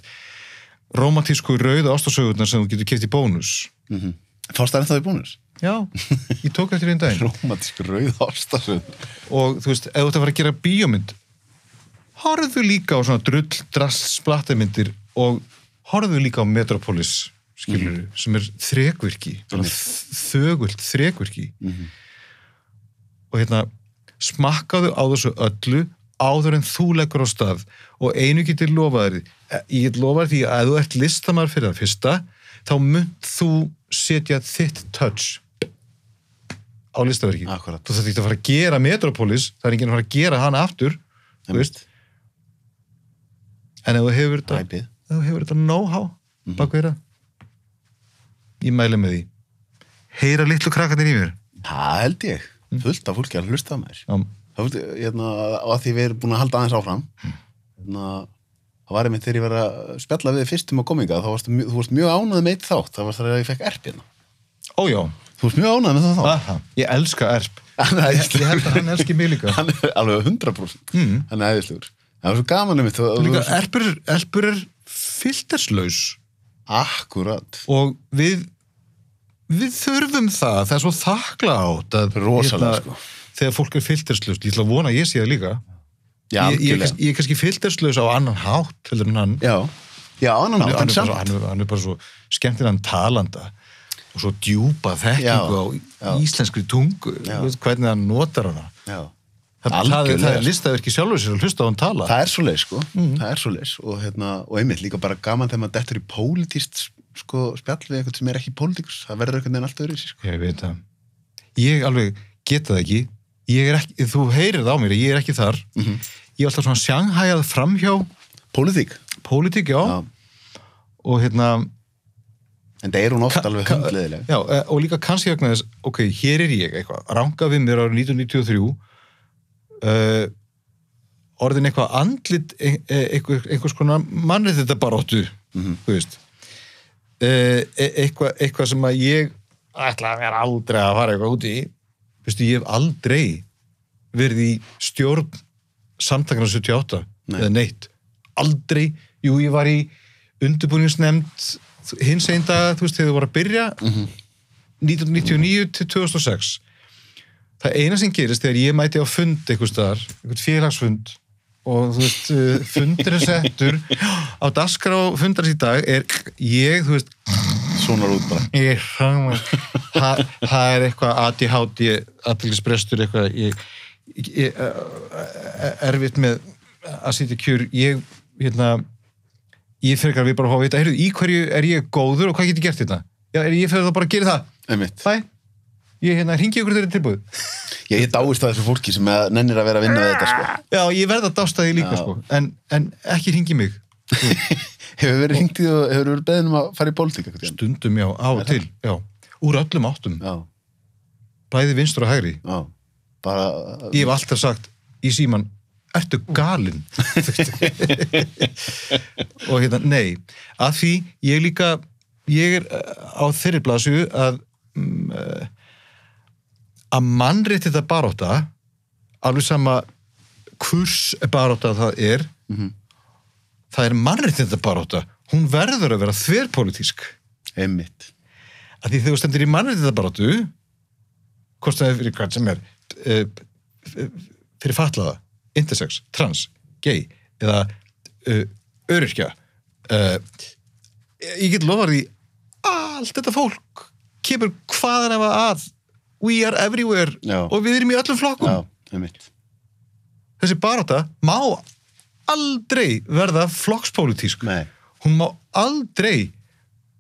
romantísku rauðu ástasögurnar sem þú getur keft í bónus. Mhm. fórst það ennþá í bónus? já, ég tók eftir einn daginn. Romantísku rauð ástasöð og þú veist, ef þú ert að fara að gera bíómynd horfðu líka á svona drull, drast, splattamyndir og horfðu líka á Metropolis skilur sem er þrekvirki svona þögult þrekvirki. Og hérna smakkaðu á þessu öllu áður en þú leggur á stað og einu getur lofaður ég get lofaður því að þú ert listamar fyrir það fyrsta þá mynd þú setja þitt touch á listaverki Akkúrat. þú þarf ekki að fara að gera Metropolis það er enginn að fara að gera hana aftur en ef þú hefur þetta þú hefur þetta know-how bak við það ég mæli með því. Heyra litlu krakkarnir í mér. Það held ég, fullt af fólki að hlusta fólk, hérna, og að því við erum búin að halda aðeins áfram. Hérna, það var einmitt þegar ég var að spjalla við þig fyrst um að kominga, þá varstu, mjög- þú varst mjög ánægð með eitt þátt, það var þegar ég fekk erpina ójá, þú varst mjög ánægð með það þátt. Aha, ég elska erp. Hann er ég, ég held að hann elski mig líka. Hann er alveg 100% Mm. hann er æðislegur. Það var svo gaman þetta líka erpur, erpur er filterslaus. Akkurat. Og við við þurfum það, það er svo þakla átt að Rosalega, sko. þegar fólk er filterslaust, ég ætla að vona að ég sé það líka já, ég, ég, kannski- ég er kannski filterslaus á annan hátt heldur en hann. Já, já, annan hann, átt, hann, en hann, er, hann er bara svo skemmtilegan talanda og svo djúpa þekkingu á íslenskri tungu. Já. Þú veist, hvernig hann notar hana. Já, það, það, það er sko. listaverki sjálfur sér að hlusta á hann tala. Það er svo leið sko það er svo leið og, hérna, og einmitt líka bara gaman þegar maður dettur í pólitíst sko, spjall við eitthvað sem er ekki pólitíkus það verður einhvern veginn allt öðru sko. ég veit það. Ég alveg geta það ekki. Ég er ekki, þú heyrir það á mér, ég er ekki þar. Mhm. Ég er alltaf svona sjanghæjað framhjá. Pólitík? Pólitík, já, Já. og hérna en það er hún oft alveg hundleðileg Já, eh, og líka kannski vegna þess, ok, hér er ég eitthvað, ranga við mér árið 1993 uh, orðin eitthvað andlit e e eitthvað, einhvers konar mannrið þetta baróttu, Mhm. þú veist. Uh, eitthvað, eitthvað sem að ég ætla að vera aldrei að fara eitthvað út í. Veistu, ég hef aldrei verið í stjórn samtakana 78 Nei. eða neitt, aldrei jú, ég var í undirbúningsnefnd hins einn dag, þú veist, þegar þú voru að byrja 1999 til 2006 það eina sem gerist þegar ég mæti á fund einhvers staðar, einhvern félagsfund og þú veist, uh, fundur er settur. Á dagskrá fundarins í dag er ég, þú veist svonar út bara. ég það það er eitthvað ADHD aðtilgisbrestur eitthvað ég, erfitt með að sitja kjur ég, hérna ég fyrir að við bara fá að vita, heyrðu, í hverju er ég góður og hvað get ég gert þetta? Já, er ég fyrir þá bara að gera það einmitt Bæ, ég hérna ringi ykkur er tilbúið. ég, ég dáist að þessu fólki sem að nennir að vera að vinna við þetta sko. Já, ég verð að dásta því líka, Já. sko. En, en ekki ringi mig. hefur verið hringtið og hefur verið beðin um að fara í pólitík? Stundum, já, á og Er til. Já, úr öllum áttum. já, Bæði vinstur og hægri. Bara Ég hef alltaf sagt í síman, ertu galinn? og hérna, nei. Að því ég líka, ég er uh, á þeirri blasu að um, uh, að mannrétt þetta baróta alveg sama hvers baróta það er Mhm. það er mannrétt þetta baróta hún verður að vera þverpolítísk einmitt að því þegar þú stendur í mannrétt þetta barótu hvort það er fyrir hvað sem er fyrir fatlaða intersex, trans, gay eða uh, öryrkja uh, ég get lofað því allt þetta fólk kemur hvaðan ef að. We are everywhere Já. og við erum í öllum flokkum. Já, þessi baráta má aldrei verða flokkspolítísk nei, hún má aldrei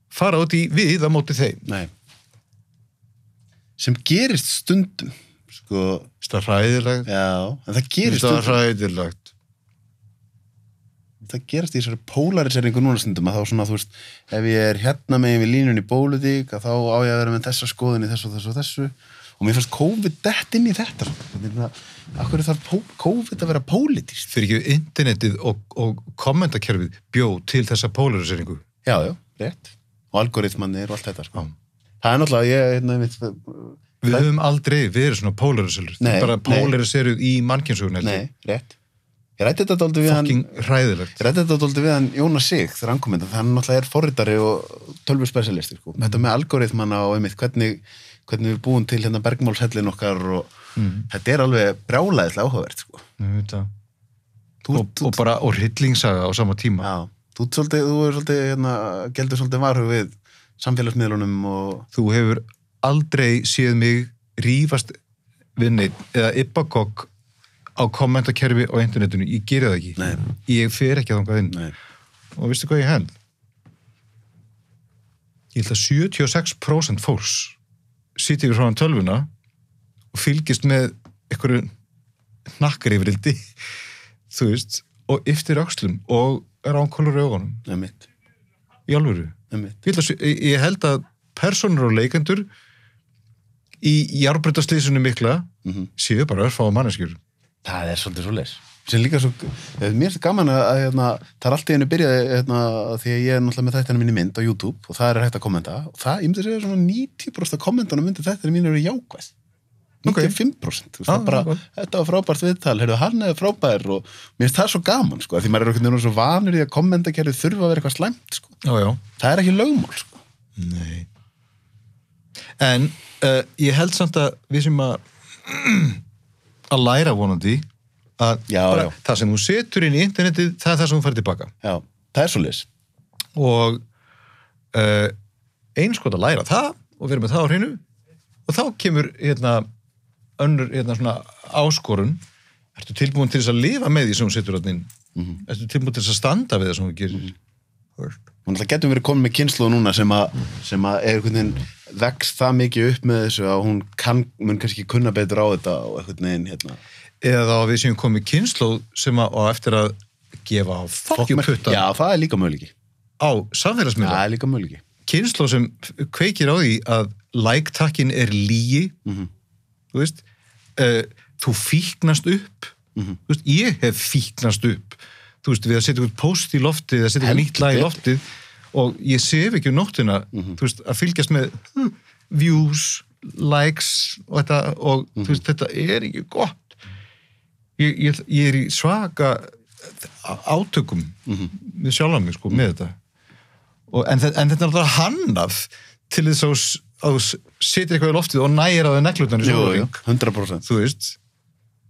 fara út í við á móti þeim. Nei. Sem gerist stundum sko, það er hræðilegt já en það gerist það er stundum hræðilegt það gerast í þessari polariseringu núna stundum að þá svona, þú veist, ef ég er hérna megin við línun í pólitík, að þá á ég að vera með þessa skoðun í þessu og þessu og þessu og mér fannst COVID dett inn í þetta sko. Akkur þarf COVID að vera pólitíst? fyrir ekki internetið og, og kommentakerfið bjó til þessa polariseringu Já, já, rétt. Og algoritmannir og allt þetta, sko. Það er náttúrulega, ég, hérna, ég veit, við höfum aldrei verið svona polariserur Nei, bara nei. polariseruð í mannkynsugun nei, rétt. Ég rætti þetta aldrei við hann, fucking hræðilegt ég rætti þetta aldrei við hann Jónas Sig þegar hann kom inn, þannig náttúrulega er forritari og tölvuspecialisti, sko. Þetta með algoritmanna og einmitt hvernig, hvernig við búum til hérna bergmálshellin okkar og þetta er alveg brjálæðislega áhugavert, sko. Það. Þú, og, og bara og hryllingssaga á sama tíma Já, þú svolítið, þú er svolítið, hérna, samfélagsmiðlunum og, þú hefur aldrei séð mig rífast við neitt eða yppakokk á kommentakerfi á internetinu, ég geri það ekki. Nei. ég fer ekki þangað inn. Nei, og veistu hvað ég held? Ég held að 76% fólks sitja yfir hann tölvuna og fylgist með einhverju nakkar yfirildi þú veist, og yftir öxlum og er án kolur í augunum. Einmitt, í alvöru? Ég held, að, að personur og leikendur í járbreytaslýsinu mikla Mhm. séu bara örfá manneskjur Það er svolítið svo. Sem líka svo, eh, mér er gaman að, að hérna, það er allt í einu byrjaði hérna, því að ég er náttúrulega með þættina minni mynd á YouTube og það er hægt að kommenta og það, ég myndi að segja svona 90% af kommentunum myndi þættina mínu eru jákvæð. 95% þú veist, Ah, bara, gott. þetta var frábært viðtal, heyrðu, hann er frábær og mér finnst það svo gaman, sko, því maður er veginn svo vanur í að kommentakerfið þurfa að vera eitthvað slæmt, sko. já, já. Það er ekki lögmál, sko. En uh, ég held samt að við sem að að læra vonandi að Já, bara, já. það sem þú setur inn í internetið það er það sem þú fær tilbaka Já, það er svo leis. og uh, einskot að læra það og vera með það á hreinu og þá kemur hérna önnur hérna svona áskorun ertu tilbúin til þess að lifa með því sem hún setur þarna inn Mhm. ertu tilbúin til þess að standa við það sem hún gerir Þú veist. Hún alltaf getur verið komin með kynslu núna sem að, sem að er einhvern veginn vex það mikið upp með þessu að hún kann, mun kannski kunna betur á þetta og einhvern veginn hérna. eða við séum komið kynnslóð sem að og eftir að gefa á fokkjuputta Já, það er líka möguleiki. á samfélagsmiðla? Er kynnslóð sem kveikir á því að like-takkin er lígi Mm þú veist uh, þú fíknast upp. Mhm. þú veist, ég hef fíknast upp. Þú veist, við að setja út post í loftið eða setja út nýtt lag í loftið og ég sef ekki um nóttina Mhm. þú veist, að fylgjast með hm, views, likes og, þetta, og Mhm. þú veist, þetta er ekki gott ég, ég, ég er í svaka átökum Mhm. við sjálfan mig sko, með þetta og, en, en þetta er náttúrulega hannað til þess að þú setir eitthvað í loftið og nægir á jú, sólarhring 100%. þú veist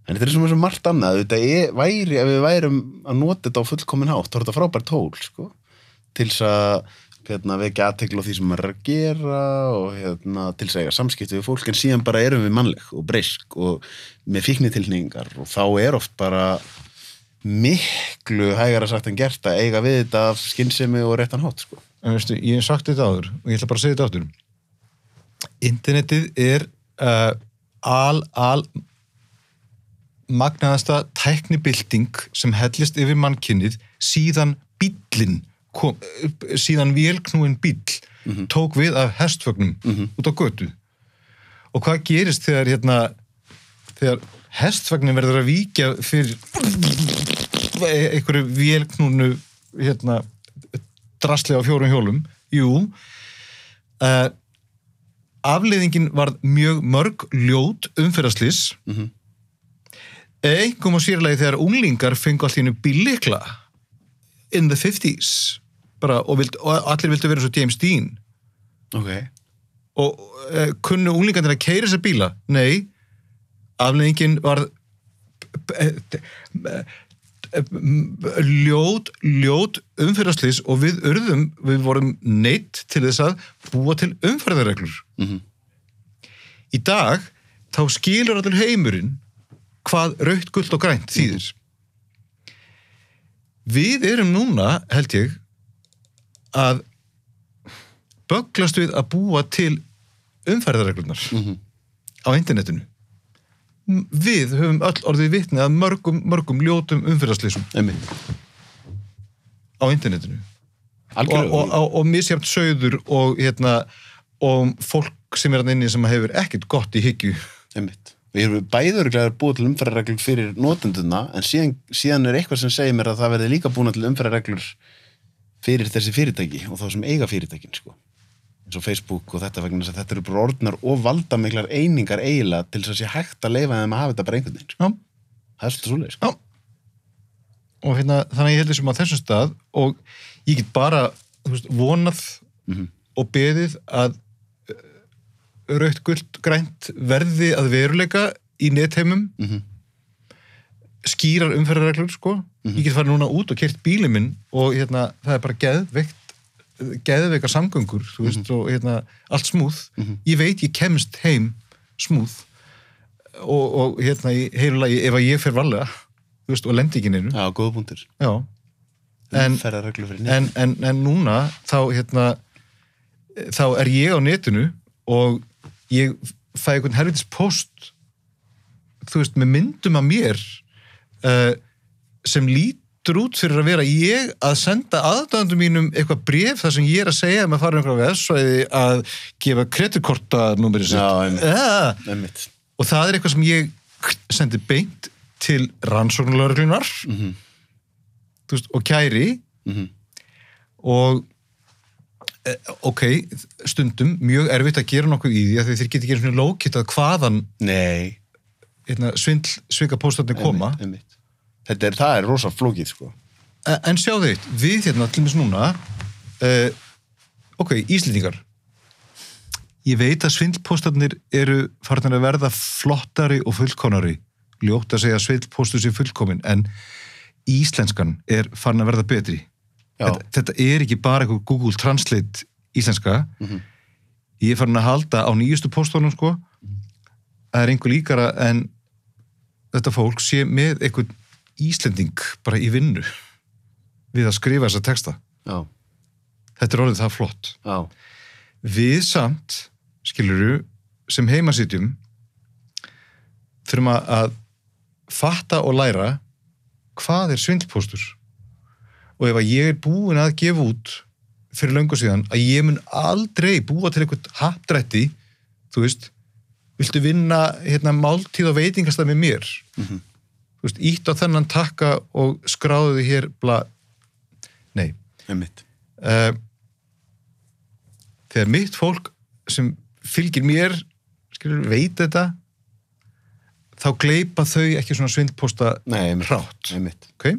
En þetta er sem er svo margt annað, þetta er, væri, ef við værum að nota þetta á fullkomin hátt, þá er þetta frábært tól, sko, til þess að hérna, vekja aðtekla á því sem maður er að gera og hérna, til þess að eiga samskipti við fólk, en síðan bara erum við mannleg og breysk og með fíknitilningar og þá er oft bara miklu hægara sagt en gert að eiga við þetta af skinnsemi og réttan hátt, sko. en veistu, ég hef sagt þetta áður og ég ætla bara að segja þetta aftur internetið er uh, al, al magnaðasta tæknibilding sem hellist yfir mannkynnið síðan bíllinn kom, síðan vélknúin bíll tók við af hestfögnum út á götu. Og hvað gerist þegar hérna þegar hestfagnin verður að víkja fyrir einhverju vélknúnu hérna drasli á fjórum hjólum? Jú uh, afleiðingin var mjög mörg ljót umferðarslis mm Mhm. einhverjum á sérlega þegar unglingar fengu allir bílikla in the 50s bara, og, vild, og allir vildu vera svo James Dean Ok. og uh, kunnu unglingarnir að keira þessa bíla? Nei, afleggingin var ljót, ljót umferðarslýs og við urðum, við vorum neitt til þess að búa til umferðarreglur. Mhm. Í dag, þá skilur allir heimurinn hvað raukt, gullt og grænt þýðir. Við erum núna, held ég, að böglast við að búa til umferðarreglunar Mhm. á internetinu. Við höfum öll orðið vitni að mörgum, mörgum ljótum umferðarslýsum á internetinu. Og, Algjörlega. og, og, og misjæmt sögður og, hérna, og fólk sem er hann inni sem hefur ekkert gott í hyggju. Einmitt. Við erum bæður að búa til umferðarreglur fyrir notenduna en síðan, síðan er eitthvað sem segir mér að það verði líka búin til umferðarreglur fyrir þessi fyrirtæki og þá sem eiga fyrirtækin sko. eins og Facebook og þetta vegna þetta eru bara orðnar og valdamiklar einingar eiginlega til þess að sé hægt að leifa þeim að hafa þetta bara einhvern veginn. Sko. Það er svolítið svoleiðis. Sko. Og hérna, þannig ég held þessum á þessum stað og ég get bara veist, vonað Mhm. og beðið að raukt, gult, grænt verði að veruleika í netheimum Mhm. Skýrar umferðarreglur sko. Ég get farið núna út og kert bílið minn og hérna, það er bara geðveikt geðveika samgöngur þú veist, og hérna, allt smúð ég veit ég kemst heim smúð og, og hérna í heilulagi ef að ég fer varlega þú veist, og lendi ekki neinu. Já, góða búndir. Já. en, en, en, en núna þá hérna þá er ég á netinu og ég fæ einhvern helvitis post þú veist, með myndum af mér uh, sem lítur út fyrir að vera ég að senda aðdæðandum mínum eitthvað bref þar sem ég er að segja að maður fara einhverja vefsvæði að gefa kreditkortanúmeri. Ah, Einmitt. og það er eitthvað sem ég sendi beint til rannsóknulörglunar Mhm. veist, og kæri Mhm. og e, ok, stundum mjög erfitt að gera nokkuð í því að þeir geta ekki svona lókittað hvaðan Nei. Hérna, svindl, svika póstarnir koma. Einmitt. Þetta er, það er rosa flókið sko. E- en sjáðu eitt, við hérna til mér núna uh, ok, Íslendingar. Ég veit að svindlpóstarnir eru farin að verða flottari og fullkonari ljótt að segja að svindlpóstur sé fullkomin en íslenskan er farin að verða betri. Þetta, þetta er ekki bara eitthvað Google Translate íslenska. Mhm. ég er farin að halda á nýjustu póstónum sko. Það er einhver líkara en þetta fólk sé með einhvern Íslending bara í vinnu við að skrifa þessa texta. Já, Þetta er orðið það flott. já, Við samt, skiluru, sem heimasýtjum þurfum að, fatta og læra hvað er svindlpóstur og ef að ég er búin að gefa út fyrir löngu síðan að ég mun aldrei búa til eitthvað hapdrætti þú veist, viltu vinna hérna máltíð og veitingastað með mér Mhm. þú veist, ítt á þennan takka og skráðu þið hér bla, nei einmitt. uh, þegar mitt fólk sem fylgir mér skilur, veit þetta þá gleipa þau ekki svona svindposta Nei, einmitt. hrátt Einmitt. ok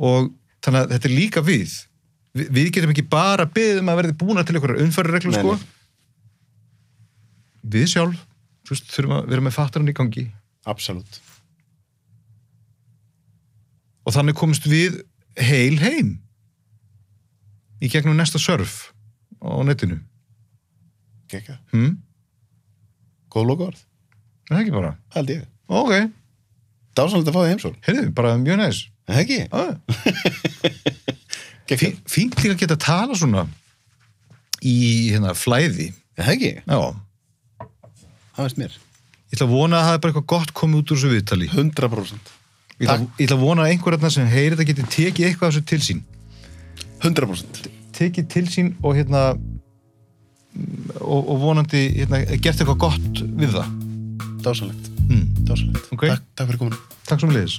og þannig að þetta er líka við Vi, við getum ekki bara beðið um að verði búna til einhverjar umfærireglur Nei, sko. Við sjálf veist, þurfum að vera með fattarinn í gangi Absolutt. og þannig komist við heil heim í gegnum næsta surf á netinu Gekka. hm? Góð. Er það ekki bara Held ég. ok, Dásanlega að fá því heimsól. heyrðu, bara mjög næs Er Það ekki? ah. Fínt líka að geta að tala svona í hérna flæði Er Það ekki? já, Það veist mér. ég ætla að vona að það er bara eitthvað gott komið út úr þessu viðtali 100%. ég ætla, ég ætla að vona að einhverjarna sem heyrir þetta geti tekið eitthvað af þessu til sín 100%. tekið til sín og hérna og, og vonandi hérna, gert eitthvað gott við það Dásanlegt. mm. Dásanlegt. Ok. Takk, takk fyrir komin. takk sem leiðis